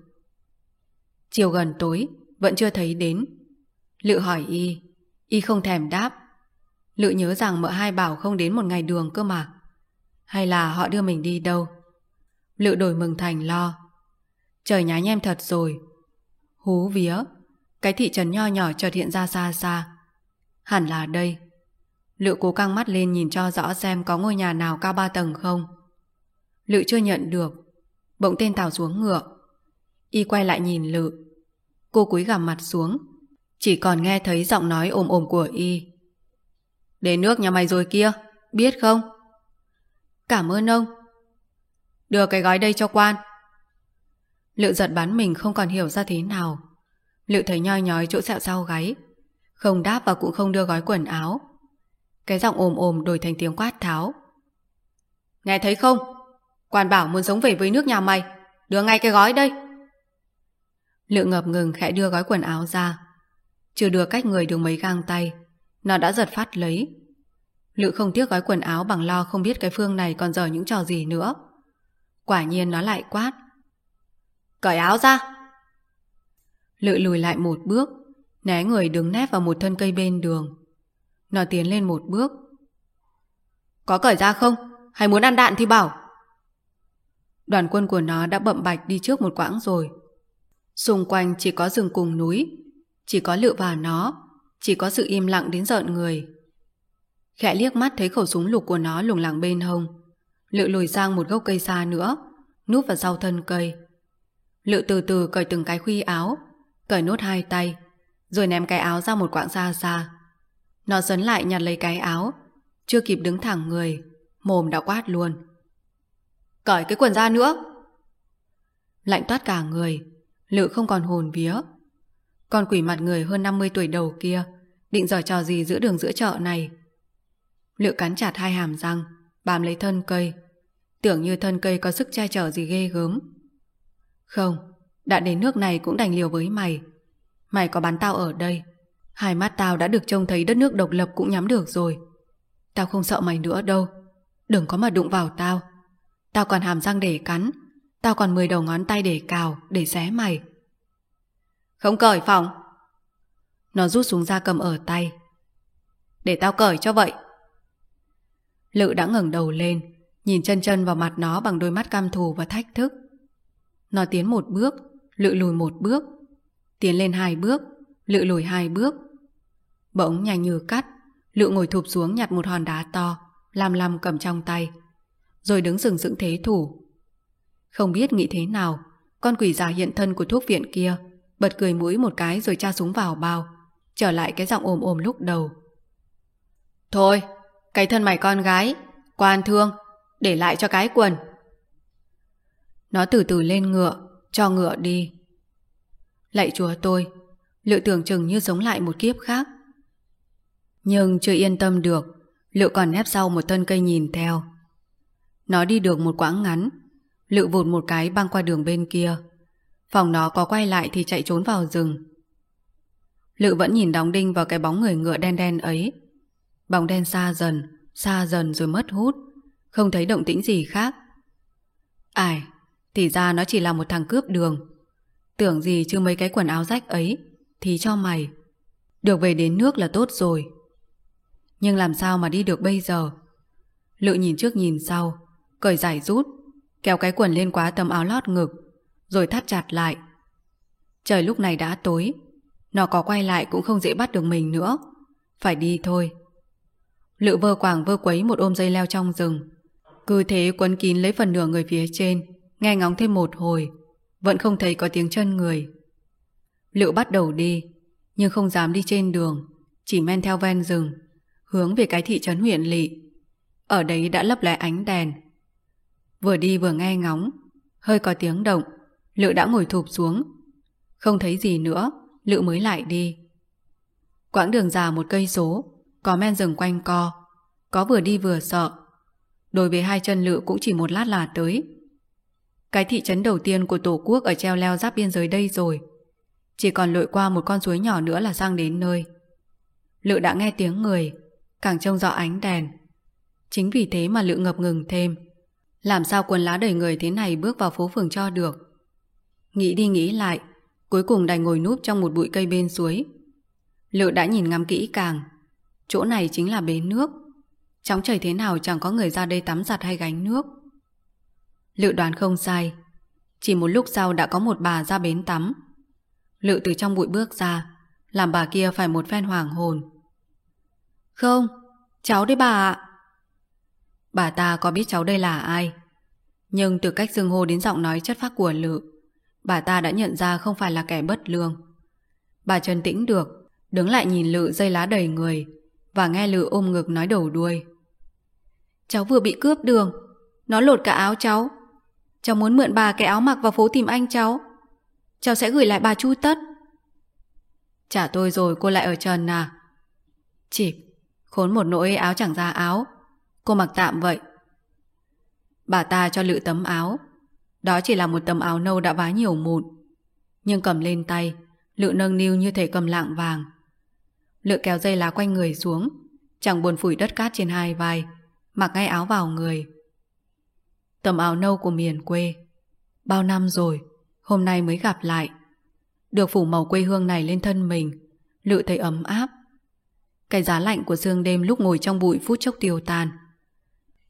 Chiều gần tối, vẫn chưa thấy đến. Lự hỏi y, y không thèm đáp. Lự nhớ rằng mợ hai bảo không đến một ngày đường cơ mà. Hay là họ đưa mình đi đâu? Lự đổi mừng thành lo. Trời nhá nhem thật rồi. Hú vía, cái thị trấn nho nhỏ chợt hiện ra xa xa. Hẳn là đây. Lự cố căng mắt lên nhìn cho rõ xem có ngôi nhà nào cao ba tầng không. Lự chưa nhận được. Bỗng tên Tào xuống ngựa. Y quay lại nhìn Lự. Cô cúi gằm mặt xuống. Chỉ còn nghe thấy giọng nói ồm ồm của Y. Đến nước nhà mày rồi kia, biết không? Cảm ơn ông. Đưa cái gói đây cho quan. Liệu giật bắn mình không còn hiểu ra thế nào. Liệu thấy nhoi nhói chỗ sẹo sau gáy. Không đáp và cũng không đưa gói quần áo. Cái giọng ồm ồm đổi thành tiếng quát tháo. Nghe thấy không? Quan bảo muốn sống về với nước nhà mày. Đưa ngay cái gói đây. Liệu ngập ngừng khẽ đưa gói quần áo ra. Chưa đưa cách người được mấy gang tay. Nó đã giật phát lấy. Lự không tiếc gói quần áo bằng lo không biết cái phương này còn dở những trò gì nữa. Quả nhiên nó lại quát. Cởi áo ra! Lự lùi lại một bước, né người đứng nép vào một thân cây bên đường. Nó tiến lên một bước. Có cởi ra không? Hay muốn ăn đạn thì bảo. Đoàn quân của nó đã bậm bạch đi trước một quãng rồi. Xung quanh chỉ có rừng cùng núi, chỉ có lự và nó, chỉ có sự im lặng đến giận người. Khẽ liếc mắt thấy khẩu súng lục của nó lủng lẳng bên hông. Lự lùi sang một gốc cây xa nữa, núp vào sau thân cây. Lự từ từ cởi từng cái khuy áo, cởi nốt hai tay, rồi ném cái áo ra một quãng xa xa. Nó dấn lại nhặt lấy cái áo, chưa kịp đứng thẳng người, mồm đã quát luôn. Cởi cái quần ra nữa! Lạnh toát cả người, Lự không còn hồn vía. Con quỷ mặt người hơn 50 tuổi đầu kia, định giở trò gì giữa đường giữa chợ này. Lự cắn chặt hai hàm răng, bám lấy thân cây, tưởng như thân cây có sức che chở gì ghê gớm. Không, đã đến nước này cũng đành liều với mày. Mày có bắn tao ở đây. Hai mắt tao đã được trông thấy đất nước độc lập cũng nhắm được rồi. Tao không sợ mày nữa đâu. Đừng có mà đụng vào tao. Tao còn hàm răng để cắn. Tao còn 10 đầu ngón tay để cào, để xé mày. Không cởi phòng. Nó rút súng ra cầm ở tay. Để tao cởi cho vậy. Lự đã ngẩng đầu lên, nhìn chân chân vào mặt nó bằng đôi mắt cam thù và thách thức. Nó tiến một bước, lự lùi một bước. Tiến lên hai bước, lự lùi hai bước. Bỗng nhanh như cắt, lự ngồi thụp xuống nhặt một hòn đá to, làm làm cầm trong tay. Rồi đứng sừng sững thế thủ. Không biết nghĩ thế nào, con quỷ già hiện thân của thuốc viện kia bật cười mũi một cái rồi tra súng vào bao, trở lại cái giọng ồm ồm lúc đầu. Thôi, cái thân mày con gái, quan thương, để lại cho cái quần. Nó từ từ lên ngựa, cho ngựa đi. Lạy chúa tôi, Lự tưởng chừng như giống lại một kiếp khác. Nhưng chưa yên tâm được, Lự còn nép sau một thân cây nhìn theo. Nó đi được một quãng ngắn, Lự vụt một cái băng qua đường bên kia. Phòng nó có quay lại thì chạy trốn vào rừng. Lự vẫn nhìn đóng đinh vào cái bóng người ngựa đen đen ấy. Bóng đen xa dần, xa dần rồi mất hút, không thấy động tĩnh gì khác. Ai, thì ra nó chỉ là một thằng cướp đường. Tưởng gì chứ mấy cái quần áo rách ấy, thì cho mày. Được về đến nước là tốt rồi. Nhưng làm sao mà đi được bây giờ? Lự nhìn trước nhìn sau, cởi giải rút, kéo cái quần lên quá tấm áo lót ngực, rồi thắt chặt lại. Trời lúc này đã tối, nó có quay lại cũng không dễ bắt được mình nữa. Phải đi thôi. Lự vơ quảng vơ quấy một ôm dây leo trong rừng. Cứ thế quấn kín lấy phần nửa người phía trên, nghe ngóng thêm một hồi, vẫn không thấy có tiếng chân người. Liệu bắt đầu đi, nhưng không dám đi trên đường, chỉ men theo ven rừng, hướng về cái thị trấn huyện lỵ. Ở đấy đã lấp lóe ánh đèn. Vừa đi vừa nghe ngóng, hơi có tiếng động, Lự đã ngồi thụp xuống. Không thấy gì nữa, Lự mới lại đi. Quãng đường già một cây số, có men rừng quanh co, có vừa đi vừa sợ. Đối với hai chân Lự cũng chỉ một lát là tới. Cái thị trấn đầu tiên của Tổ quốc ở treo leo giáp biên giới đây rồi. Chỉ còn lội qua một con suối nhỏ nữa là sang đến nơi. Lự đã nghe tiếng người, càng trông rõ ánh đèn. Chính vì thế mà Lự ngập ngừng thêm. Làm sao quần lá đầy người thế này bước vào phố phường cho được. Nghĩ đi nghĩ lại, cuối cùng đành ngồi núp trong một bụi cây bên suối. Lự đã nhìn ngắm kỹ càng. Chỗ này chính là bến nước. Trong trời thế nào chẳng có người ra đây tắm giặt hay gánh nước. Lự đoán không sai. Chỉ một lúc sau đã có một bà ra bến tắm. Lự từ trong bụi bước ra, làm bà kia phải một phen hoàng hồn. Không, cháu đây bà ạ. Bà ta có biết cháu đây là ai. Nhưng từ cách dương hô đến giọng nói chất phác của Lự, bà ta đã nhận ra không phải là kẻ bất lương. Bà trần tĩnh được, đứng lại nhìn Lự dây lá đầy người và nghe Lự ôm ngực nói đầu đuôi. Cháu vừa bị cướp đường, nó lột cả áo cháu. Cháu muốn mượn bà cái áo mặc vào phố tìm anh cháu. Cháu sẽ gửi lại bà Chu Tất. Trả tôi rồi cô lại ở trần à? Chịp, khốn một nỗi áo chẳng ra áo. Cô mặc tạm vậy. Bà ta cho lự tấm áo. Đó chỉ là một tấm áo nâu đã vá nhiều mụn. Nhưng cầm lên tay, lự nâng niu như thể cầm lạng vàng. Lự kéo dây lá quanh người xuống, chẳng buồn phủi đất cát trên hai vai, mặc ngay áo vào người. Tấm áo nâu của miền quê. Bao năm rồi, hôm nay mới gặp lại. Được phủ màu quê hương này lên thân mình, lự thấy ấm áp. Cái giá lạnh của sương đêm lúc ngồi trong bụi phút chốc tiêu tan.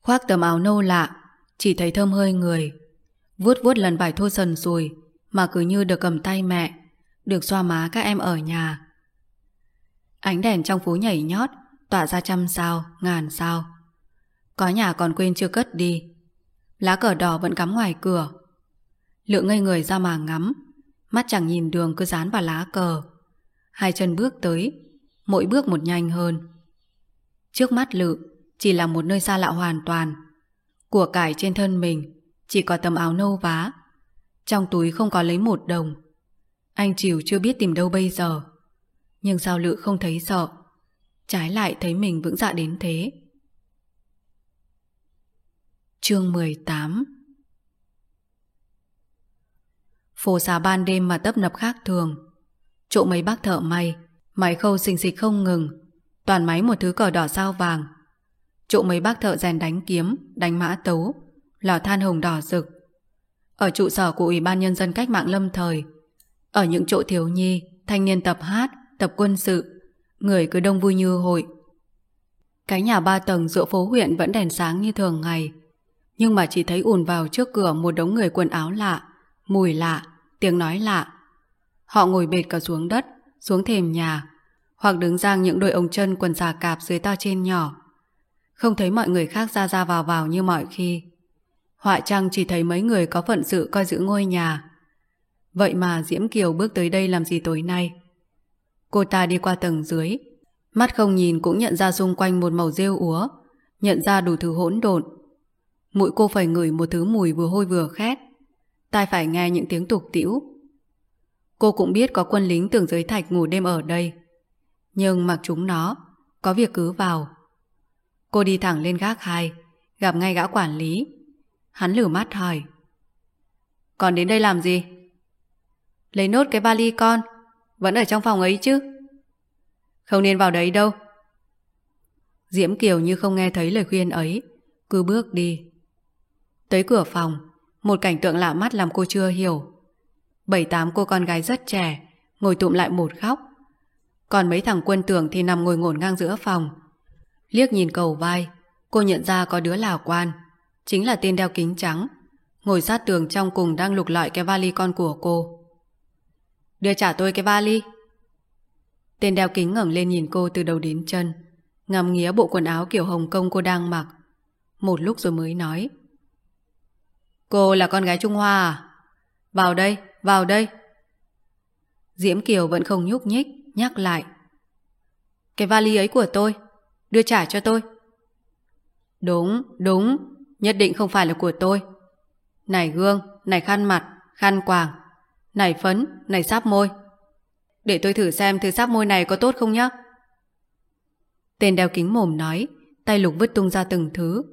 Khoác tấm áo nâu lạ, chỉ thấy thơm hơi người. Vuốt vuốt lần vải thô sần sùi, mà cứ như được cầm tay mẹ, được xoa má các em ở nhà. Ánh đèn trong phố nhảy nhót, tỏa ra trăm sao, ngàn sao. Có nhà còn quên chưa cất đi. Lá cờ đỏ vẫn cắm ngoài cửa. Lượng ngây người ra mà ngắm, mắt chẳng nhìn đường cứ dán vào lá cờ. Hai chân bước tới, mỗi bước một nhanh hơn. Trước mắt Lự chỉ là một nơi xa lạ hoàn toàn. Của cải trên thân mình chỉ có tấm áo nâu vá. Trong túi không có lấy một đồng. Anh Triều chưa biết tìm đâu bây giờ. Nhưng sao Lự không thấy sợ. Trái lại thấy mình vững dạ đến thế. Chương 18 Phố xá ban đêm mà tấp nập khác thường. Chỗ mấy bác thợ may, máy khâu xình xịch không ngừng, toàn máy một thứ cờ đỏ sao vàng. Chỗ mấy bác thợ rèn đánh kiếm, đánh mã tấu, lò than hồng đỏ rực. Ở trụ sở của Ủy ban Nhân dân cách mạng lâm thời, ở những chỗ thiếu nhi, thanh niên tập hát, tập quân sự, người cứ đông vui như hội. Cái nhà ba tầng giữa phố huyện vẫn đèn sáng như thường ngày, nhưng mà chỉ thấy ùn vào trước cửa một đống người quần áo lạ, mùi lạ, tiếng nói lạ. Họ ngồi bệt cả xuống đất, xuống thềm nhà, hoặc đứng giang những đôi ống chân quần xà cạp dưới to trên nhỏ. Không thấy mọi người khác ra ra vào vào như mọi khi. Họa trăng chỉ thấy mấy người có phận sự coi giữ ngôi nhà. Vậy mà Diễm Kiều bước tới đây làm gì tối nay? Cô ta đi qua tầng dưới, mắt không nhìn cũng nhận ra xung quanh một màu rêu úa, nhận ra đủ thứ hỗn độn. Mũi cô phải ngửi một thứ mùi vừa hôi vừa khét tai phải nghe những tiếng tục tĩu. Cô cũng biết có quân lính tưởng giới thạch ngủ đêm ở đây. Nhưng mặc chúng nó, có việc cứ vào. Cô đi thẳng lên gác hai, gặp ngay gã quản lý. Hắn lử mắt hỏi. Còn đến đây làm gì? Lấy nốt cái vali con, vẫn ở trong phòng ấy chứ? Không nên vào đấy đâu. Diễm Kiều như không nghe thấy lời khuyên ấy, cứ bước đi. Tới cửa phòng, một cảnh tượng lạ mắt làm cô chưa hiểu. Bảy tám cô con gái rất trẻ, ngồi tụm lại một khóc. Còn mấy thằng quân tưởng thì nằm ngồi ngổn ngang giữa phòng. Liếc nhìn cầu vai, cô nhận ra có đứa lào quan, chính là tên đeo kính trắng, ngồi sát tường trong cùng đang lục lọi cái vali con của cô. Đưa trả tôi cái vali. Tên đeo kính ngẩng lên nhìn cô từ đầu đến chân, ngắm nghía bộ quần áo kiểu Hồng Kông cô đang mặc. Một lúc rồi mới nói. Cô là con gái Trung Hoa à? Vào đây, vào đây. Diễm Kiều vẫn không nhúc nhích, nhắc lại. Cái vali ấy của tôi, đưa trả cho tôi. Đúng, đúng, nhất định không phải là của tôi. Này gương, này khăn mặt, khăn quàng, này phấn, này sáp môi. Để tôi thử xem thứ sáp môi này có tốt không nhé. Tên đeo kính mồm nói, tay lục vứt tung ra từng thứ.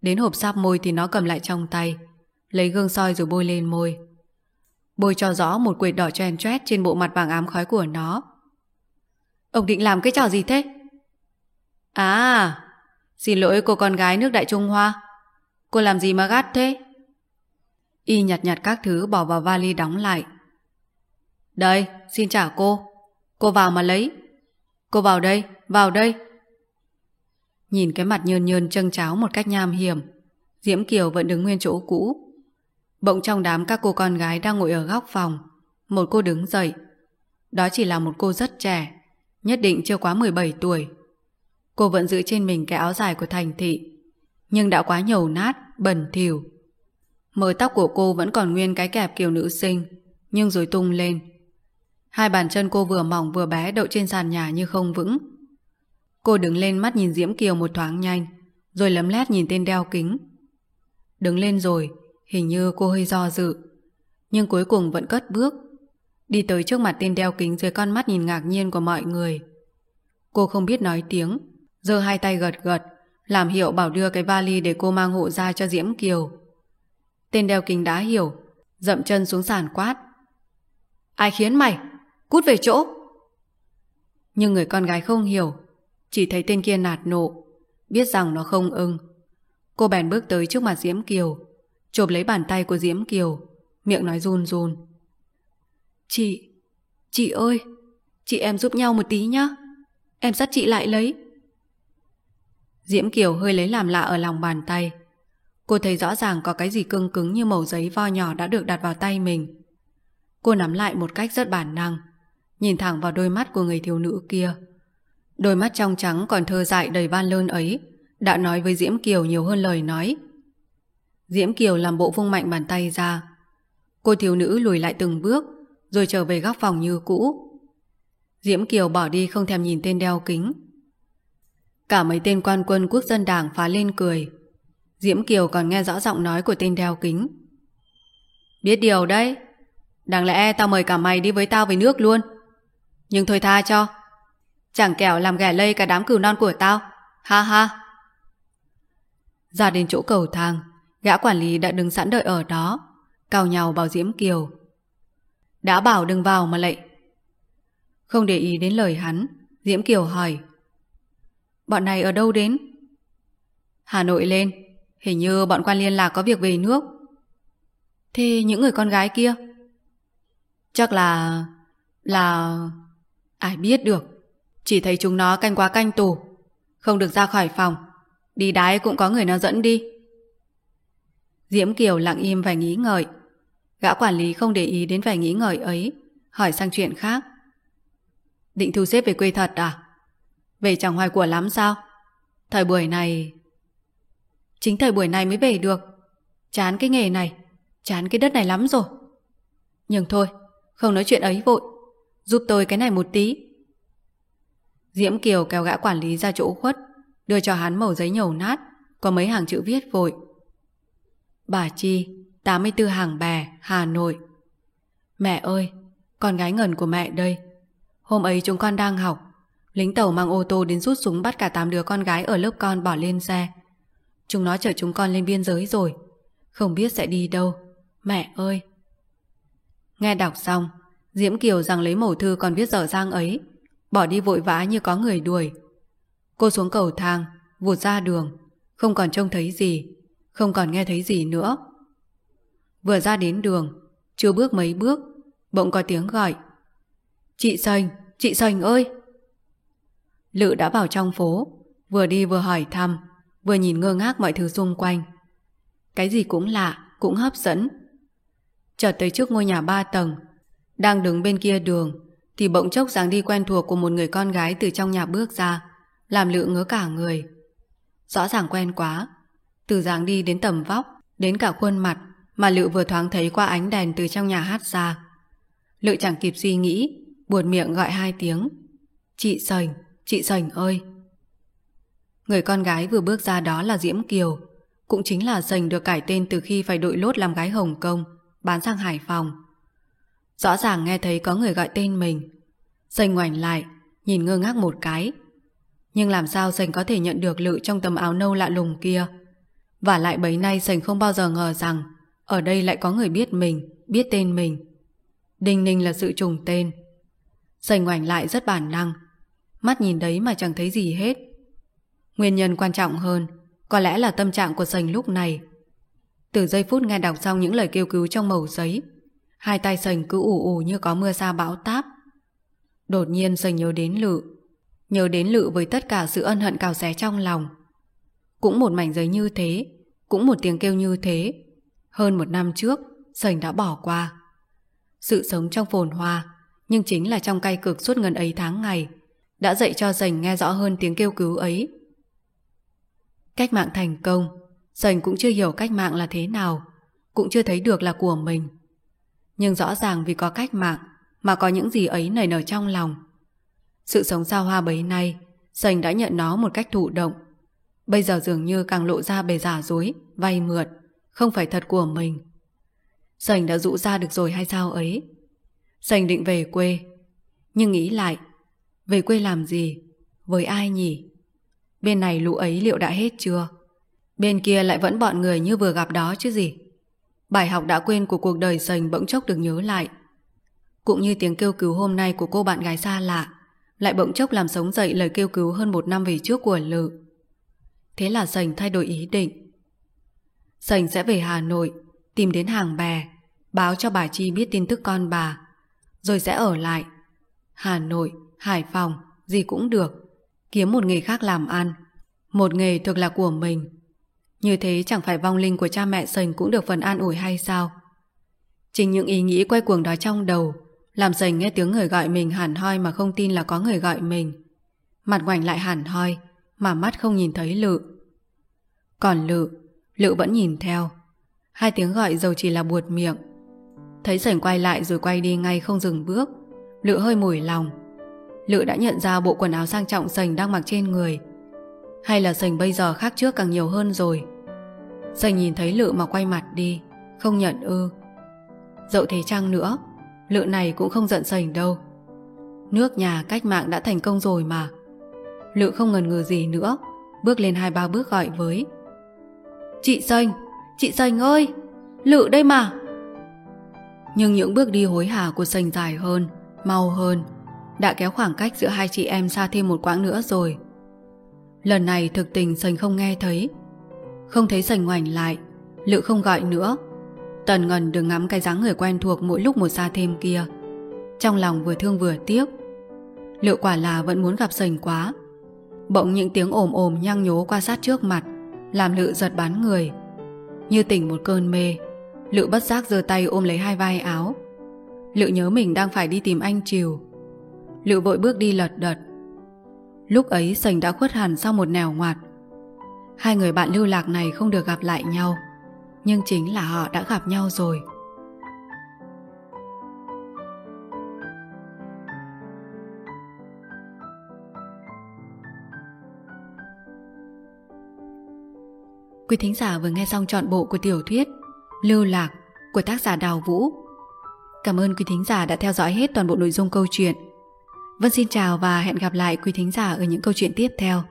Đến hộp sáp môi thì nó cầm lại trong tay, lấy gương soi rồi bôi lên môi. Bôi cho rõ một quệt đỏ chen choét trên bộ mặt vàng ám khói của nó. Ông định làm cái trò gì thế? À, xin lỗi cô con gái nước Đại Trung Hoa. Cô làm gì mà gắt thế? Y nhặt nhặt các thứ bỏ vào vali đóng lại. Đây, xin trả cô. Cô vào mà lấy. Cô vào đây, vào đây. Nhìn cái mặt nhơn nhơn trâng cháo một cách nham hiểm. Diễm Kiều vẫn đứng nguyên chỗ cũ. Bỗng trong đám các cô con gái đang ngồi ở góc phòng. Một cô đứng dậy. Đó chỉ là một cô rất trẻ. Nhất định chưa quá 17 tuổi. Cô vẫn giữ trên mình cái áo dài của thành thị. Nhưng đã quá nhầu nát, bẩn thỉu Mớ tóc của cô vẫn còn nguyên cái kẹp kiểu nữ sinh, nhưng rồi tung lên. Hai bàn chân cô vừa mỏng vừa bé đậu trên sàn nhà như không vững. Cô đứng lên mắt nhìn Diễm Kiều một thoáng nhanh, rồi lấm lét nhìn tên đeo kính. Đứng lên rồi, hình như cô hơi do dự, nhưng cuối cùng vẫn cất bước. Đi tới trước mặt tên đeo kính dưới con mắt nhìn ngạc nhiên của mọi người. Cô không biết nói tiếng, giơ hai tay gật gật, làm hiệu bảo đưa cái vali để cô mang hộ ra cho Diễm Kiều. Tên đeo kính đã hiểu, dậm chân xuống sàn quát. Ai khiến mày? Cút về chỗ! Nhưng người con gái không hiểu, chỉ thấy tên kia nạt nộ, biết rằng nó không ưng. Cô bèn bước tới trước mặt Diễm Kiều, chộp lấy bàn tay của Diễm Kiều, miệng nói run run. Chị, chị ơi, chị em giúp nhau một tí nhá. Em dắt chị lại lấy. Diễm Kiều hơi lấy làm lạ ở lòng bàn tay. Cô thấy rõ ràng có cái gì cưng cứng như mẩu giấy vo nhỏ đã được đặt vào tay mình. Cô nắm lại một cách rất bản năng, nhìn thẳng vào đôi mắt của người thiếu nữ kia. Đôi mắt trong trắng còn thơ dại đầy van lơn ấy đã nói với Diễm Kiều nhiều hơn lời nói. Diễm Kiều làm bộ vung mạnh bàn tay ra. Cô thiếu nữ lùi lại từng bước rồi trở về góc phòng như cũ. Diễm Kiều bỏ đi không thèm nhìn tên đeo kính. Cả mấy tên quan quân quốc dân đảng phá lên cười. Diễm Kiều còn nghe rõ giọng nói của tên đeo kính. Biết điều đấy. Đáng lẽ tao mời cả mày đi với tao về nước luôn. Nhưng thôi tha cho. Chẳng kẻo làm ghẻ lây cả đám cừu non của tao. Ha ha. Ra đến chỗ cầu thang, gã quản lý đã đứng sẵn đợi ở đó, cào nhau bảo Diễm Kiều. Đã bảo đừng vào mà lệ. Không để ý đến lời hắn, Diễm Kiều hỏi. Bọn này ở đâu đến? Hà Nội lên, Hình như bọn quan liên lạc có việc về nước Thế những người con gái kia Chắc là... Là... Ai biết được Chỉ thấy chúng nó canh quá canh tù Không được ra khỏi phòng Đi đái cũng có người nó dẫn đi Diễm Kiều lặng im và nghĩ ngợi. Gã quản lý không để ý đến vẻ nghĩ ngợi ấy, Hỏi sang chuyện khác. Định thu xếp về quê thật à? Về chẳng hoài của lắm sao? Thời buổi này Chính thời buổi này mới về được. Chán cái nghề này, Chán cái đất này lắm rồi. Nhưng thôi, Không nói chuyện ấy vội. Giúp tôi cái này một tí. Diễm Kiều kéo gã quản lý ra chỗ khuất, Đưa cho hắn mẩu giấy nhầu nát, Có mấy hàng chữ viết vội. Bà Chi 84 hàng bè, Hà Nội. Mẹ ơi, Con gái ngần của mẹ đây. Hôm ấy chúng con đang học. Lính tàu mang ô tô đến rút súng bắt cả 8 đứa con gái ở lớp con bỏ lên xe. Chúng nó chở chúng con lên biên giới rồi. Không biết sẽ đi đâu. Mẹ ơi. Nghe đọc xong, Diễm Kiều rằng lấy mẩu thư còn viết dở dang ấy. Bỏ đi vội vã như có người đuổi. Cô xuống cầu thang, Vụt ra đường. Không còn trông thấy gì. Không còn nghe thấy gì nữa Vừa ra đến đường Chưa bước mấy bước Bỗng có tiếng gọi Chị Sành, chị Sành ơi Lự đã vào trong phố Vừa đi vừa hỏi thăm vừa nhìn ngơ ngác mọi thứ xung quanh. Cái gì cũng lạ, cũng hấp dẫn. Chợt tới trước ngôi nhà ba tầng, đang đứng bên kia đường, thì bỗng chốc dáng đi quen thuộc của một người con gái từ trong nhà bước ra, làm lự ngớ cả người. Rõ ràng quen quá, từ dáng đi đến tầm vóc, đến cả khuôn mặt mà Lự vừa thoáng thấy qua ánh đèn từ trong nhà hát ra. Lự chẳng kịp suy nghĩ, buồn miệng gọi hai tiếng. Chị Sành, chị Sành ơi! Người con gái vừa bước ra đó là Diễm Kiều, cũng chính là Sành được cải tên từ khi phải đội lốt làm gái Hồng Kông, bán sang Hải Phòng. Rõ ràng nghe thấy có người gọi tên mình. Sành ngoảnh lại, nhìn ngơ ngác một cái. Nhưng làm sao Sành có thể nhận được Lự trong tấm áo nâu lạ lùng kia? Và lại bấy nay Sành không bao giờ ngờ rằng ở đây lại có người biết mình, biết tên mình. Đinh Ninh là sự trùng tên. Sành ngoảnh lại rất bản năng. Mắt nhìn đấy mà chẳng thấy gì hết. Nguyên nhân quan trọng hơn có lẽ là tâm trạng của Sành lúc này. Từ giây phút nghe đọc xong những lời kêu cứu trong mẩu giấy, hai tay Sành cứ ủ ủ như có mưa sa bão táp. Đột nhiên Sành nhớ đến Lự, nhớ đến Lự với tất cả sự ân hận cào xé trong lòng. Cũng một mảnh giấy như thế, cũng một tiếng kêu như thế. Hơn một năm trước, Sành đã bỏ qua. Sự sống trong phồn hoa, nhưng chính là trong cay cực suốt ngần ấy tháng ngày, đã dạy cho Sành nghe rõ hơn tiếng kêu cứu ấy. Cách mạng thành công, Sành cũng chưa hiểu cách mạng là thế nào, cũng chưa thấy được là của mình. Nhưng rõ ràng vì có cách mạng mà có những gì ấy nảy nở trong lòng. Sự sống sao hoa bấy nay, Sành đã nhận nó một cách thụ động. Bây giờ dường như càng lộ ra bề giả dối, vay mượn, không phải thật của mình. Sành đã rũ ra được rồi hay sao ấy? Sành định về quê, nhưng nghĩ lại, về quê làm gì? Với ai nhỉ? Bên này lũ ấy liệu đã hết chưa? Bên kia lại vẫn bọn người như vừa gặp đó chứ gì? Bài học đã quên của cuộc đời sành bỗng chốc được nhớ lại. Cũng như tiếng kêu cứu hôm nay của cô bạn gái xa lạ, lại bỗng chốc làm sống dậy lời kêu cứu hơn một năm về trước của Lự. Thế là sành thay đổi ý định. Sành sẽ về Hà Nội, tìm đến hàng bè, báo cho bà Chi biết tin tức con bà, rồi sẽ ở lại. Hà Nội, Hải Phòng, gì cũng được kiếm một nghề khác làm ăn. Một nghề thực là của mình. Như thế chẳng phải vong linh của cha mẹ Sành cũng được phần an ủi hay sao? Chính những ý nghĩ quay cuồng đó trong đầu làm Sành nghe tiếng người gọi mình hẳn hoi mà không tin là có người gọi mình. Mặt ngoảnh lại hẳn hoi mà mắt không nhìn thấy Lự. Còn Lự, Lự vẫn nhìn theo. Hai tiếng gọi dầu chỉ là buột miệng. Thấy Sành quay lại rồi quay đi ngay không dừng bước. Lự hơi mủi lòng Lự đã nhận ra bộ quần áo sang trọng Sành đang mặc trên người Hay là Sành bây giờ khác trước càng nhiều hơn rồi Sành nhìn thấy Lự mà quay mặt đi Không nhận ư Dẫu thế chăng nữa Lự này cũng không giận Sành đâu Nước nhà cách mạng đã thành công rồi mà Lự không ngần ngừ gì nữa Bước lên hai ba bước gọi với Chị Sành Chị Sành ơi Lự đây mà Nhưng những bước đi hối hả của Sành dài hơn Mau hơn đã kéo khoảng cách giữa hai chị em xa thêm một quãng nữa rồi. Lần này thực tình Sành không nghe thấy. Không thấy Sành ngoảnh lại, Lự không gọi nữa. Tần ngần đừng ngắm cái dáng người quen thuộc mỗi lúc một xa thêm kia. Trong lòng vừa thương vừa tiếc. Lự quả là vẫn muốn gặp Sành quá. Bỗng những tiếng ồm ồm nhăng nhố qua sát trước mặt, làm Lự giật bắn người. Như tỉnh một cơn mê, Lự bất giác giơ tay ôm lấy hai vai áo. Lự nhớ mình đang phải đi tìm anh Triều Lựu vội bước đi lật đật Lúc ấy sành đã khuất hẳn sau một nẻo ngoặt Hai người bạn lưu lạc này không được gặp lại nhau Nhưng chính là họ đã gặp nhau rồi Quý thính giả vừa nghe xong trọn bộ của tiểu thuyết Lưu Lạc của tác giả Đào Vũ. Cảm ơn quý thính giả đã theo dõi hết toàn bộ nội dung câu chuyện. Vân xin chào và hẹn gặp lại quý thính giả ở những câu chuyện tiếp theo.